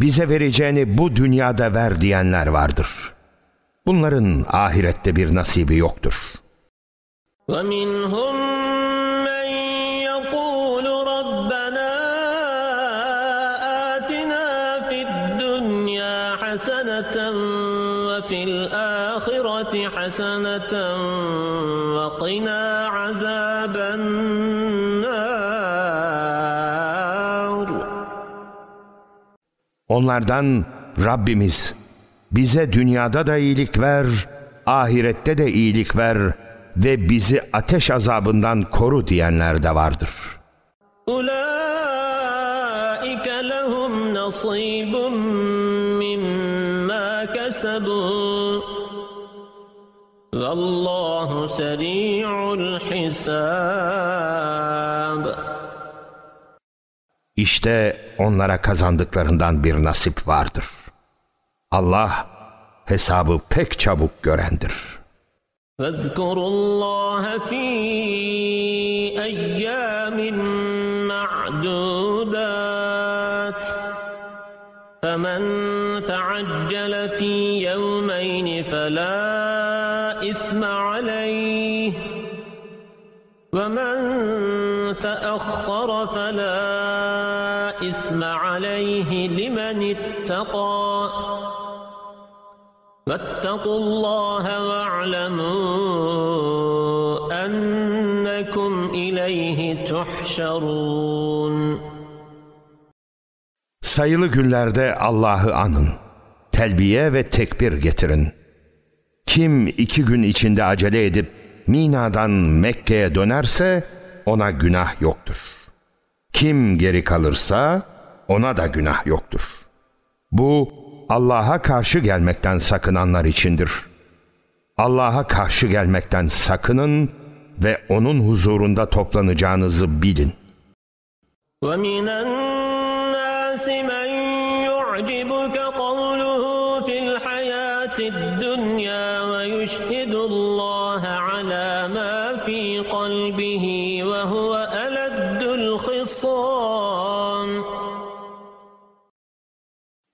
bize vereceğini bu dünyada ver diyenler vardır. Bunların ahirette bir nasibi yoktur. ومنهم من يقول ربنا آتنا في الدنيا حسنة وفي الآخرة حسنة وقنا Onlardan Rabbimiz bize dünyada da iyilik ver, ahirette de iyilik ver ve bizi ateş azabından koru diyenler de vardır. أولئك لهم نصيب مما كسبوا والله سريع الحساب İşte onlara kazandıklarından bir nasip vardır. Allah hesabı pek çabuk görendir. فاذكروا الله في أيام معدودات فمن تعجل في يومين فلا إثم عليه ومن تأخر فلا إثم عليه لمن اتقى واتقوا الله واعلموا أنكم إليه تحشرون Sayılı günlerde Allah'ı anın. Telbiye ve tekbir getirin. Kim iki gün içinde acele edip Mina'dan Mekke'ye dönerse ona günah yoktur. Kim geri kalırsa ona da günah yoktur. Bu Allah'a karşı gelmekten sakınanlar içindir. Allah'a karşı gelmekten sakının ve onun huzurunda toplanacağınızı bilin. ومن الناس من يعجبك قوله في الحياة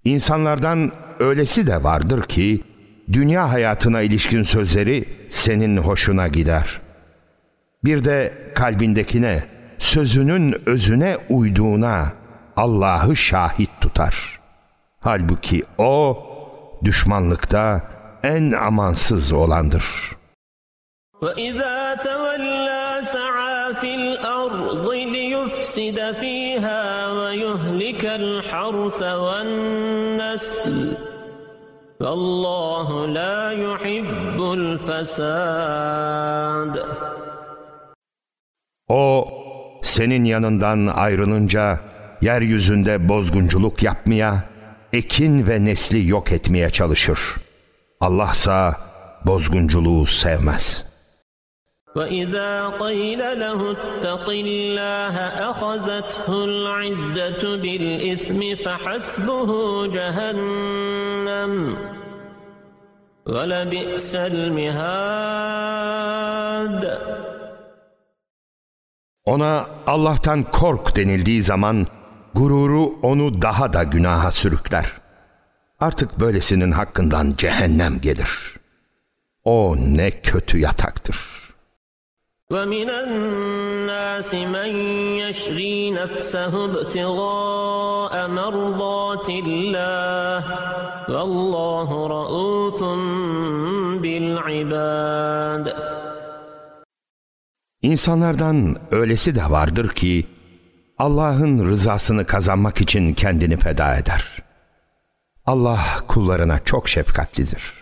İnsanlardan öylesi de vardır ki dünya hayatına ilişkin sözleri senin hoşuna gider. Bir de kalbindekine, sözünün özüne uyduğuna Allah'ı şahit tutar. Halbuki o düşmanlıkta en amansız olandır. وإذا تولى ليفسد فيها ويهلك الحرث والنسل والله لا يحب الفساد O senin yanından ayrılınca yeryüzünde bozgunculuk yapmaya, ekin ve nesli yok etmeye çalışır. Allahsa bozgunculuğu sevmez. وإذا قيل له اتق الله أخذته العزة بالإثم فحسبه جهنم ولبئس المهاد Ona Allah'tan kork denildiği zaman gururu onu daha da günaha sürükler. Artık böylesinin hakkından cehennem gelir. O ne kötü yataktır. ومن الناس من يشري نفسه ابتغاء مرضات الله والله رؤوف بالعباد İnsanlardan öylesi de vardır ki Allah'ın rızasını kazanmak için kendini feda eder. Allah kullarına çok şefkatlidir.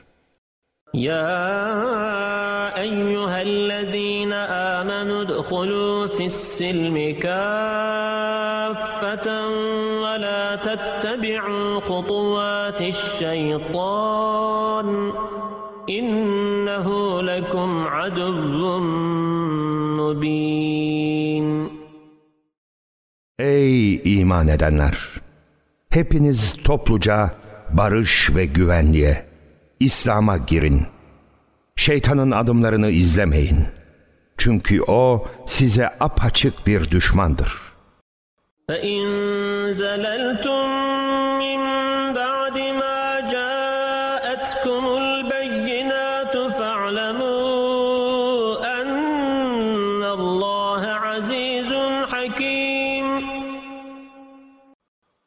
يا أيها الذين آمنوا ادخلوا في السلم كافة ولا تتبعوا خطوات الشيطان إنه لكم عدو مبين Ey iman edenler! Hepiniz topluca barış ve güvenliğe, İslam'a girin. Şeytanın adımlarını izlemeyin. Çünkü o size apaçık bir düşmandır. فإن زللتم من بعد ما جاءتكم البينات فاعلموا أن الله عزيز حكيم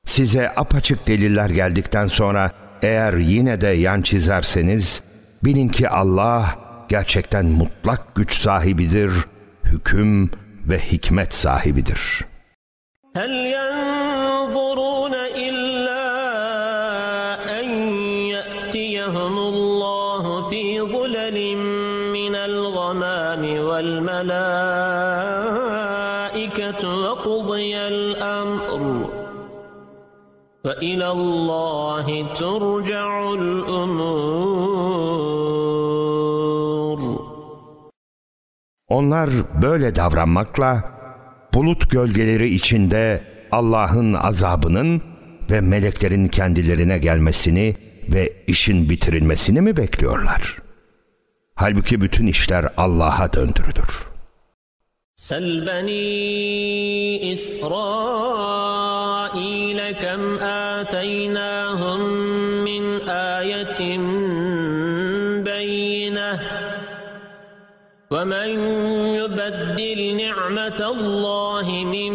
Size apaçık deliller geldikten sonra eğer yine de yan çizerseniz bilin ki Allah gerçekten mutlak güç sahibidir, hüküm ve hikmet sahibidir. هل ينظرون إلا أن يأتيهم الله في ظلل من الغمام والملائكة وقضي الأمر وإلى الله ترجع الأمور Onlar böyle davranmakla bulut gölgeleri içinde Allah'ın azabının ve meleklerin kendilerine gelmesini ve işin bitirilmesini mi bekliyorlar? Halbuki bütün işler Allah'a döndürülür. Sel beni İsrail'e kem ateyna ومن يبدل نعمة الله من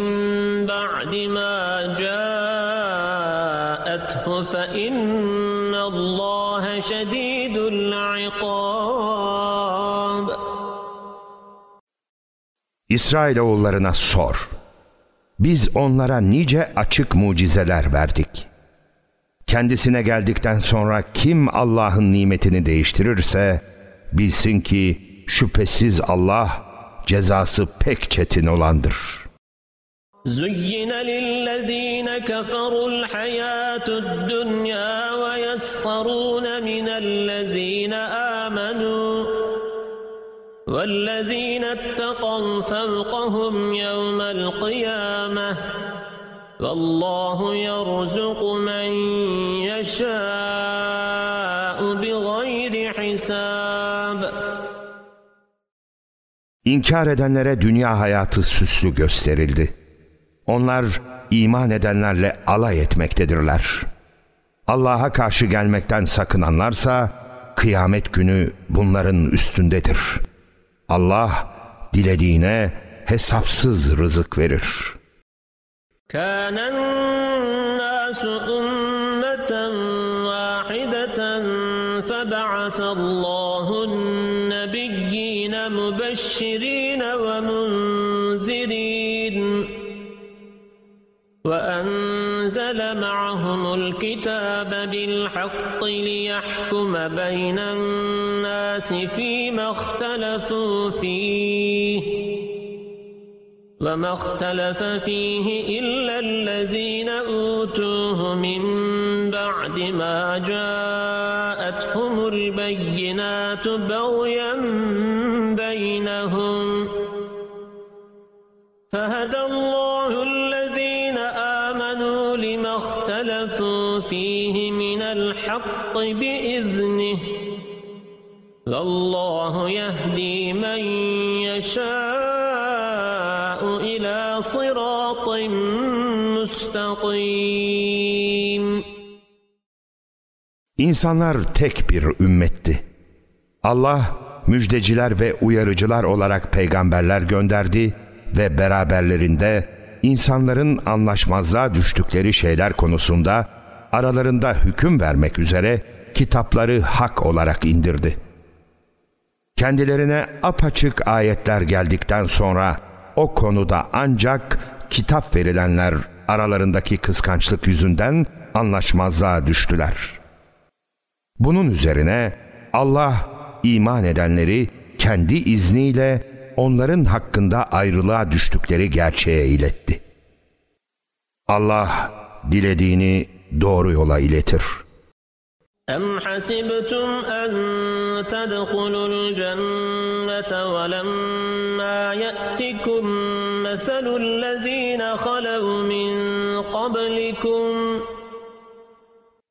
بعد ما جاءته فإن الله شديد العقاب İsrailoğullarına sor. Biz onlara nice açık mucizeler verdik. Kendisine geldikten sonra kim Allah'ın nimetini değiştirirse bilsin ki şüphesiz Allah cezası pek çetin olandır. زين للذين كفروا الحياة الدنيا ويسخرون من الذين آمنوا والذين اتقوا فوقهم يوم القيامة والله يرزق من يشاء بغير حساب İnkar edenlere dünya hayatı süslü gösterildi. Onlar iman edenlerle alay etmektedirler. Allah'a karşı gelmekten sakınanlarsa kıyamet günü bunların üstündedir. Allah dilediğine hesapsız rızık verir. Kânen nâsu ümmeten vâhideten feba'atallahu مبشرين ومنذرين. وأنزل معهم الكتاب بالحق ليحكم بين الناس فيما اختلفوا فيه. وما اختلف فيه إلا الذين أوتوه من بعد ما جاءتهم البينات بغيا بينهم فهدى الله الذين آمنوا لما اختلفوا فيه من الحق بإذنه والله يهدي من يشاء إلى صراط مستقيم İnsanlar tek bir ümmetti. Allah müjdeciler ve uyarıcılar olarak peygamberler gönderdi ve beraberlerinde insanların anlaşmazlığa düştükleri şeyler konusunda aralarında hüküm vermek üzere kitapları hak olarak indirdi. Kendilerine apaçık ayetler geldikten sonra o konuda ancak kitap verilenler aralarındaki kıskançlık yüzünden anlaşmazlığa düştüler. Bunun üzerine Allah iman edenleri kendi izniyle onların hakkında ayrılığa düştükleri gerçeğe iletti. Allah dilediğini doğru yola iletir. أم حسبتم أن تدخلوا الجنة ولما يأتكم مثل الذين خلوا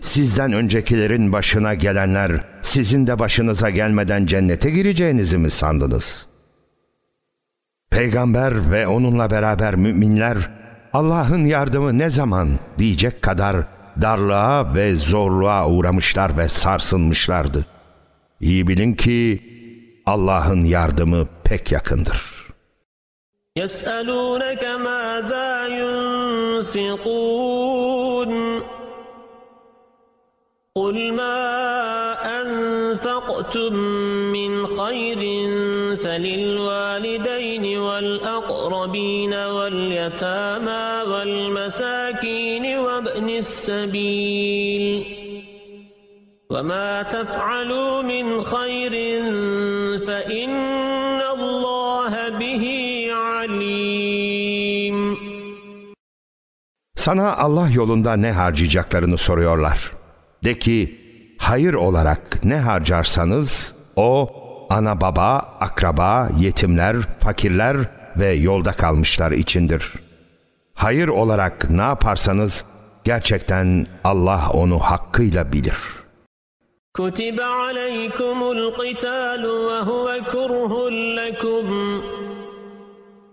sizden öncekilerin başına gelenler, sizin de başınıza gelmeden cennete gireceğinizi mi sandınız? Peygamber ve onunla beraber müminler, Allah'ın yardımı ne zaman diyecek kadar darlığa ve zorluğa uğramışlar ve sarsılmışlardı. İyi bilin ki Allah'ın yardımı pek yakındır. يسألونك ماذا ينفقون قل ما أنفقتم من خير فللوالدين والأقربين واليتامى والمساكين وابن السبيل وما تفعلوا من خير فإن الله به عليم Sana Allah yolunda ne harcayacaklarını soruyorlar. De ki, hayır olarak ne harcarsanız o ana baba, akraba, yetimler, fakirler ve yolda kalmışlar içindir. Hayır olarak ne yaparsanız gerçekten Allah onu hakkıyla bilir. كتب عليكم القتال وهو كره لكم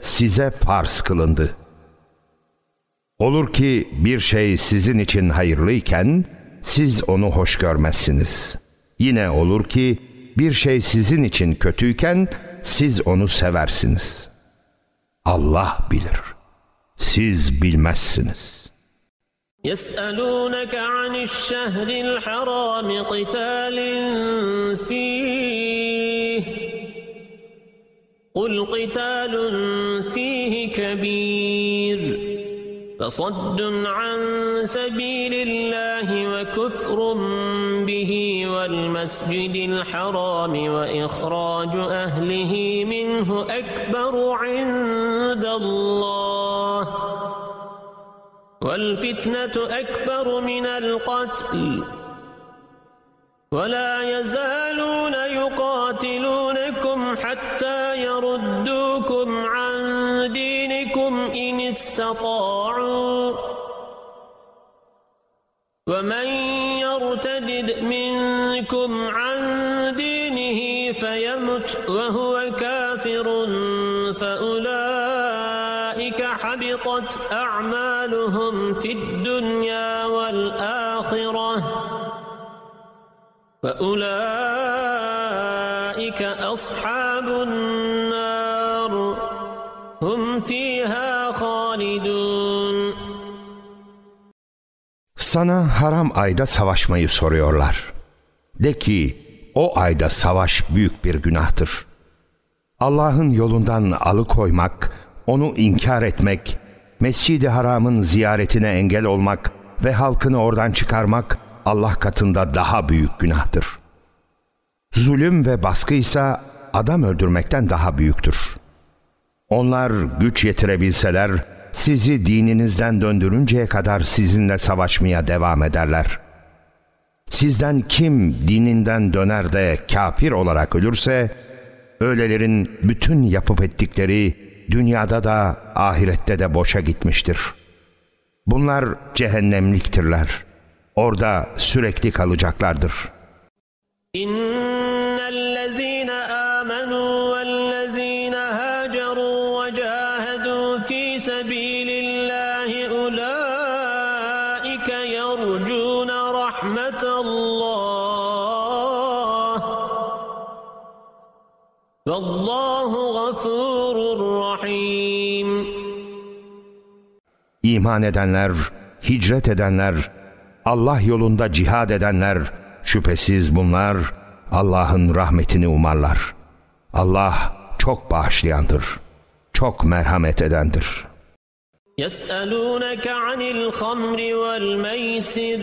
size farz kılındı. Olur ki bir şey sizin için hayırlıyken siz onu hoş görmezsiniz. Yine olur ki bir şey sizin için kötüyken siz onu seversiniz. Allah bilir. Siz bilmezsiniz. يسألونك عن الشهر الحرام قتال فيه قل قتال فيه كبير فصد عن سبيل الله وكفر به والمسجد الحرام وإخراج أهله منه أكبر عند الله والفتنة أكبر من القتل ولا يزالون يقاتلونكم استطاعوا. ومن يرتدد منكم عن دينه فيمت وهو كافر فأولئك حبطت أعمالهم في الدنيا والآخرة. وأولئك أصحاب النار. Sana haram ayda savaşmayı soruyorlar. De ki o ayda savaş büyük bir günahtır. Allah'ın yolundan alıkoymak, onu inkar etmek, Mescid-i Haram'ın ziyaretine engel olmak ve halkını oradan çıkarmak Allah katında daha büyük günahtır. Zulüm ve baskı ise adam öldürmekten daha büyüktür. Onlar güç yetirebilseler sizi dininizden döndürünceye kadar sizinle savaşmaya devam ederler. Sizden kim dininden döner de kafir olarak ölürse, öylelerin bütün yapıp ettikleri dünyada da ahirette de boşa gitmiştir. Bunlar cehennemliktirler. Orada sürekli kalacaklardır. إن والله غفور رحيم İman edenler, hicret edenler, Allah yolunda cihad edenler, şüphesiz bunlar Allah'ın rahmetini umarlar. Allah çok bağışlayandır, çok merhamet edendir. يسألونك عن الخمر والميسر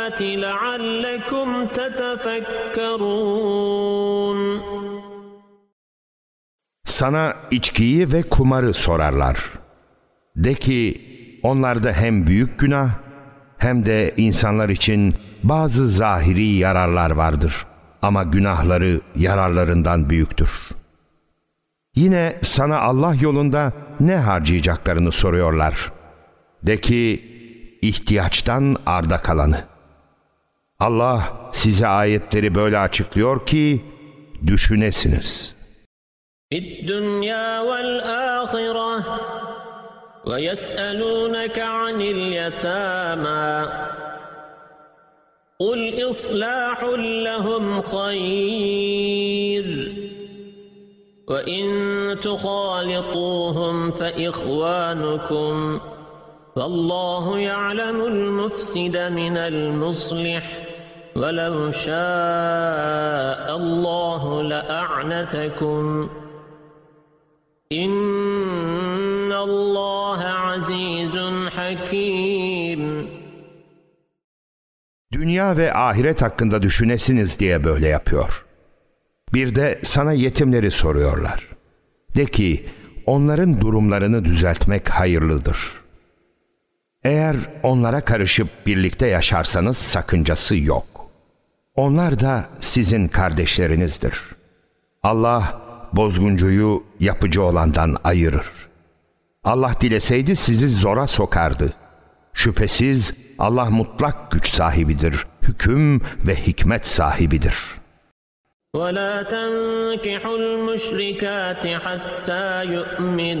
الآيات لعلكم تتفكرون Sana içkiyi ve kumarı sorarlar. De ki onlarda hem büyük günah hem de insanlar için bazı zahiri yararlar vardır. Ama günahları yararlarından büyüktür. Yine sana Allah yolunda ne harcayacaklarını soruyorlar. De ki ihtiyaçtan arda kalanı. Allah size ayetleri böyle açıklıyor ki düşünesiniz.'' الدنيا والآخرة ويسألونك عن اليتامى قل إصلاح لهم خير وإن تخالطوهم فإخوانكم فالله يعلم المفسد من المصلح ولو شاء الله لأعنتكم إن الله عزيز حكيم Dünya ve ahiret hakkında düşünesiniz diye böyle yapıyor. Bir de sana yetimleri soruyorlar. De ki onların durumlarını düzeltmek hayırlıdır. Eğer onlara karışıp birlikte yaşarsanız sakıncası yok. Onlar da sizin kardeşlerinizdir. Allah bozguncuyu yapıcı olandan ayırır. Allah dileseydi sizi zora sokardı. Şüphesiz Allah mutlak güç sahibidir, hüküm ve hikmet sahibidir. ولا تنكحوا المشركات حتى يؤمن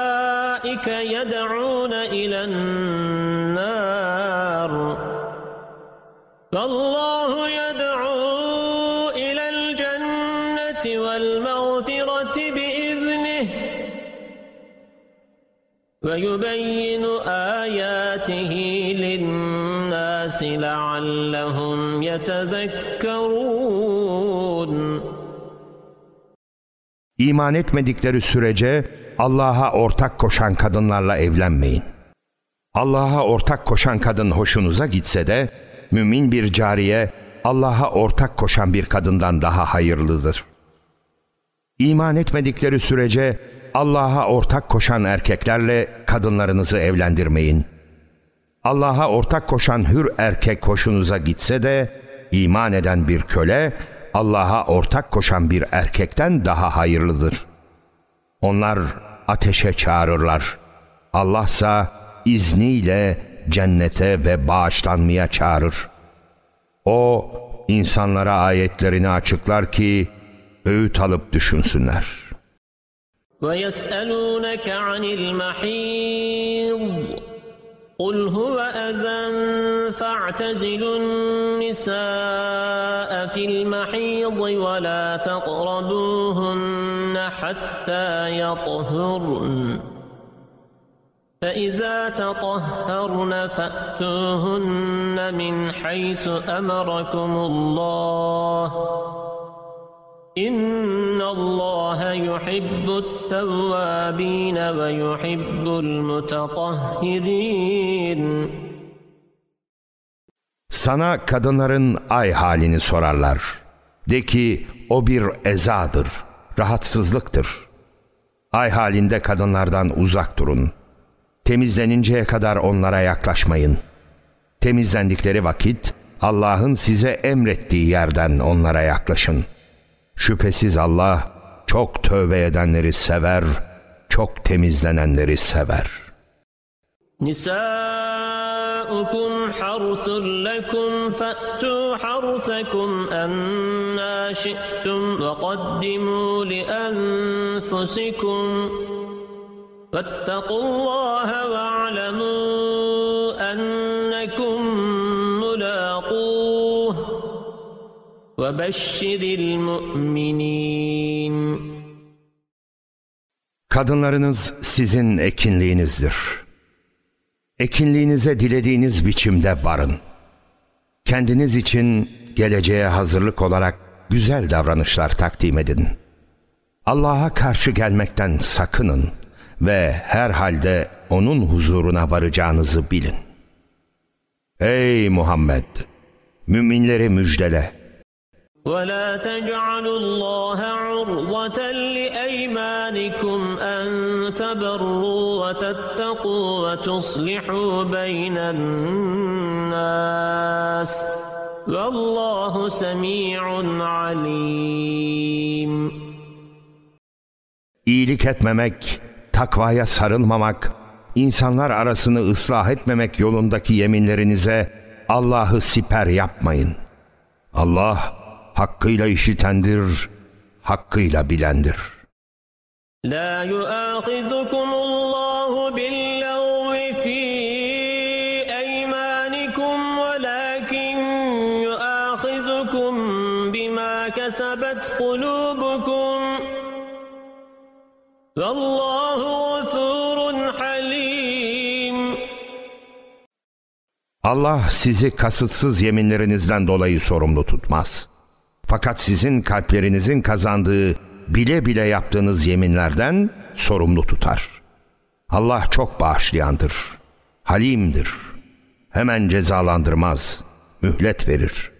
يدعون إلى النار. والله يدعو إلى الجنة والمغفرة بإذنه. ويبين آياته للناس لعلهم يتذكرون. İman etmedikleri sürece Allah'a ortak koşan kadınlarla evlenmeyin. Allah'a ortak koşan kadın hoşunuza gitse de mümin bir cariye Allah'a ortak koşan bir kadından daha hayırlıdır. İman etmedikleri sürece Allah'a ortak koşan erkeklerle kadınlarınızı evlendirmeyin. Allah'a ortak koşan hür erkek hoşunuza gitse de iman eden bir köle Allah'a ortak koşan bir erkekten daha hayırlıdır. Onlar ateşe çağırırlar. Allahsa izniyle cennete ve bağışlanmaya çağırır. O insanlara ayetlerini açıklar ki öğüt alıp düşünsünler. ويسألونك عن المحيض قل هو أذى فاعتزلوا النساء في المحيض ولا تقربوهن حتى يطهرن. فإذا تطهرن فأتوهن من حيث أمركم الله. إن الله يحب التوابين ويحب المتطهرين. Sana kadınların ay halini sorarlar. De ki o bir ezadır, rahatsızlıktır. Ay halinde kadınlardan uzak durun. Temizleninceye kadar onlara yaklaşmayın. Temizlendikleri vakit Allah'ın size emrettiği yerden onlara yaklaşın. Şüphesiz Allah çok tövbe edenleri sever, çok temizlenenleri sever. نساؤكم حرث لكم فأتوا حرثكم أنا شئتم وقدموا لأنفسكم واتقوا الله واعلموا أنكم ملاقوه وبشر المؤمنين Kadınlarınız sizin ekinliğinizdir. Ekinliğinize dilediğiniz biçimde varın. Kendiniz için geleceğe hazırlık olarak güzel davranışlar takdim edin. Allah'a karşı gelmekten sakının ve her halde O'nun huzuruna varacağınızı bilin. Ey Muhammed! Müminleri müjdele. ولا تجعلوا الله عرضة لأيمانكم أن تبروا وتتقوا وتصلحوا بين الناس والله سميع عليم İyilik etmemek, takvaya sarılmamak, insanlar arasını ıslah etmemek yolundaki yeminlerinize Allah'ı siper yapmayın. Allah hakkıyla işitendir, hakkıyla bilendir. La yuâhizukum Allahu billahvi fî eymânikum velâkin yuâhizukum bimâ kesebet kulûbukum. Vallahu gafurun halim. Allah sizi kasıtsız yeminlerinizden dolayı sorumlu tutmaz.'' Fakat sizin kalplerinizin kazandığı bile bile yaptığınız yeminlerden sorumlu tutar. Allah çok bağışlayandır, halimdir. Hemen cezalandırmaz, mühlet verir.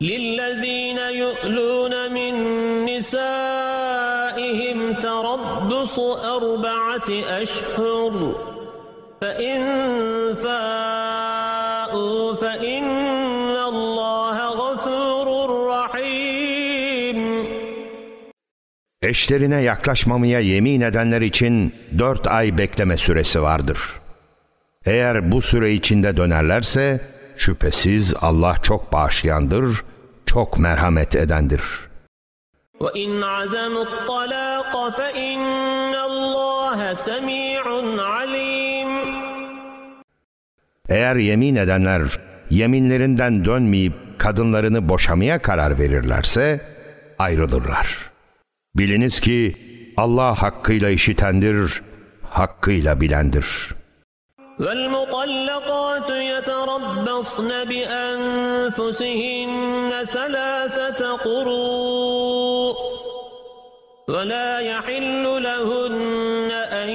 للذين يؤلون من نسائهم تربص أربعة أشهر فإن فاءوا فإن Eşlerine yaklaşmamaya yemin edenler için dört ay bekleme süresi vardır. Eğer bu süre içinde dönerlerse şüphesiz Allah çok bağışlayandır, çok merhamet edendir. وإن عزموا الطلاق فإن الله سميع عليم Eğer yemin edenler yeminlerinden dönmeyip kadınlarını boşamaya karar verirlerse ayrılırlar. Biliniz ki Allah hakkıyla işitendir, hakkıyla bilendir. والمطلقات يتربصن بأنفسهن ثلاثة قروء ولا يحل لهن أن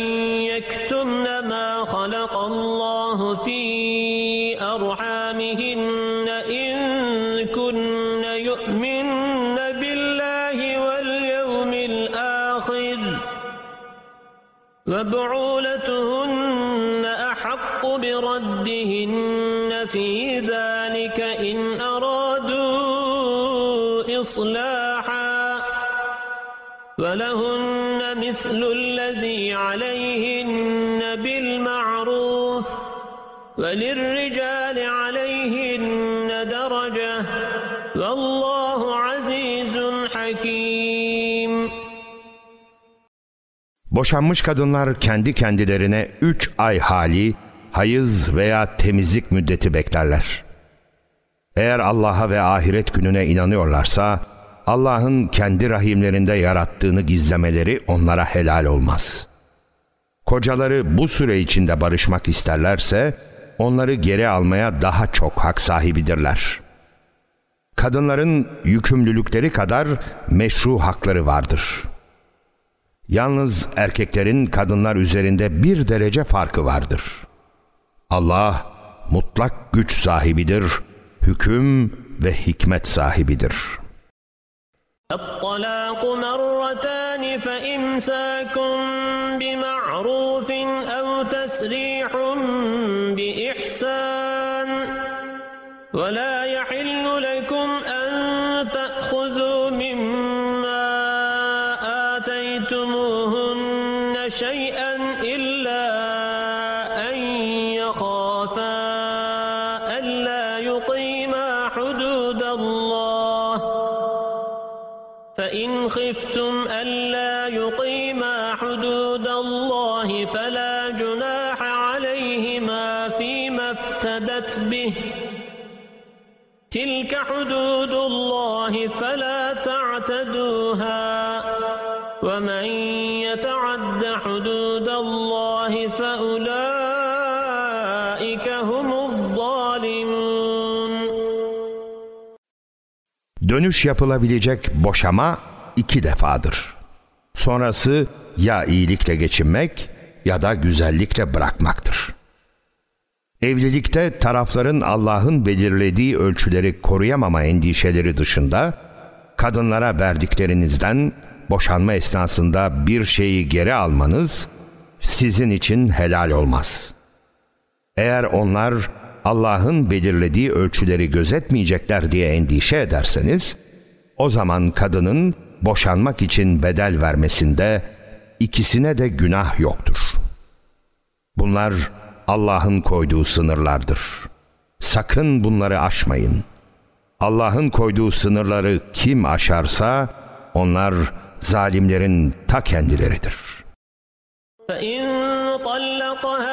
ولهن مثل الذي عليهن بالمعروف وللرجال عليهن درجة والله عزيز حكيم Boşanmış kadınlar kendi kendilerine üç ay hali, hayız veya temizlik müddeti beklerler. Eğer Allah'a ve ahiret gününe inanıyorlarsa, Allah'ın kendi rahimlerinde yarattığını gizlemeleri onlara helal olmaz. Kocaları bu süre içinde barışmak isterlerse, onları geri almaya daha çok hak sahibidirler. Kadınların yükümlülükleri kadar meşru hakları vardır.'' Yalnız erkeklerin kadınlar üzerinde bir derece farkı vardır. Allah mutlak güç sahibidir, hüküm ve hikmet sahibidir. الطلاق مرتان فإمساك بمعروف أو تسريح بإحسان ولا يحل Dönüş yapılabilecek boşama iki defadır. Sonrası ya iyilikle geçinmek ya da güzellikle bırakmaktır. Evlilikte tarafların Allah'ın belirlediği ölçüleri koruyamama endişeleri dışında kadınlara verdiklerinizden boşanma esnasında bir şeyi geri almanız sizin için helal olmaz. Eğer onlar Allah'ın belirlediği ölçüleri gözetmeyecekler diye endişe ederseniz, o zaman kadının boşanmak için bedel vermesinde ikisine de günah yoktur. Bunlar Allah'ın koyduğu sınırlardır. Sakın bunları aşmayın. Allah'ın koyduğu sınırları kim aşarsa onlar zalimlerin ta kendileridir. فإن طلقها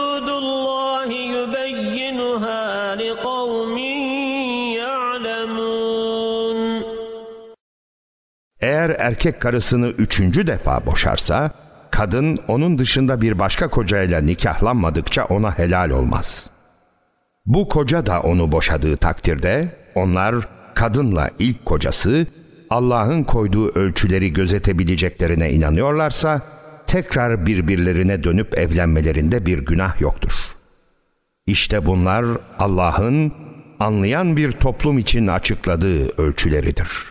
Eğer erkek karısını üçüncü defa boşarsa, kadın onun dışında bir başka kocayla nikahlanmadıkça ona helal olmaz. Bu koca da onu boşadığı takdirde, onlar kadınla ilk kocası, Allah'ın koyduğu ölçüleri gözetebileceklerine inanıyorlarsa, tekrar birbirlerine dönüp evlenmelerinde bir günah yoktur. İşte bunlar Allah'ın anlayan bir toplum için açıkladığı ölçüleridir.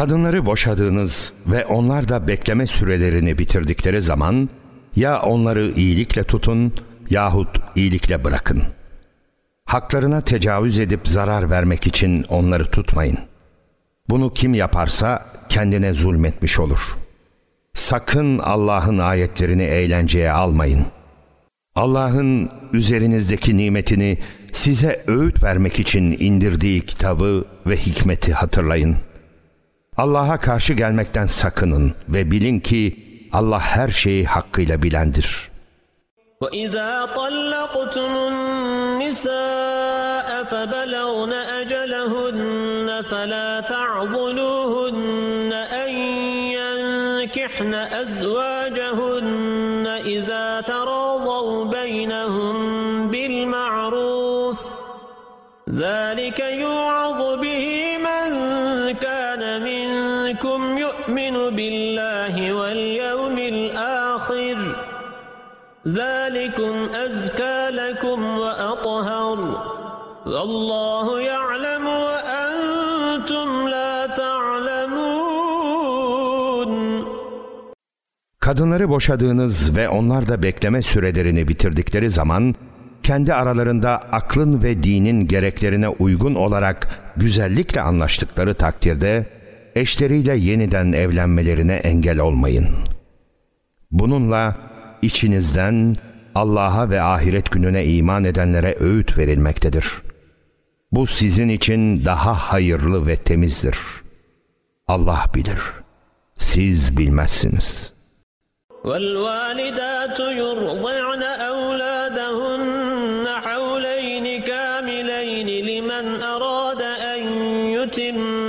Kadınları boşadığınız ve onlar da bekleme sürelerini bitirdikleri zaman ya onları iyilikle tutun yahut iyilikle bırakın. Haklarına tecavüz edip zarar vermek için onları tutmayın. Bunu kim yaparsa kendine zulmetmiş olur. Sakın Allah'ın ayetlerini eğlenceye almayın. Allah'ın üzerinizdeki nimetini size öğüt vermek için indirdiği kitabı ve hikmeti hatırlayın. Allah'a karşı gelmekten sakının ve bilin ki Allah her şeyi hakkıyla bilendir.'' وإذا طلقتم النساء فبلغن أجلهن فلا تعضلوهن أن ينكحن أزواجهن إذا تراضوا بينهم بالمعروف ذلك ذلكم أزكى لكم وأطهر والله يعلم وأنتم لا تعلمون Kadınları boşadığınız ve onlar da bekleme sürelerini bitirdikleri zaman kendi aralarında aklın ve dinin gereklerine uygun olarak güzellikle anlaştıkları takdirde eşleriyle yeniden evlenmelerine engel olmayın. Bununla içinizden Allah'a ve ahiret gününe iman edenlere öğüt verilmektedir. Bu sizin için daha hayırlı ve temizdir. Allah bilir. Siz bilmezsiniz. والوالدات يرضعن أولادهن حولين كاملين لمن أراد أن يتم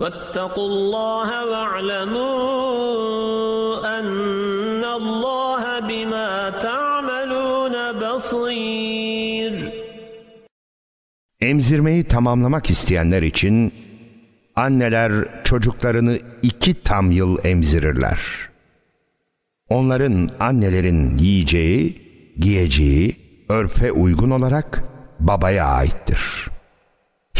واتقوا الله واعلموا أن الله بما تعملون بصير Emzirmeyi tamamlamak isteyenler için anneler çocuklarını iki tam yıl emzirirler. Onların annelerin yiyeceği, giyeceği örfe uygun olarak babaya aittir.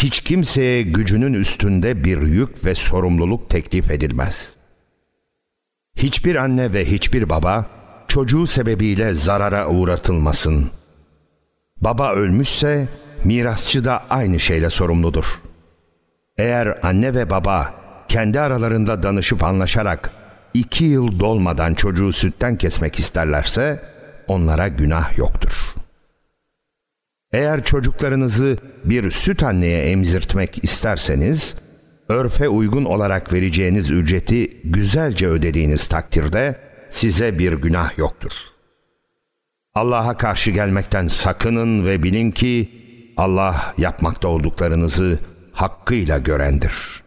Hiç kimseye gücünün üstünde bir yük ve sorumluluk teklif edilmez. Hiçbir anne ve hiçbir baba çocuğu sebebiyle zarara uğratılmasın. Baba ölmüşse mirasçı da aynı şeyle sorumludur. Eğer anne ve baba kendi aralarında danışıp anlaşarak iki yıl dolmadan çocuğu sütten kesmek isterlerse onlara günah yoktur. Eğer çocuklarınızı bir süt anneye emzirtmek isterseniz, örfe uygun olarak vereceğiniz ücreti güzelce ödediğiniz takdirde size bir günah yoktur. Allah'a karşı gelmekten sakının ve bilin ki Allah yapmakta olduklarınızı hakkıyla görendir.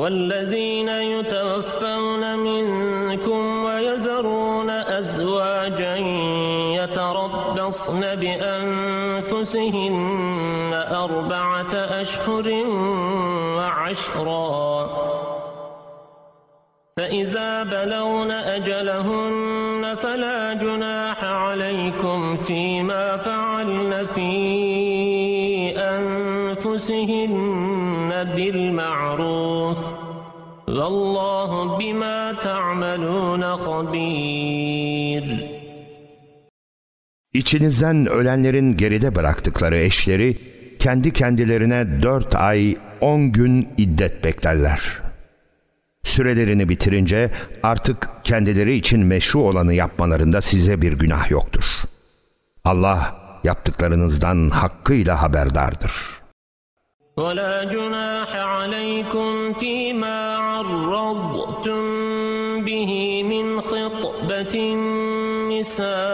والذين يتوفون منكم ويذرون أزواجا يتربصن بأنفسهن أربعة أشهر وعشرا. فإذا بلغن أجلهن فلا جناح عليكم فيما فعلن في أنفسهن بالمعروف. والله بما تعملون خبير. İçinizden ölenlerin geride bıraktıkları eşleri kendi kendilerine dört ay on gün iddet beklerler. Sürelerini bitirince artık kendileri için meşru olanı yapmalarında size bir günah yoktur. Allah yaptıklarınızdan hakkıyla haberdardır. ولا جناح عليكم فيما عرضتم به من خطبة النساء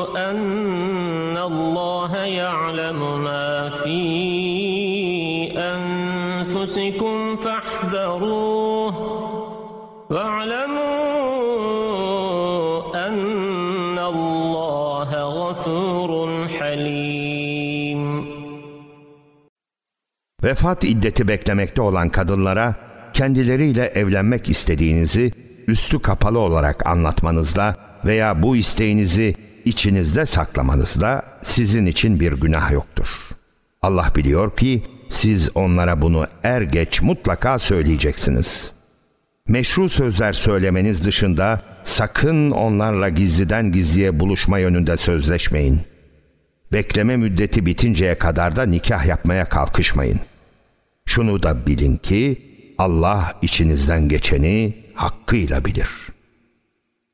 أن الله يعلم ما في أنفسكم فاحذروه واعلموا أن الله غفور حليم Vefat iddeti beklemekte olan kadınlara kendileriyle evlenmek istediğinizi üstü kapalı olarak anlatmanızda veya bu isteğinizi içinizde saklamanızda sizin için bir günah yoktur. Allah biliyor ki siz onlara bunu er geç mutlaka söyleyeceksiniz. Meşru sözler söylemeniz dışında sakın onlarla gizliden gizliye buluşma yönünde sözleşmeyin. Bekleme müddeti bitinceye kadar da nikah yapmaya kalkışmayın. Şunu da bilin ki Allah içinizden geçeni hakkıyla bilir.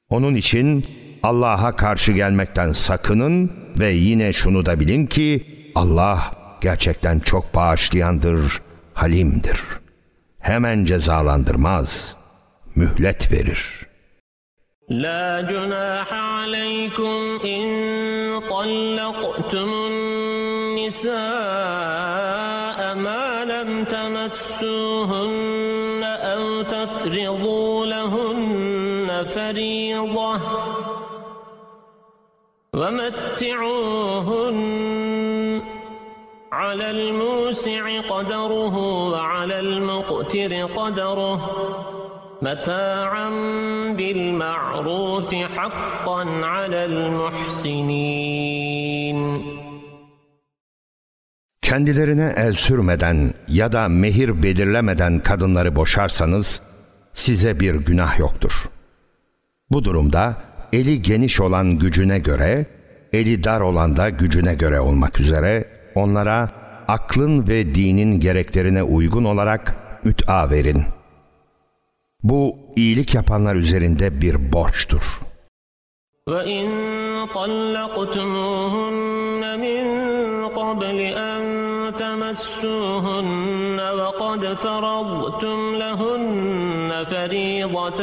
Onun için Allah'a karşı gelmekten sakının ve yine şunu da bilin ki Allah gerçekten çok bağışlayandır, halimdir. Hemen cezalandırmaz, mühlet verir.'' لا جناح عليكم إن طلقتم النساء ومتعوهن على الموسع قدره وعلى المقتر قدره متاعا بالمعروف حقا على المحسنين Kendilerine el sürmeden ya da mehir belirlemeden kadınları boşarsanız size bir günah yoktur. Bu durumda eli geniş olan gücüne göre, eli dar olan da gücüne göre olmak üzere onlara aklın ve dinin gereklerine uygun olarak müt'a verin. Bu iyilik yapanlar üzerinde bir borçtur. وإن طلقتموهن من قبل أن تمسوهن وقد فرضتم لهن فريضة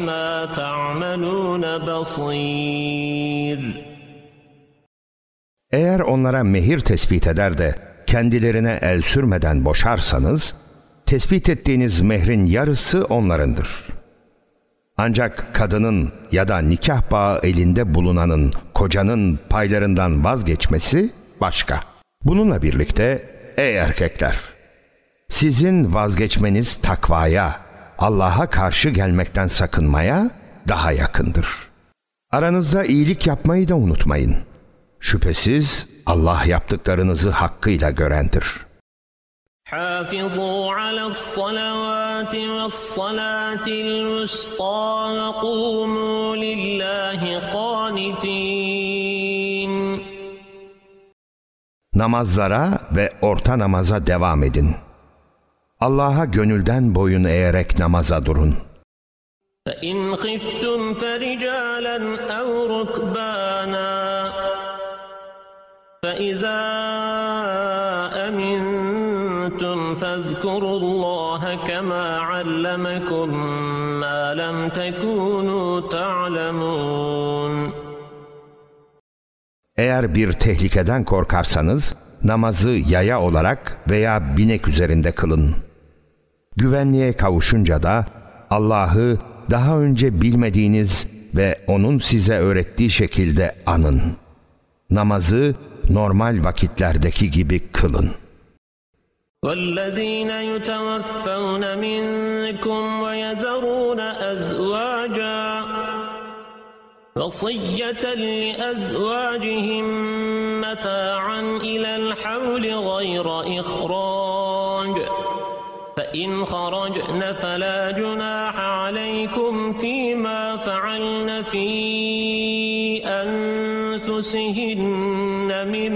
بما تعملون بصير Eğer onlara mehir tespit eder de kendilerine el sürmeden boşarsanız, tespit ettiğiniz mehrin yarısı onlarındır. Ancak kadının ya da nikah bağı elinde bulunanın kocanın paylarından vazgeçmesi başka. Bununla birlikte ey erkekler, sizin vazgeçmeniz takvaya, Allah'a karşı gelmekten sakınmaya daha yakındır. Aranızda iyilik yapmayı da unutmayın. Şüphesiz Allah yaptıklarınızı hakkıyla görendir. حافظوا على الصلوات والصلاة الوسطى وقوموا لله قانتين Namazlara ve orta namaza devam edin. Allah'a gönülden boyun eğerek namaza durun. فإن خفتم فرجالا أو ركبانا فإذا أمنتم فاذكروا الله كما علمكم ما لم لم تكونوا تعلمون Eğer bir tehlikeden korkarsanız namazı yaya olarak veya binek üzerinde kılın. Güvenliğe kavuşunca da Allah'ı daha önce bilmediğiniz ve O'nun size öğrettiği şekilde anın. Namazı normal vakitlerdeki gibi kılın. والذين يتوفون منكم ويذرون أزواجا وصية لأزواجهم متاعا إلى الحول غير إخراج فإن خرجن فلا جناح عليكم فيما فعلن في أنفسهن من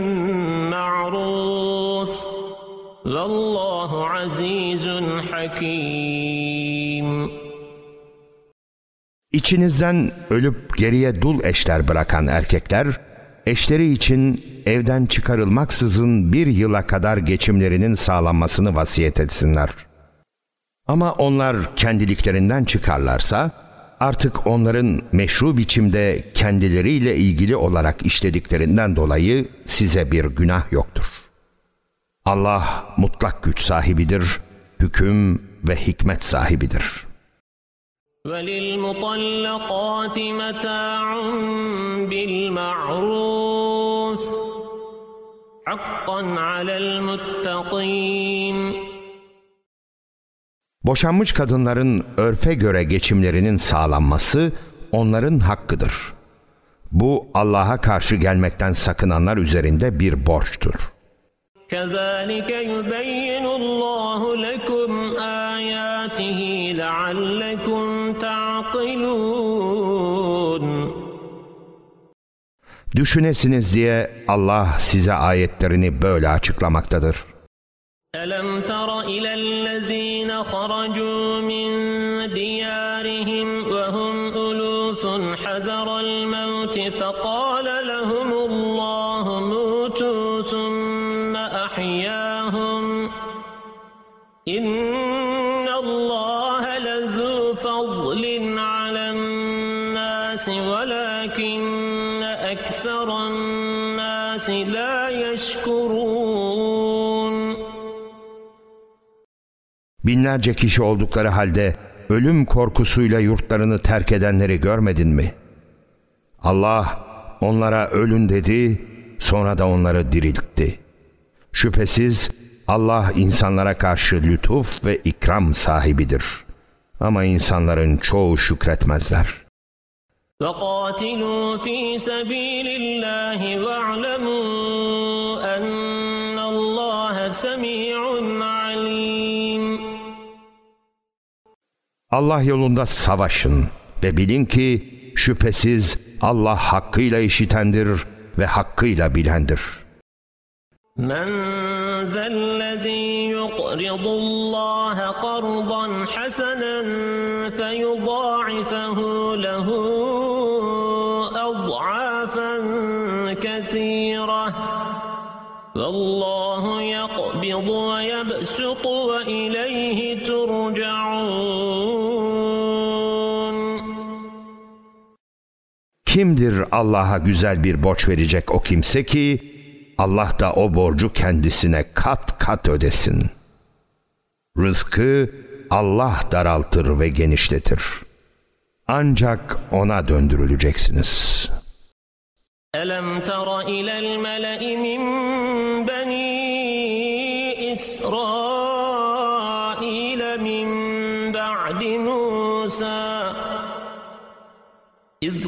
معروف والله عزيز حكيم İçinizden ölüp geriye dul eşler bırakan erkekler, eşleri için evden çıkarılmaksızın bir yıla kadar geçimlerinin sağlanmasını vasiyet etsinler. Ama onlar kendiliklerinden çıkarlarsa, artık onların meşru biçimde kendileriyle ilgili olarak işlediklerinden dolayı size bir günah yoktur. Allah mutlak güç sahibidir, hüküm ve hikmet sahibidir.'' وللمطلقات متاع بالمعروف حقا على المتقين Boşanmış kadınların örfe göre geçimlerinin sağlanması onların hakkıdır. Bu Allah'a karşı gelmekten sakınanlar üzerinde bir borçtur. كذلك يبين الله لكم آياته لعلكم تعقلون Düşünesiniz diye Allah size ayetlerini böyle açıklamaktadır. ألم تر إلى الذين خرجوا من Binlerce kişi oldukları halde ölüm korkusuyla yurtlarını terk edenleri görmedin mi? Allah onlara ölün dedi, sonra da onları diriltti. Şüphesiz Allah insanlara karşı lütuf ve ikram sahibidir. Ama insanların çoğu şükretmezler. وقاتلوا في سبيل الله واعلموا أن الله سميع Allah yolunda savaşın ve bilin ki şüphesiz Allah hakkıyla işitendir ve hakkıyla bilendir. Men zellezî yuqridullâhe kardan hasenen feyudâifehu lehu ad'afen kesîrah. Vallahu yakbidu ve yebsutu ve ileyhi turcaun. Kimdir Allah'a güzel bir borç verecek o kimse ki Allah da o borcu kendisine kat kat ödesin. Rızkı Allah daraltır ve genişletir. Ancak ona döndürüleceksiniz. Elem tara ilel mele'i min bani İsrail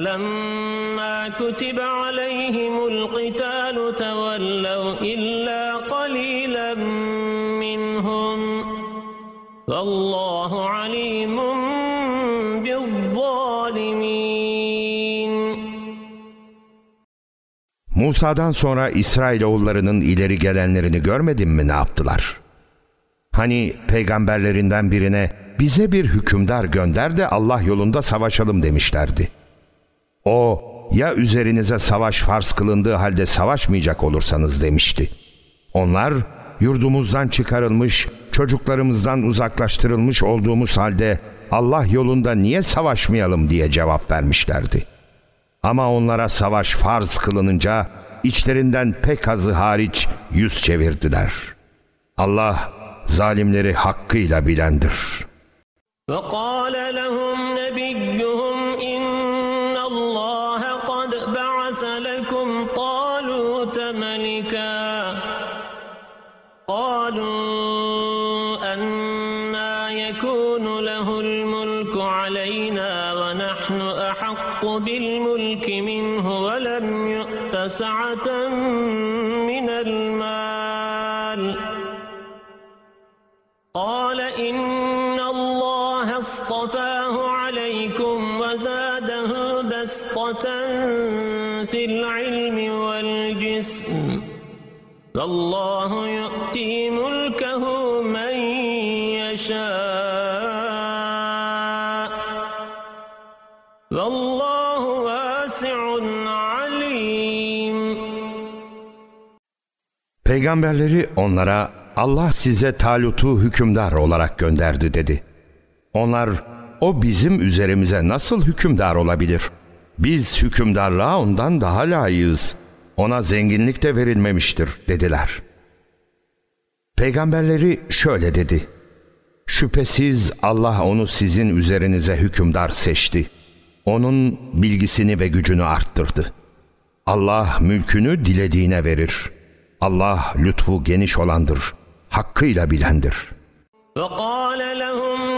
فلما كتب عليهم القتال تولوا إلا قليلا والله عليم بالظالمين Musa'dan sonra İsrailoğullarının ileri gelenlerini görmedin mi ne yaptılar? Hani peygamberlerinden birine bize bir hükümdar gönder de Allah yolunda savaşalım demişlerdi. O ya üzerinize savaş farz kılındığı halde savaşmayacak olursanız demişti. Onlar yurdumuzdan çıkarılmış, çocuklarımızdan uzaklaştırılmış olduğumuz halde Allah yolunda niye savaşmayalım diye cevap vermişlerdi. Ama onlara savaş farz kılınınca içlerinden pek azı hariç yüz çevirdiler. Allah zalimleri hakkıyla bilendir. وقال لهم نبيهم سعة من المال. قال إن الله اصطفاه عليكم وزاده بسطة في العلم والجسم. والله يؤتي Peygamberleri onlara Allah size Talut'u hükümdar olarak gönderdi dedi. Onlar o bizim üzerimize nasıl hükümdar olabilir? Biz hükümdarlığa ondan daha layığız. Ona zenginlik de verilmemiştir dediler. Peygamberleri şöyle dedi. Şüphesiz Allah onu sizin üzerinize hükümdar seçti. Onun bilgisini ve gücünü arttırdı. Allah mülkünü dilediğine verir. Allah lütfu geniş olandır, hakkıyla bilendir. وقال لهم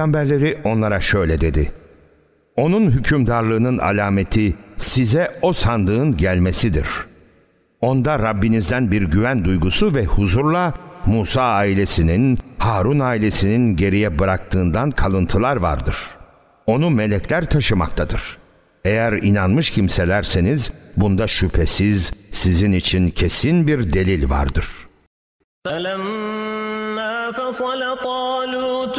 Peygamberleri onlara şöyle dedi. Onun hükümdarlığının alameti size o sandığın gelmesidir. Onda Rabbinizden bir güven duygusu ve huzurla Musa ailesinin, Harun ailesinin geriye bıraktığından kalıntılar vardır. Onu melekler taşımaktadır. Eğer inanmış kimselerseniz bunda şüphesiz sizin için kesin bir delil vardır.'' فلما فصل طالوت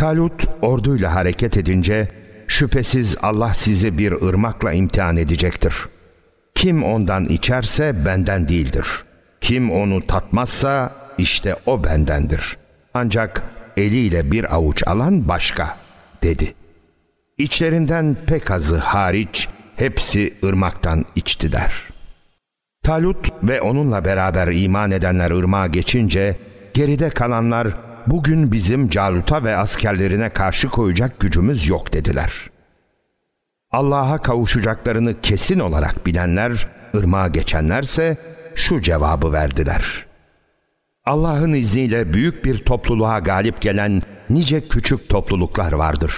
Talut orduyla hareket edince şüphesiz Allah sizi bir ırmakla imtihan edecektir. Kim ondan içerse benden değildir. Kim onu tatmazsa işte o bendendir. Ancak eliyle bir avuç alan başka dedi. İçlerinden pek azı hariç hepsi ırmaktan içtiler. Talut ve onunla beraber iman edenler ırmağa geçince geride kalanlar bugün bizim Calut'a ve askerlerine karşı koyacak gücümüz yok dediler. Allah'a kavuşacaklarını kesin olarak bilenler, ırmağa geçenlerse şu cevabı verdiler. Allah'ın izniyle büyük bir topluluğa galip gelen nice küçük topluluklar vardır.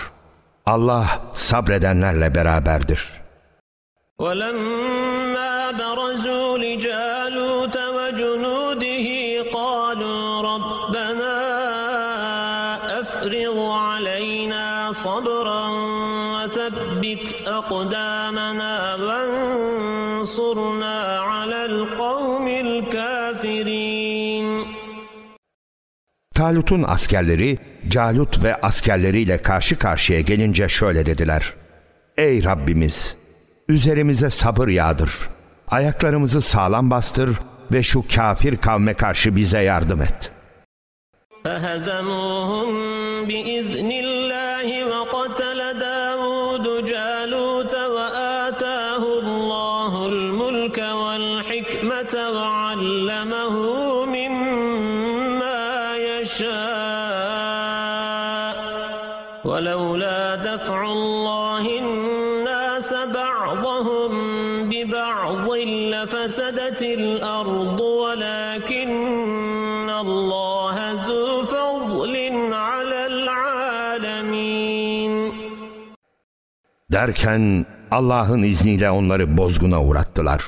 Allah sabredenlerle beraberdir. ولما برزوا لجالوت علينا صبرا وثبت أقدامنا وانصرنا على القوم الكافرين Talut'un askerleri Calut ve askerleriyle karşı karşıya gelince şöyle dediler. Ey Rabbimiz! Üzerimize sabır yağdır. Ayaklarımızı sağlam bastır ve şu kafir kavme karşı bize yardım et. فهزموهم بإذن Derken Allah'ın izniyle onları bozguna uğrattılar.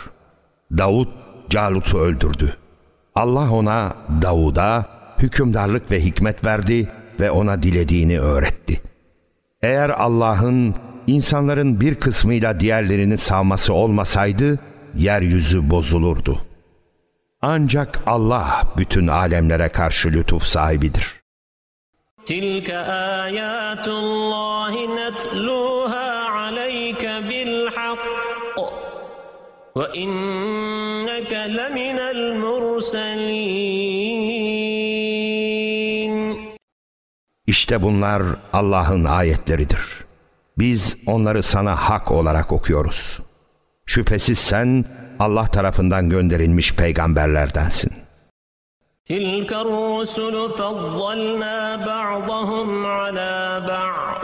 Davut Calut'u öldürdü. Allah ona Davud'a hükümdarlık ve hikmet verdi ve ona dilediğini öğretti. Eğer Allah'ın insanların bir kısmıyla diğerlerini savması olmasaydı yeryüzü bozulurdu. Ancak Allah bütün alemlere karşı lütuf sahibidir. Tilka ayatullahi netluha عليك بالحق وإنك لمن المرسلين İşte bunlar Allah'ın ayetleridir. Biz onları sana hak olarak okuyoruz. Şüphesiz sen Allah tarafından gönderilmiş peygamberlerdensin. تلك الرسل فضلنا بعضهم على بعض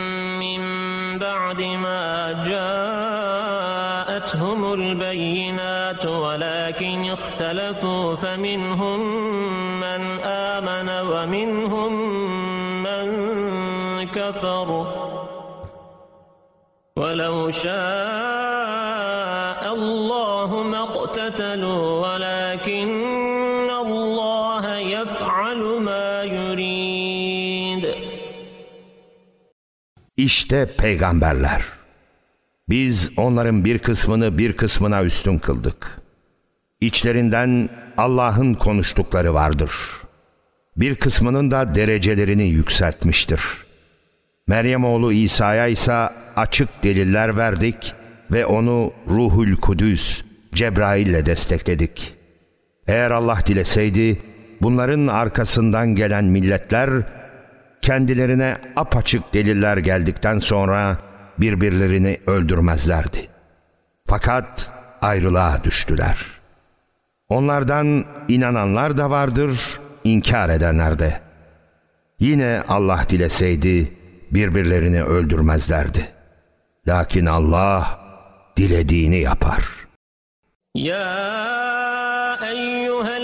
بعد ما جاءتهم البينات ولكن اختلفوا فمنهم من آمن ومنهم من كفر. ولو شاء الله ما اقتتلوا İşte peygamberler. Biz onların bir kısmını bir kısmına üstün kıldık. İçlerinden Allah'ın konuştukları vardır. Bir kısmının da derecelerini yükseltmiştir. Meryem oğlu İsa'ya ise açık deliller verdik ve onu Ruhul Kudüs, Cebrail'le destekledik. Eğer Allah dileseydi bunların arkasından gelen milletler kendilerine apaçık deliller geldikten sonra birbirlerini öldürmezlerdi. Fakat ayrılığa düştüler. Onlardan inananlar da vardır, inkar edenler de. Yine Allah dileseydi birbirlerini öldürmezlerdi. Lakin Allah dilediğini yapar. Ya eyyühel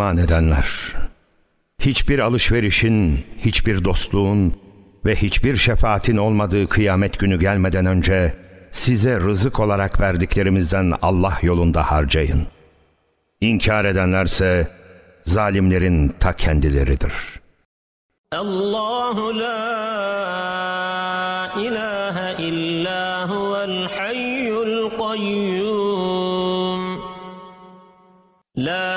iman edenler! Hiçbir alışverişin, hiçbir dostluğun ve hiçbir şefaatin olmadığı kıyamet günü gelmeden önce size rızık olarak verdiklerimizden Allah yolunda harcayın. İnkar edenlerse zalimlerin ta kendileridir. Allahu la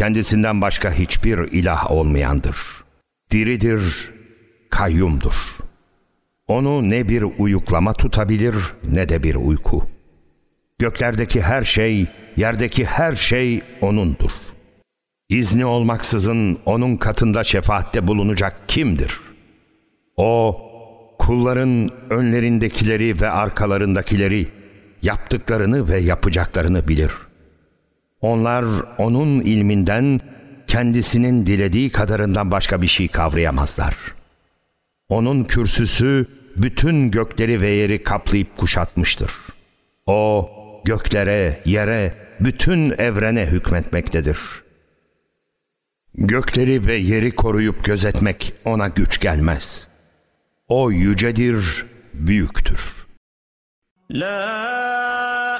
kendisinden başka hiçbir ilah olmayandır. Diridir, kayyumdur. Onu ne bir uyuklama tutabilir ne de bir uyku. Göklerdeki her şey, yerdeki her şey O'nundur. İzni olmaksızın O'nun katında şefaatte bulunacak kimdir? O, kulların önlerindekileri ve arkalarındakileri, yaptıklarını ve yapacaklarını bilir. Onlar O'nun ilminden kendisinin dilediği kadarından başka bir şey kavrayamazlar. O'nun kürsüsü bütün gökleri ve yeri kaplayıp kuşatmıştır. O, göklere, yere, bütün evrene hükmetmektedir. Gökleri ve yeri koruyup gözetmek ona güç gelmez. O yücedir, büyüktür. لا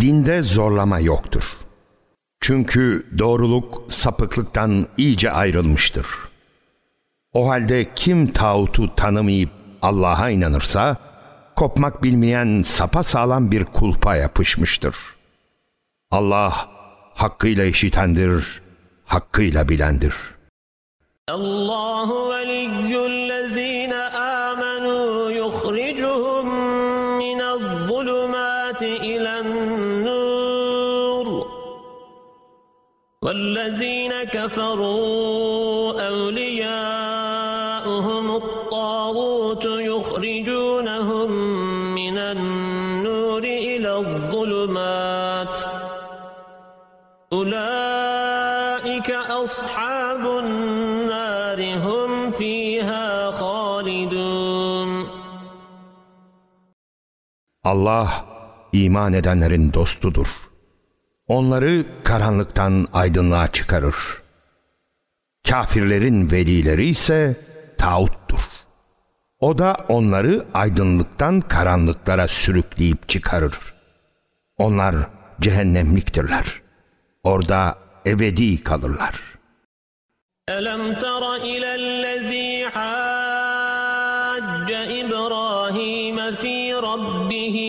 dinde zorlama yoktur. Çünkü doğruluk sapıklıktan iyice ayrılmıştır. O halde kim tağutu tanımayıp Allah'a inanırsa, kopmak bilmeyen sapa sağlam bir kulpa yapışmıştır. Allah hakkıyla işitendir, hakkıyla bilendir. Allahu veliyyüllezî والذين كفروا أولياؤهم الطاغوت يخرجونهم من النور إلى الظلمات أولئك أصحاب النار هم فيها خالدون Allah iman edenlerin dostudur. Onları karanlıktan aydınlığa çıkarır. Kafirlerin velileri ise tağuttur. O da onları aydınlıktan karanlıklara sürükleyip çıkarır. Onlar cehennemliktirler. Orada ebedi kalırlar. ألم تر إلى الذي حاج إبراهيم في ربه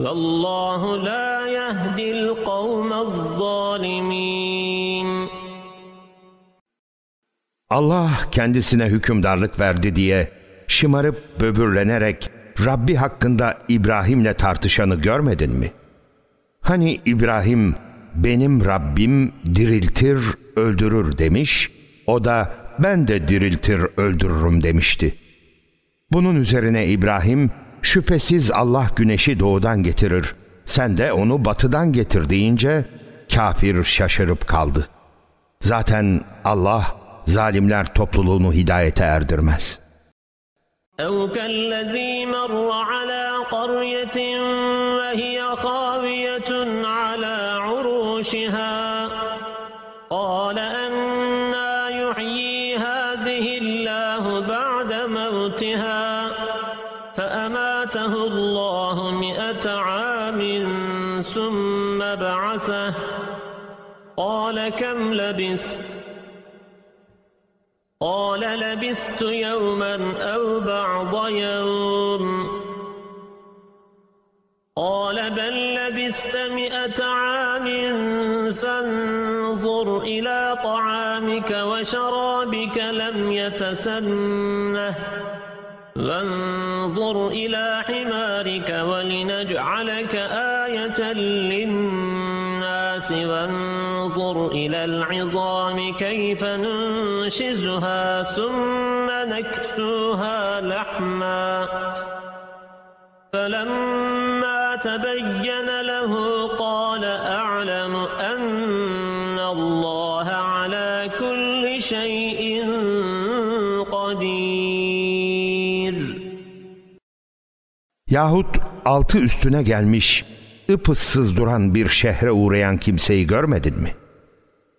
والله لا يهدي القوم الظالمين Allah kendisine hükümdarlık verdi diye şımarıp böbürlenerek Rabbi hakkında İbrahim'le tartışanı görmedin mi? Hani İbrahim benim Rabbim diriltir, öldürür demiş, o da ben de diriltir, öldürürüm demişti. Bunun üzerine İbrahim, şüphesiz Allah güneşi doğudan getirir, sen de onu batıdan getir deyince kafir şaşırıp kaldı. Zaten Allah zalimler topluluğunu hidayete erdirmez.'' أو كالذي مر على قرية وهي خاوية كم لبثت قال لبثت يوما أو بعض يوم. قال بل لبثت مئة عام فانظر إلى طعامك وشرابك لم يتسنه. وانظر إلى حمارك ولنجعلك آية للناس. وانظر إلى العظام كيف ننشزها ثم نكسوها لحما. فلما تبين له قال أعلم أن الله على كل شيء قدير. Yahut altı üstüne gelmiş, ıpıssız duran bir şehre uğrayan kimseyi görmedin mi?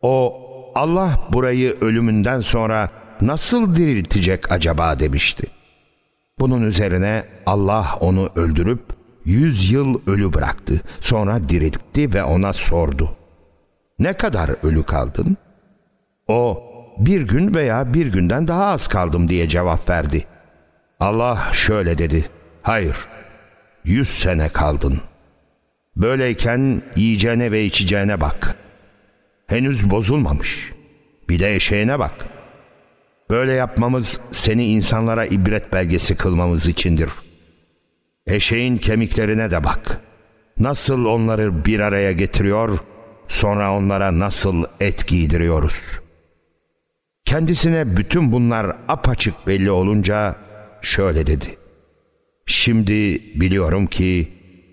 O, Allah burayı ölümünden sonra nasıl diriltecek acaba demişti. Bunun üzerine Allah onu öldürüp yüz yıl ölü bıraktı. Sonra diriltti ve ona sordu. Ne kadar ölü kaldın? O, bir gün veya bir günden daha az kaldım diye cevap verdi. Allah şöyle dedi. Hayır, yüz sene kaldın. Böyleyken yiyeceğine ve içeceğine bak. Henüz bozulmamış. Bir de eşeğine bak. Böyle yapmamız seni insanlara ibret belgesi kılmamız içindir. Eşeğin kemiklerine de bak. Nasıl onları bir araya getiriyor, sonra onlara nasıl et giydiriyoruz. Kendisine bütün bunlar apaçık belli olunca şöyle dedi. Şimdi biliyorum ki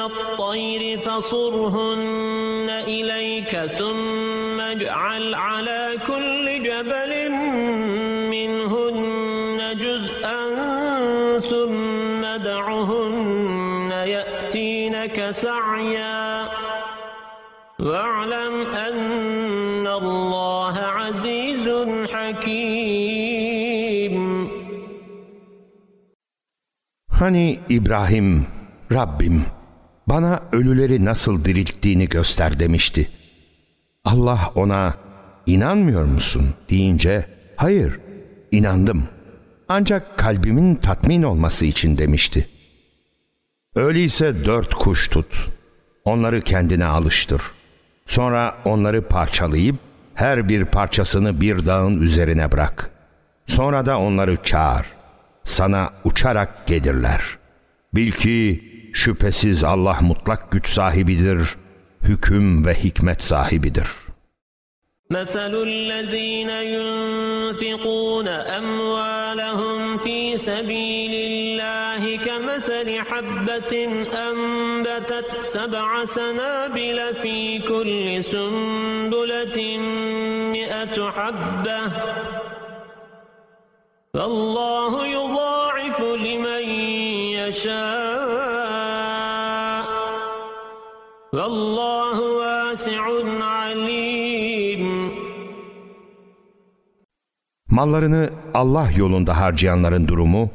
الطير فصرهن إليك ثم اجعل على كل جبل منهن جزءا ثم دعهن يأتينك سعيا. واعلم أن الله عزيز حكيم. Hani İbrahim, Rabbim bana ölüleri nasıl dirilttiğini göster demişti. Allah ona inanmıyor musun deyince hayır inandım ancak kalbimin tatmin olması için demişti. Öyleyse dört kuş tut, onları kendine alıştır. Sonra onları parçalayıp her bir parçasını bir dağın üzerine bırak. Sonra da onları çağır. Sana uçarak gelirler. Bil ki şüphesiz Allah mutlak güç sahibidir, hüküm ve hikmet sahibidir. مثل الذين ينفقون أموالهم في سبيل الله كمثل حبة أنبتت سبع سنابل في كل سنبلة مئة حبة فالله يضاعف لمن يشاء Mallarını Allah yolunda harcayanların durumu,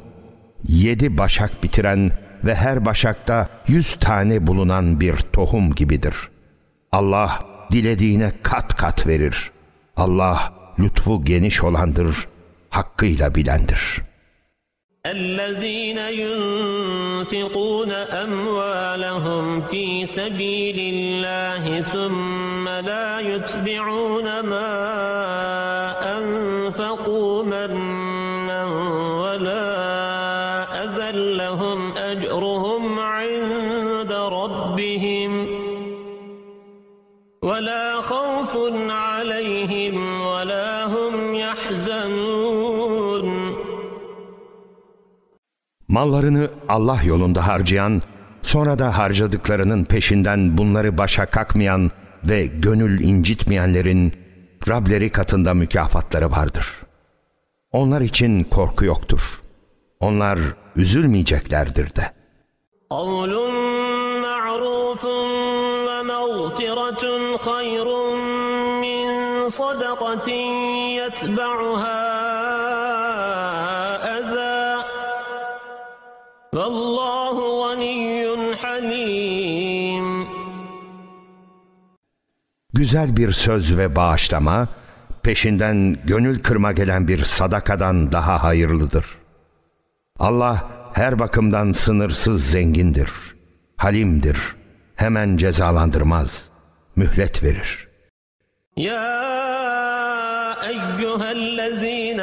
yedi başak bitiren ve her başakta yüz tane bulunan bir tohum gibidir. Allah dilediğine kat kat verir. Allah lütfu geniş olandır, hakkıyla bilendir. الذين ينفقون أموالهم في سبيل الله ثم لا يتبعون ما Mallarını Allah yolunda harcayan, sonra da harcadıklarının peşinden bunları başa kakmayan ve gönül incitmeyenlerin Rableri katında mükafatları vardır. Onlar için korku yoktur. Onlar üzülmeyeceklerdir de. Kavlun ma'rufun ve mağfiretun hayrun min sadakatin yetba'uha Vallahu ganiyyun halim. Güzel bir söz ve bağışlama, peşinden gönül kırma gelen bir sadakadan daha hayırlıdır. Allah her bakımdan sınırsız zengindir, halimdir, hemen cezalandırmaz, mühlet verir. Ya eyyühellezine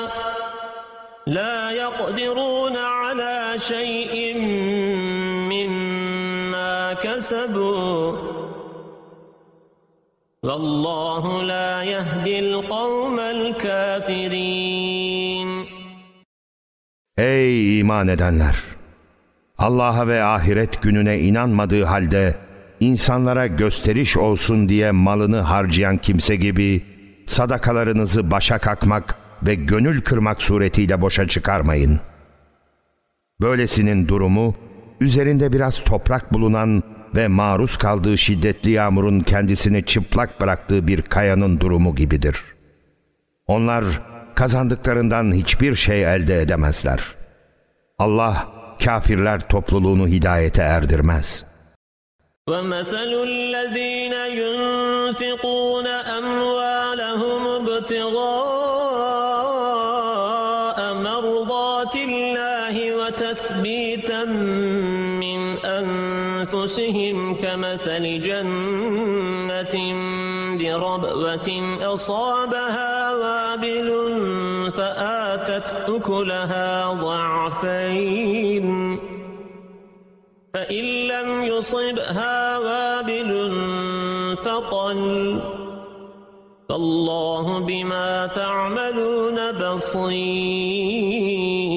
لا يقدرون على شيء مما كسبوا والله لا يهدي القوم الكافرين Ey iman edenler! Allah'a ve ahiret gününe inanmadığı halde insanlara gösteriş olsun diye malını harcayan kimse gibi sadakalarınızı başa kakmak ve gönül kırmak suretiyle boşa çıkarmayın. Böylesinin durumu üzerinde biraz toprak bulunan ve maruz kaldığı şiddetli yağmurun kendisini çıplak bıraktığı bir kayanın durumu gibidir. Onlar kazandıklarından hiçbir şey elde edemezler. Allah kafirler topluluğunu hidayete erdirmez. ومثل الذين ينفقون أموالهم ابتغاء كمثل جنة بربوة أصابها وابل فآتت أكلها ضعفين. فإن لم يصبها وابل فطل. فالله بما تعملون بصير.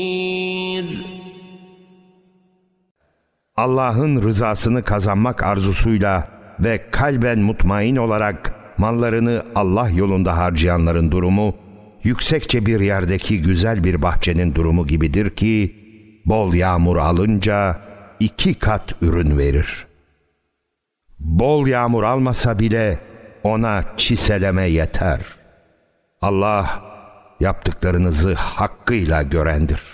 Allah'ın rızasını kazanmak arzusuyla ve kalben mutmain olarak mallarını Allah yolunda harcayanların durumu, yüksekçe bir yerdeki güzel bir bahçenin durumu gibidir ki, bol yağmur alınca iki kat ürün verir. Bol yağmur almasa bile ona çiseleme yeter. Allah yaptıklarınızı hakkıyla görendir.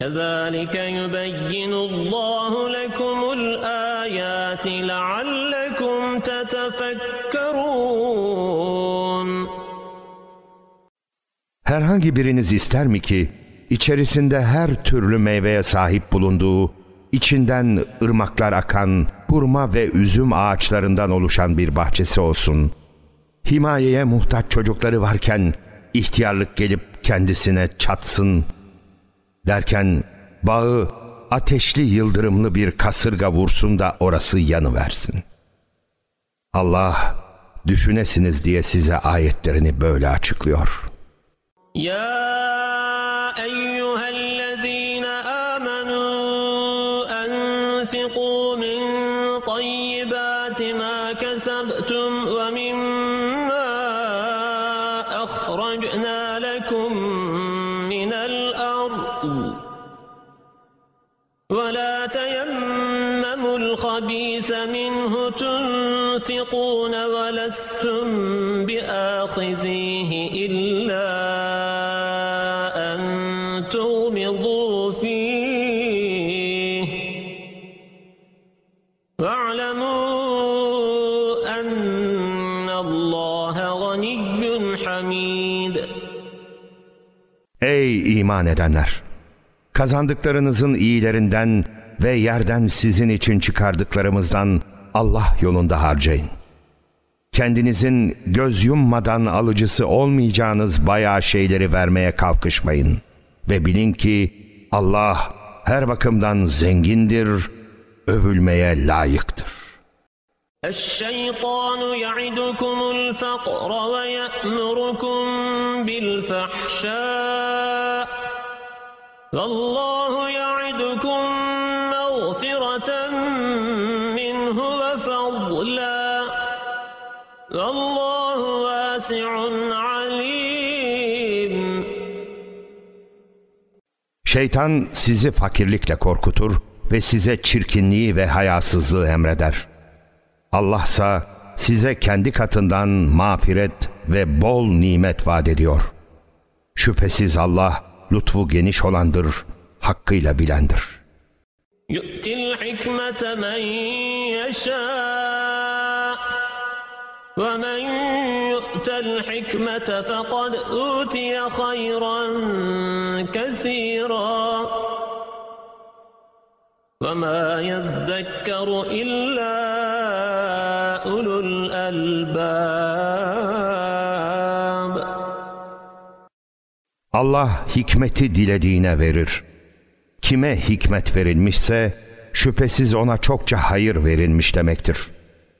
كذلك يبين الله لكم الآيات لعلكم تتفكرون Herhangi biriniz ister mi ki içerisinde her türlü meyveye sahip bulunduğu, içinden ırmaklar akan hurma ve üzüm ağaçlarından oluşan bir bahçesi olsun. Himayeye muhtaç çocukları varken ihtiyarlık gelip kendisine çatsın. Derken bağı ateşli yıldırımlı bir kasırga vursun da orası yanıversin. Allah düşünesiniz diye size ayetlerini böyle açıklıyor. Ya eyyühe iman edenler! Kazandıklarınızın iyilerinden ve yerden sizin için çıkardıklarımızdan Allah yolunda harcayın. Kendinizin göz yummadan alıcısı olmayacağınız bayağı şeyleri vermeye kalkışmayın. Ve bilin ki Allah her bakımdan zengindir, övülmeye layıktır. الشيطان يعدكم الفقر ويأمركم بالفحشاء Şeytan sizi fakirlikle korkutur ve size çirkinliği ve hayasızlığı emreder. Allah ise size kendi katından mağfiret ve bol nimet vaat ediyor. Şüphesiz Allah lütfu geniş olandır, hakkıyla bilendir. يؤتي الحكمة من يشاء ومن يؤت الحكمة فقد أوتي خيرا كثيرا وما يذكر إلا أولو الألباب Allah hikmeti dilediğine verir. Kime hikmet verilmişse şüphesiz ona çokça hayır verilmiş demektir.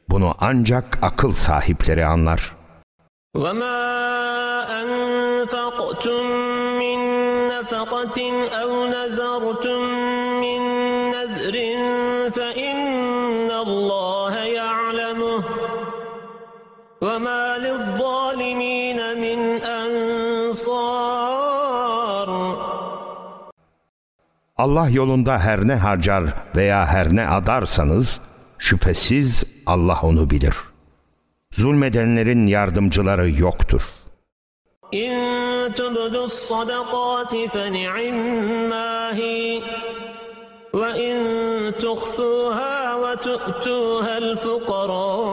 Bunu ancak akıl sahipleri anlar. وما أنفقتم من نفقة Allah yolunda her ne harcar veya her ne adarsanız şüphesiz Allah onu bilir. Zulmedenlerin yardımcıları yoktur. إن تبدوا الصدقات فنعما هي وإن تخفوها وتؤتوها الفقراء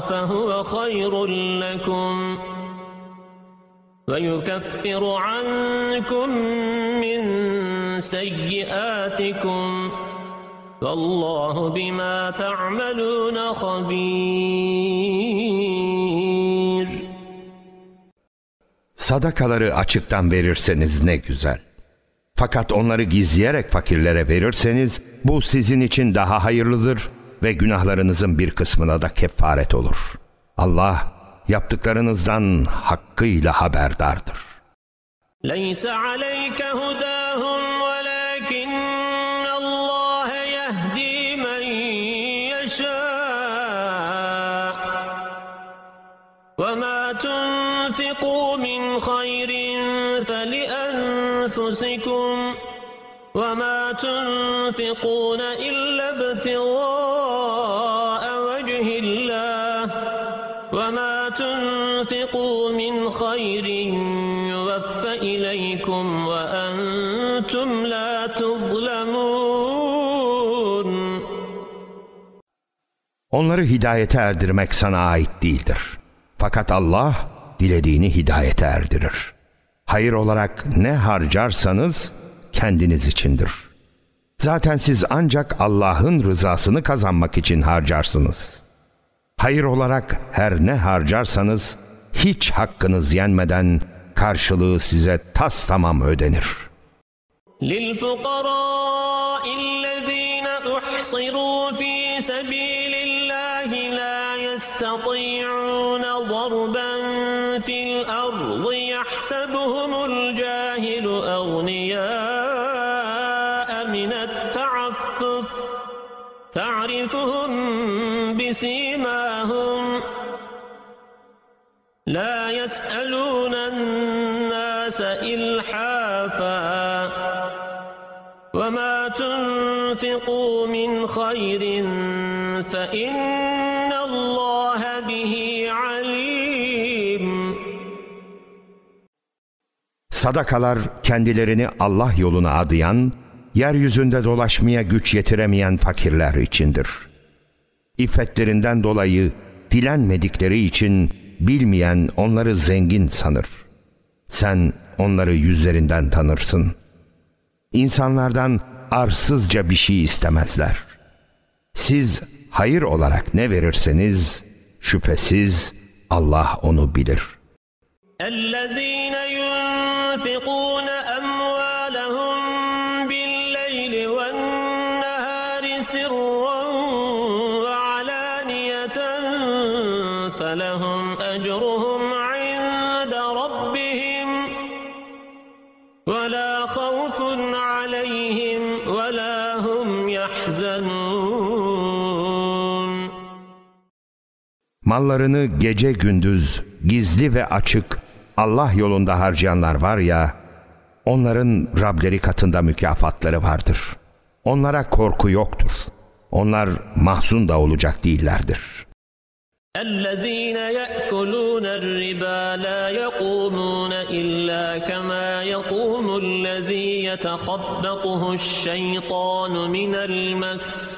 فهو خير لكم ويكفر عنكم من سيئاتكم والله بما تعملون خبير Sadakaları açıktan verirseniz ne güzel. Fakat onları gizleyerek fakirlere verirseniz bu sizin için daha hayırlıdır ve günahlarınızın bir kısmına da kefaret olur. Allah yaptıklarınızdan hakkıyla haberdardır. ليس عليك هداهم وما تنفقوا من خير فلأنفسكم وما تنفقون إلا ابتغاء وجه الله وما تنفقوا من خير يوف إليكم وأنتم لا تظلمون Onları hidayete erdirmek sana ait değildir. Fakat Allah dilediğini hidayete erdirir. Hayır olarak ne harcarsanız kendiniz içindir. Zaten siz ancak Allah'ın rızasını kazanmak için harcarsınız. Hayır olarak her ne harcarsanız hiç hakkınız yenmeden karşılığı size tas tamam ödenir. للفقراء الذين أحصروا في سبيل تعرفهم بسيماهم لا يسألون الناس إلحافا وما تنفقوا من خير فإن الله به عليم Sadakalar kendilerini Allah yoluna adayan, yeryüzünde dolaşmaya güç yetiremeyen fakirler içindir. İffetlerinden dolayı dilenmedikleri için bilmeyen onları zengin sanır. Sen onları yüzlerinden tanırsın. İnsanlardan arsızca bir şey istemezler. Siz hayır olarak ne verirseniz şüphesiz Allah onu bilir.'' الذين ينفقون Mallarını gece gündüz gizli ve açık Allah yolunda harcayanlar var ya, onların Rableri katında mükafatları vardır. Onlara korku yoktur. Onlar mahzun da olacak değillerdir. الذين يأكلون الربا لا يقومون إلا كما يقوم الذي يتخبطه الشيطان من المس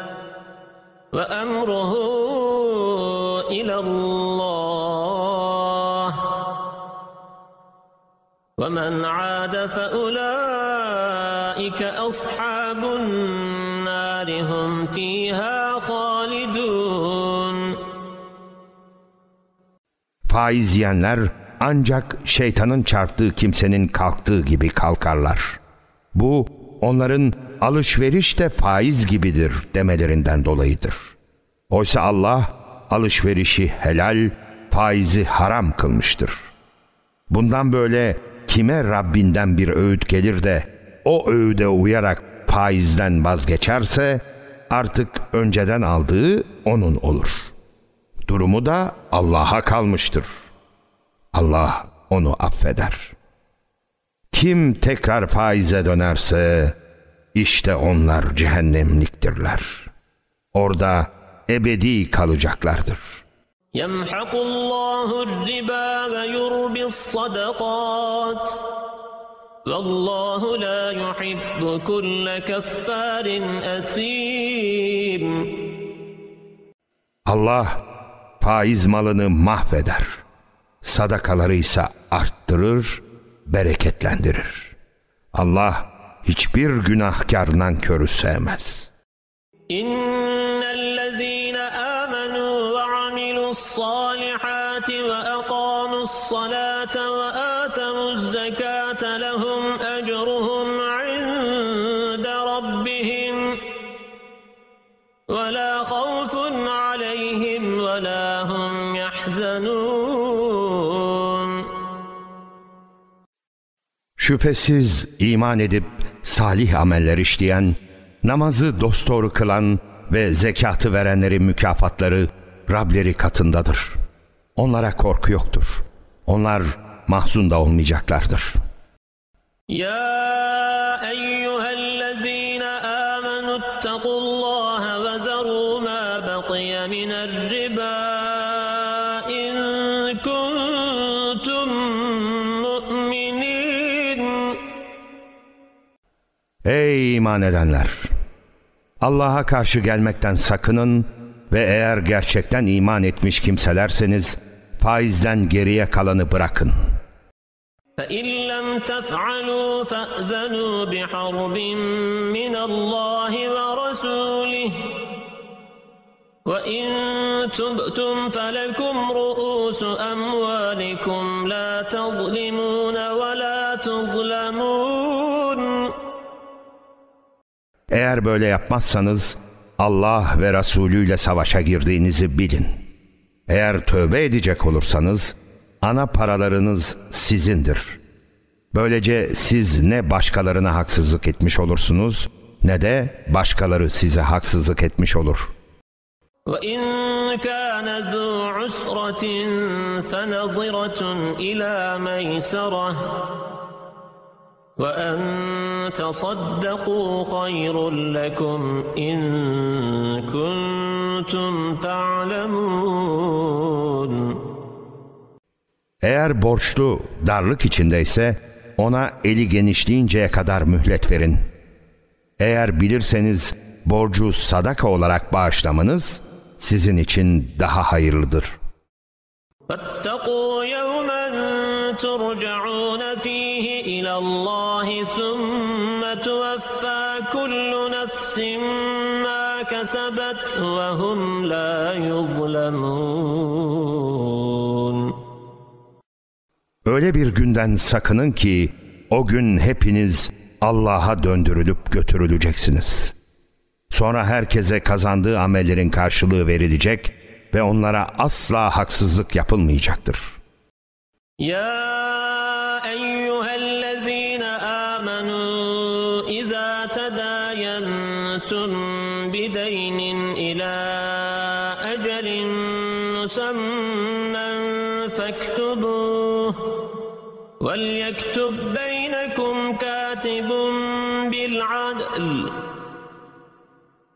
وأمره إلى الله ومن عاد فأولئك أصحاب النار هم فيها خالدون Faiz yiyenler ancak şeytanın çarptığı kimsenin kalktığı gibi kalkarlar. Bu onların alışveriş de faiz gibidir demelerinden dolayıdır. Oysa Allah alışverişi helal, faizi haram kılmıştır. Bundan böyle kime Rabbinden bir öğüt gelir de o öğüde uyarak faizden vazgeçerse artık önceden aldığı onun olur. Durumu da Allah'a kalmıştır. Allah onu affeder Kim tekrar faize dönerse işte onlar cehennemliktirler. Orada ebedi kalacaklardır. يمحق الله الربا ويربي الصدقات والله لا يحب كل كفار أثيم Allah faiz malını mahveder. Sadakaları ise arttırır, bereketlendirir. Allah hiçbir günahkar nankörü sevmez. İnnellezîne âmenû ve amilussâlihâti ve ekâmussalâte Şüphesiz iman edip salih ameller işleyen, namazı dosdoğru kılan ve zekatı verenlerin mükafatları Rableri katındadır. Onlara korku yoktur. Onlar mahzun da olmayacaklardır. Ya eyyühellezî iman edenler! Allah'a karşı gelmekten sakının ve eğer gerçekten iman etmiş kimselerseniz faizden geriye kalanı bırakın. فإن لم تفعلوا فأذنوا بحرب من الله ورسوله وإن تبتم فلكم رؤوس أموالكم لا تظلمون ولا Eğer böyle yapmazsanız Allah ve Resulü ile savaşa girdiğinizi bilin. Eğer tövbe edecek olursanız ana paralarınız sizindir. Böylece siz ne başkalarına haksızlık etmiş olursunuz ne de başkaları size haksızlık etmiş olur. وإن كان ذو عسرة فنظرة إلى ميسرة وأن تصدقوا خير لكم إن كنتم تعلمون Eğer borçlu darlık içindeyse ona eli genişleyinceye kadar mühlet verin. Eğer bilirseniz borcu sadaka olarak bağışlamanız sizin için daha hayırlıdır. فاتقوا يوما ترجعون فيه إلى الله ثم توفى كل نفس ما كسبت وهم لا يظلمون Öyle bir günden sakının ki o gün hepiniz Allah'a döndürülüp götürüleceksiniz. Sonra herkese kazandığı amellerin karşılığı verilecek ve onlara asla haksızlık yapılmayacaktır. يا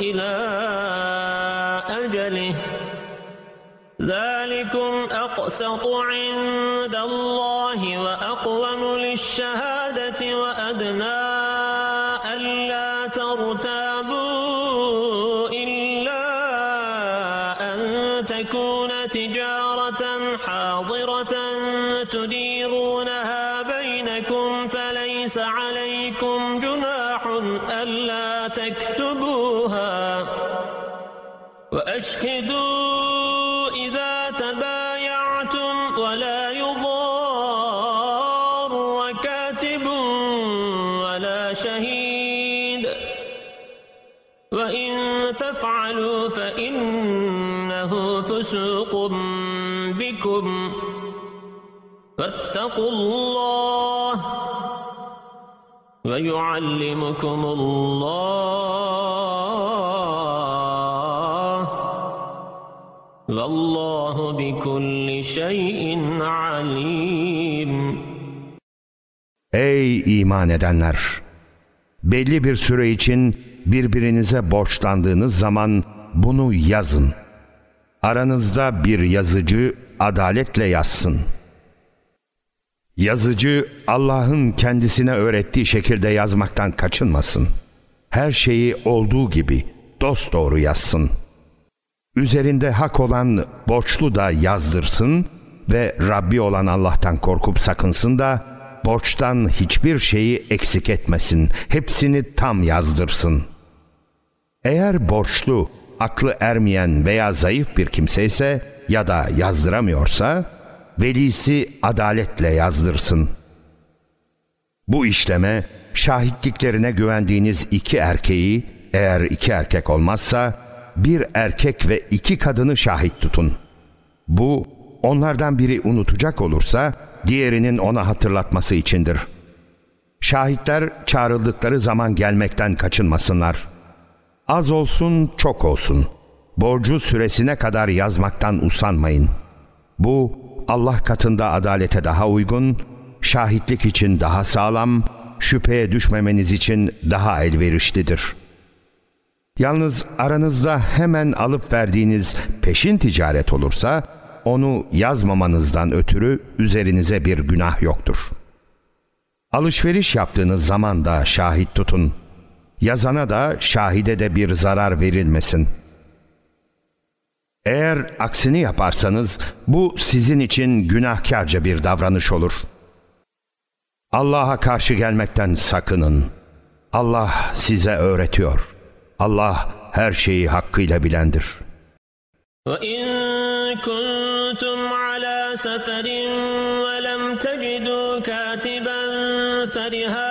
إلى أجله. ذلكم أقسط عند الله وأقوم للشهادة وأدنى تفعلوا فإنه فسوق بكم فاتقوا الله ويعلمكم الله والله بكل شيء عليم Ey iman edenler! Belli bir süre için birbirinize borçlandığınız zaman bunu yazın. Aranızda bir yazıcı adaletle yazsın. Yazıcı Allah'ın kendisine öğrettiği şekilde yazmaktan kaçınmasın. Her şeyi olduğu gibi dosdoğru yazsın. Üzerinde hak olan borçlu da yazdırsın ve Rabbi olan Allah'tan korkup sakınsın da borçtan hiçbir şeyi eksik etmesin. Hepsini tam yazdırsın. Eğer borçlu, aklı ermeyen veya zayıf bir kimse ise ya da yazdıramıyorsa velisi adaletle yazdırsın. Bu işleme şahitliklerine güvendiğiniz iki erkeği eğer iki erkek olmazsa bir erkek ve iki kadını şahit tutun. Bu onlardan biri unutacak olursa diğerinin ona hatırlatması içindir. Şahitler çağrıldıkları zaman gelmekten kaçınmasınlar. Az olsun çok olsun. Borcu süresine kadar yazmaktan usanmayın. Bu Allah katında adalete daha uygun, şahitlik için daha sağlam, şüpheye düşmemeniz için daha elverişlidir. Yalnız aranızda hemen alıp verdiğiniz peşin ticaret olursa, onu yazmamanızdan ötürü üzerinize bir günah yoktur. Alışveriş yaptığınız zaman da şahit tutun. Yazana da şahide de bir zarar verilmesin. Eğer aksini yaparsanız bu sizin için günahkarca bir davranış olur. Allah'a karşı gelmekten sakının. Allah size öğretiyor. Allah her şeyi hakkıyla bilendir. وإن كنتم على سفر ولم تجدوا كاتبا فرهان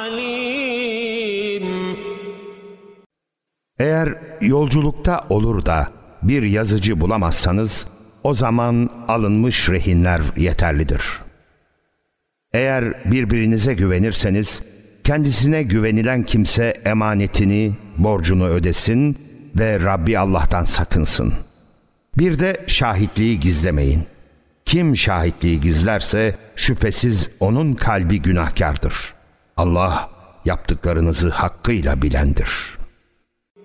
Eğer yolculukta olur da bir yazıcı bulamazsanız o zaman alınmış rehinler yeterlidir. Eğer birbirinize güvenirseniz kendisine güvenilen kimse emanetini, borcunu ödesin ve Rabbi Allah'tan sakınsın. Bir de şahitliği gizlemeyin. Kim şahitliği gizlerse şüphesiz onun kalbi günahkardır. Allah yaptıklarınızı hakkıyla bilendir.''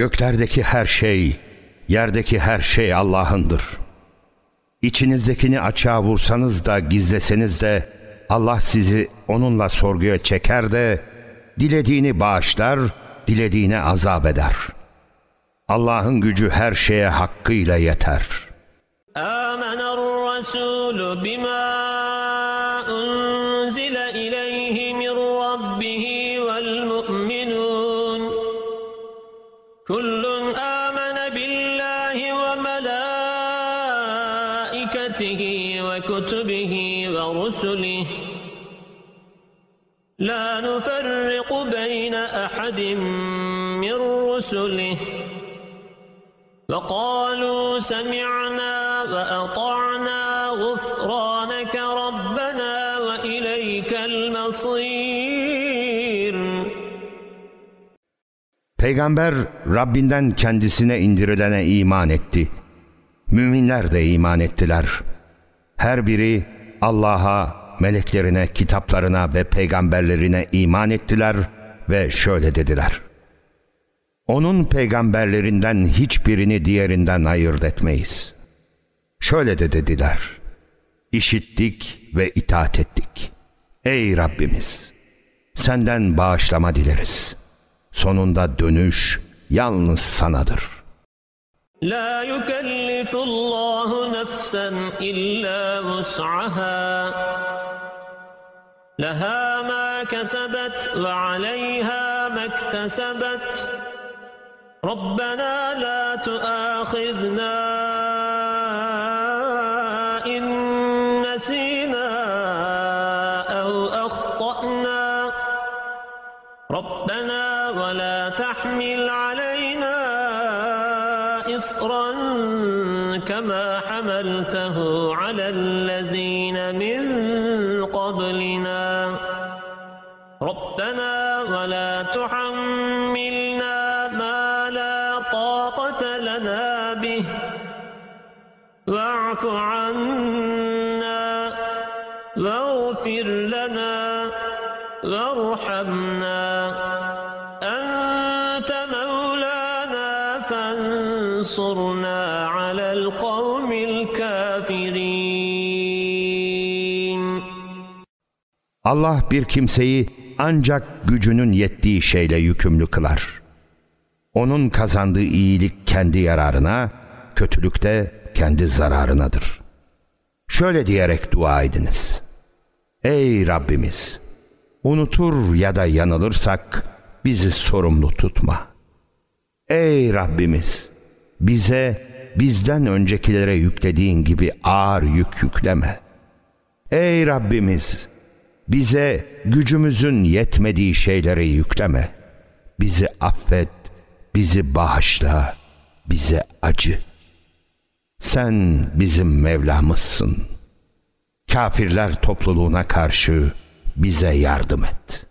Göklerdeki her şey, yerdeki her şey Allah'ındır. İçinizdekini açığa vursanız da gizleseniz de Allah sizi onunla sorguya çeker de dilediğini bağışlar, dilediğine azap eder. Allah'ın gücü her şeye hakkıyla yeter. آمن الرسول بما لا نفرق بين أحد من رسله وقالوا سمعنا وأطعنا غفرانك ربنا وإليك المصير Peygamber Rabbinden kendisine indirilene iman etti. Müminler de iman ettiler. Her biri Allah'a, meleklerine, kitaplarına ve peygamberlerine iman ettiler ve şöyle dediler. Onun peygamberlerinden hiçbirini diğerinden ayırt etmeyiz. Şöyle de dediler. İşittik ve itaat ettik. Ey Rabbimiz! Senden bağışlama dileriz. Sonunda dönüş yalnız sanadır. لا يكلف الله نفسا إلا وسعها لها ما كسبت وعليها ما اكتسبت. ربنا لا تؤاخذنا واعف عنا واغفر لنا وارحمنا أنت مولانا فانصرنا على القوم الكافرين Allah bir kimseyi ancak gücünün yettiği şeyle yükümlü kılar. Onun kazandığı iyilik kendi yararına, kötülük de kendi zararınadır. Şöyle diyerek dua ediniz. Ey Rabbimiz! Unutur ya da yanılırsak bizi sorumlu tutma. Ey Rabbimiz! Bize bizden öncekilere yüklediğin gibi ağır yük yükleme. Ey Rabbimiz! Bize gücümüzün yetmediği şeyleri yükleme. Bizi affet, bizi bağışla, bize acı. Sen bizim Mevlamızsın. Kafirler topluluğuna karşı bize yardım et.''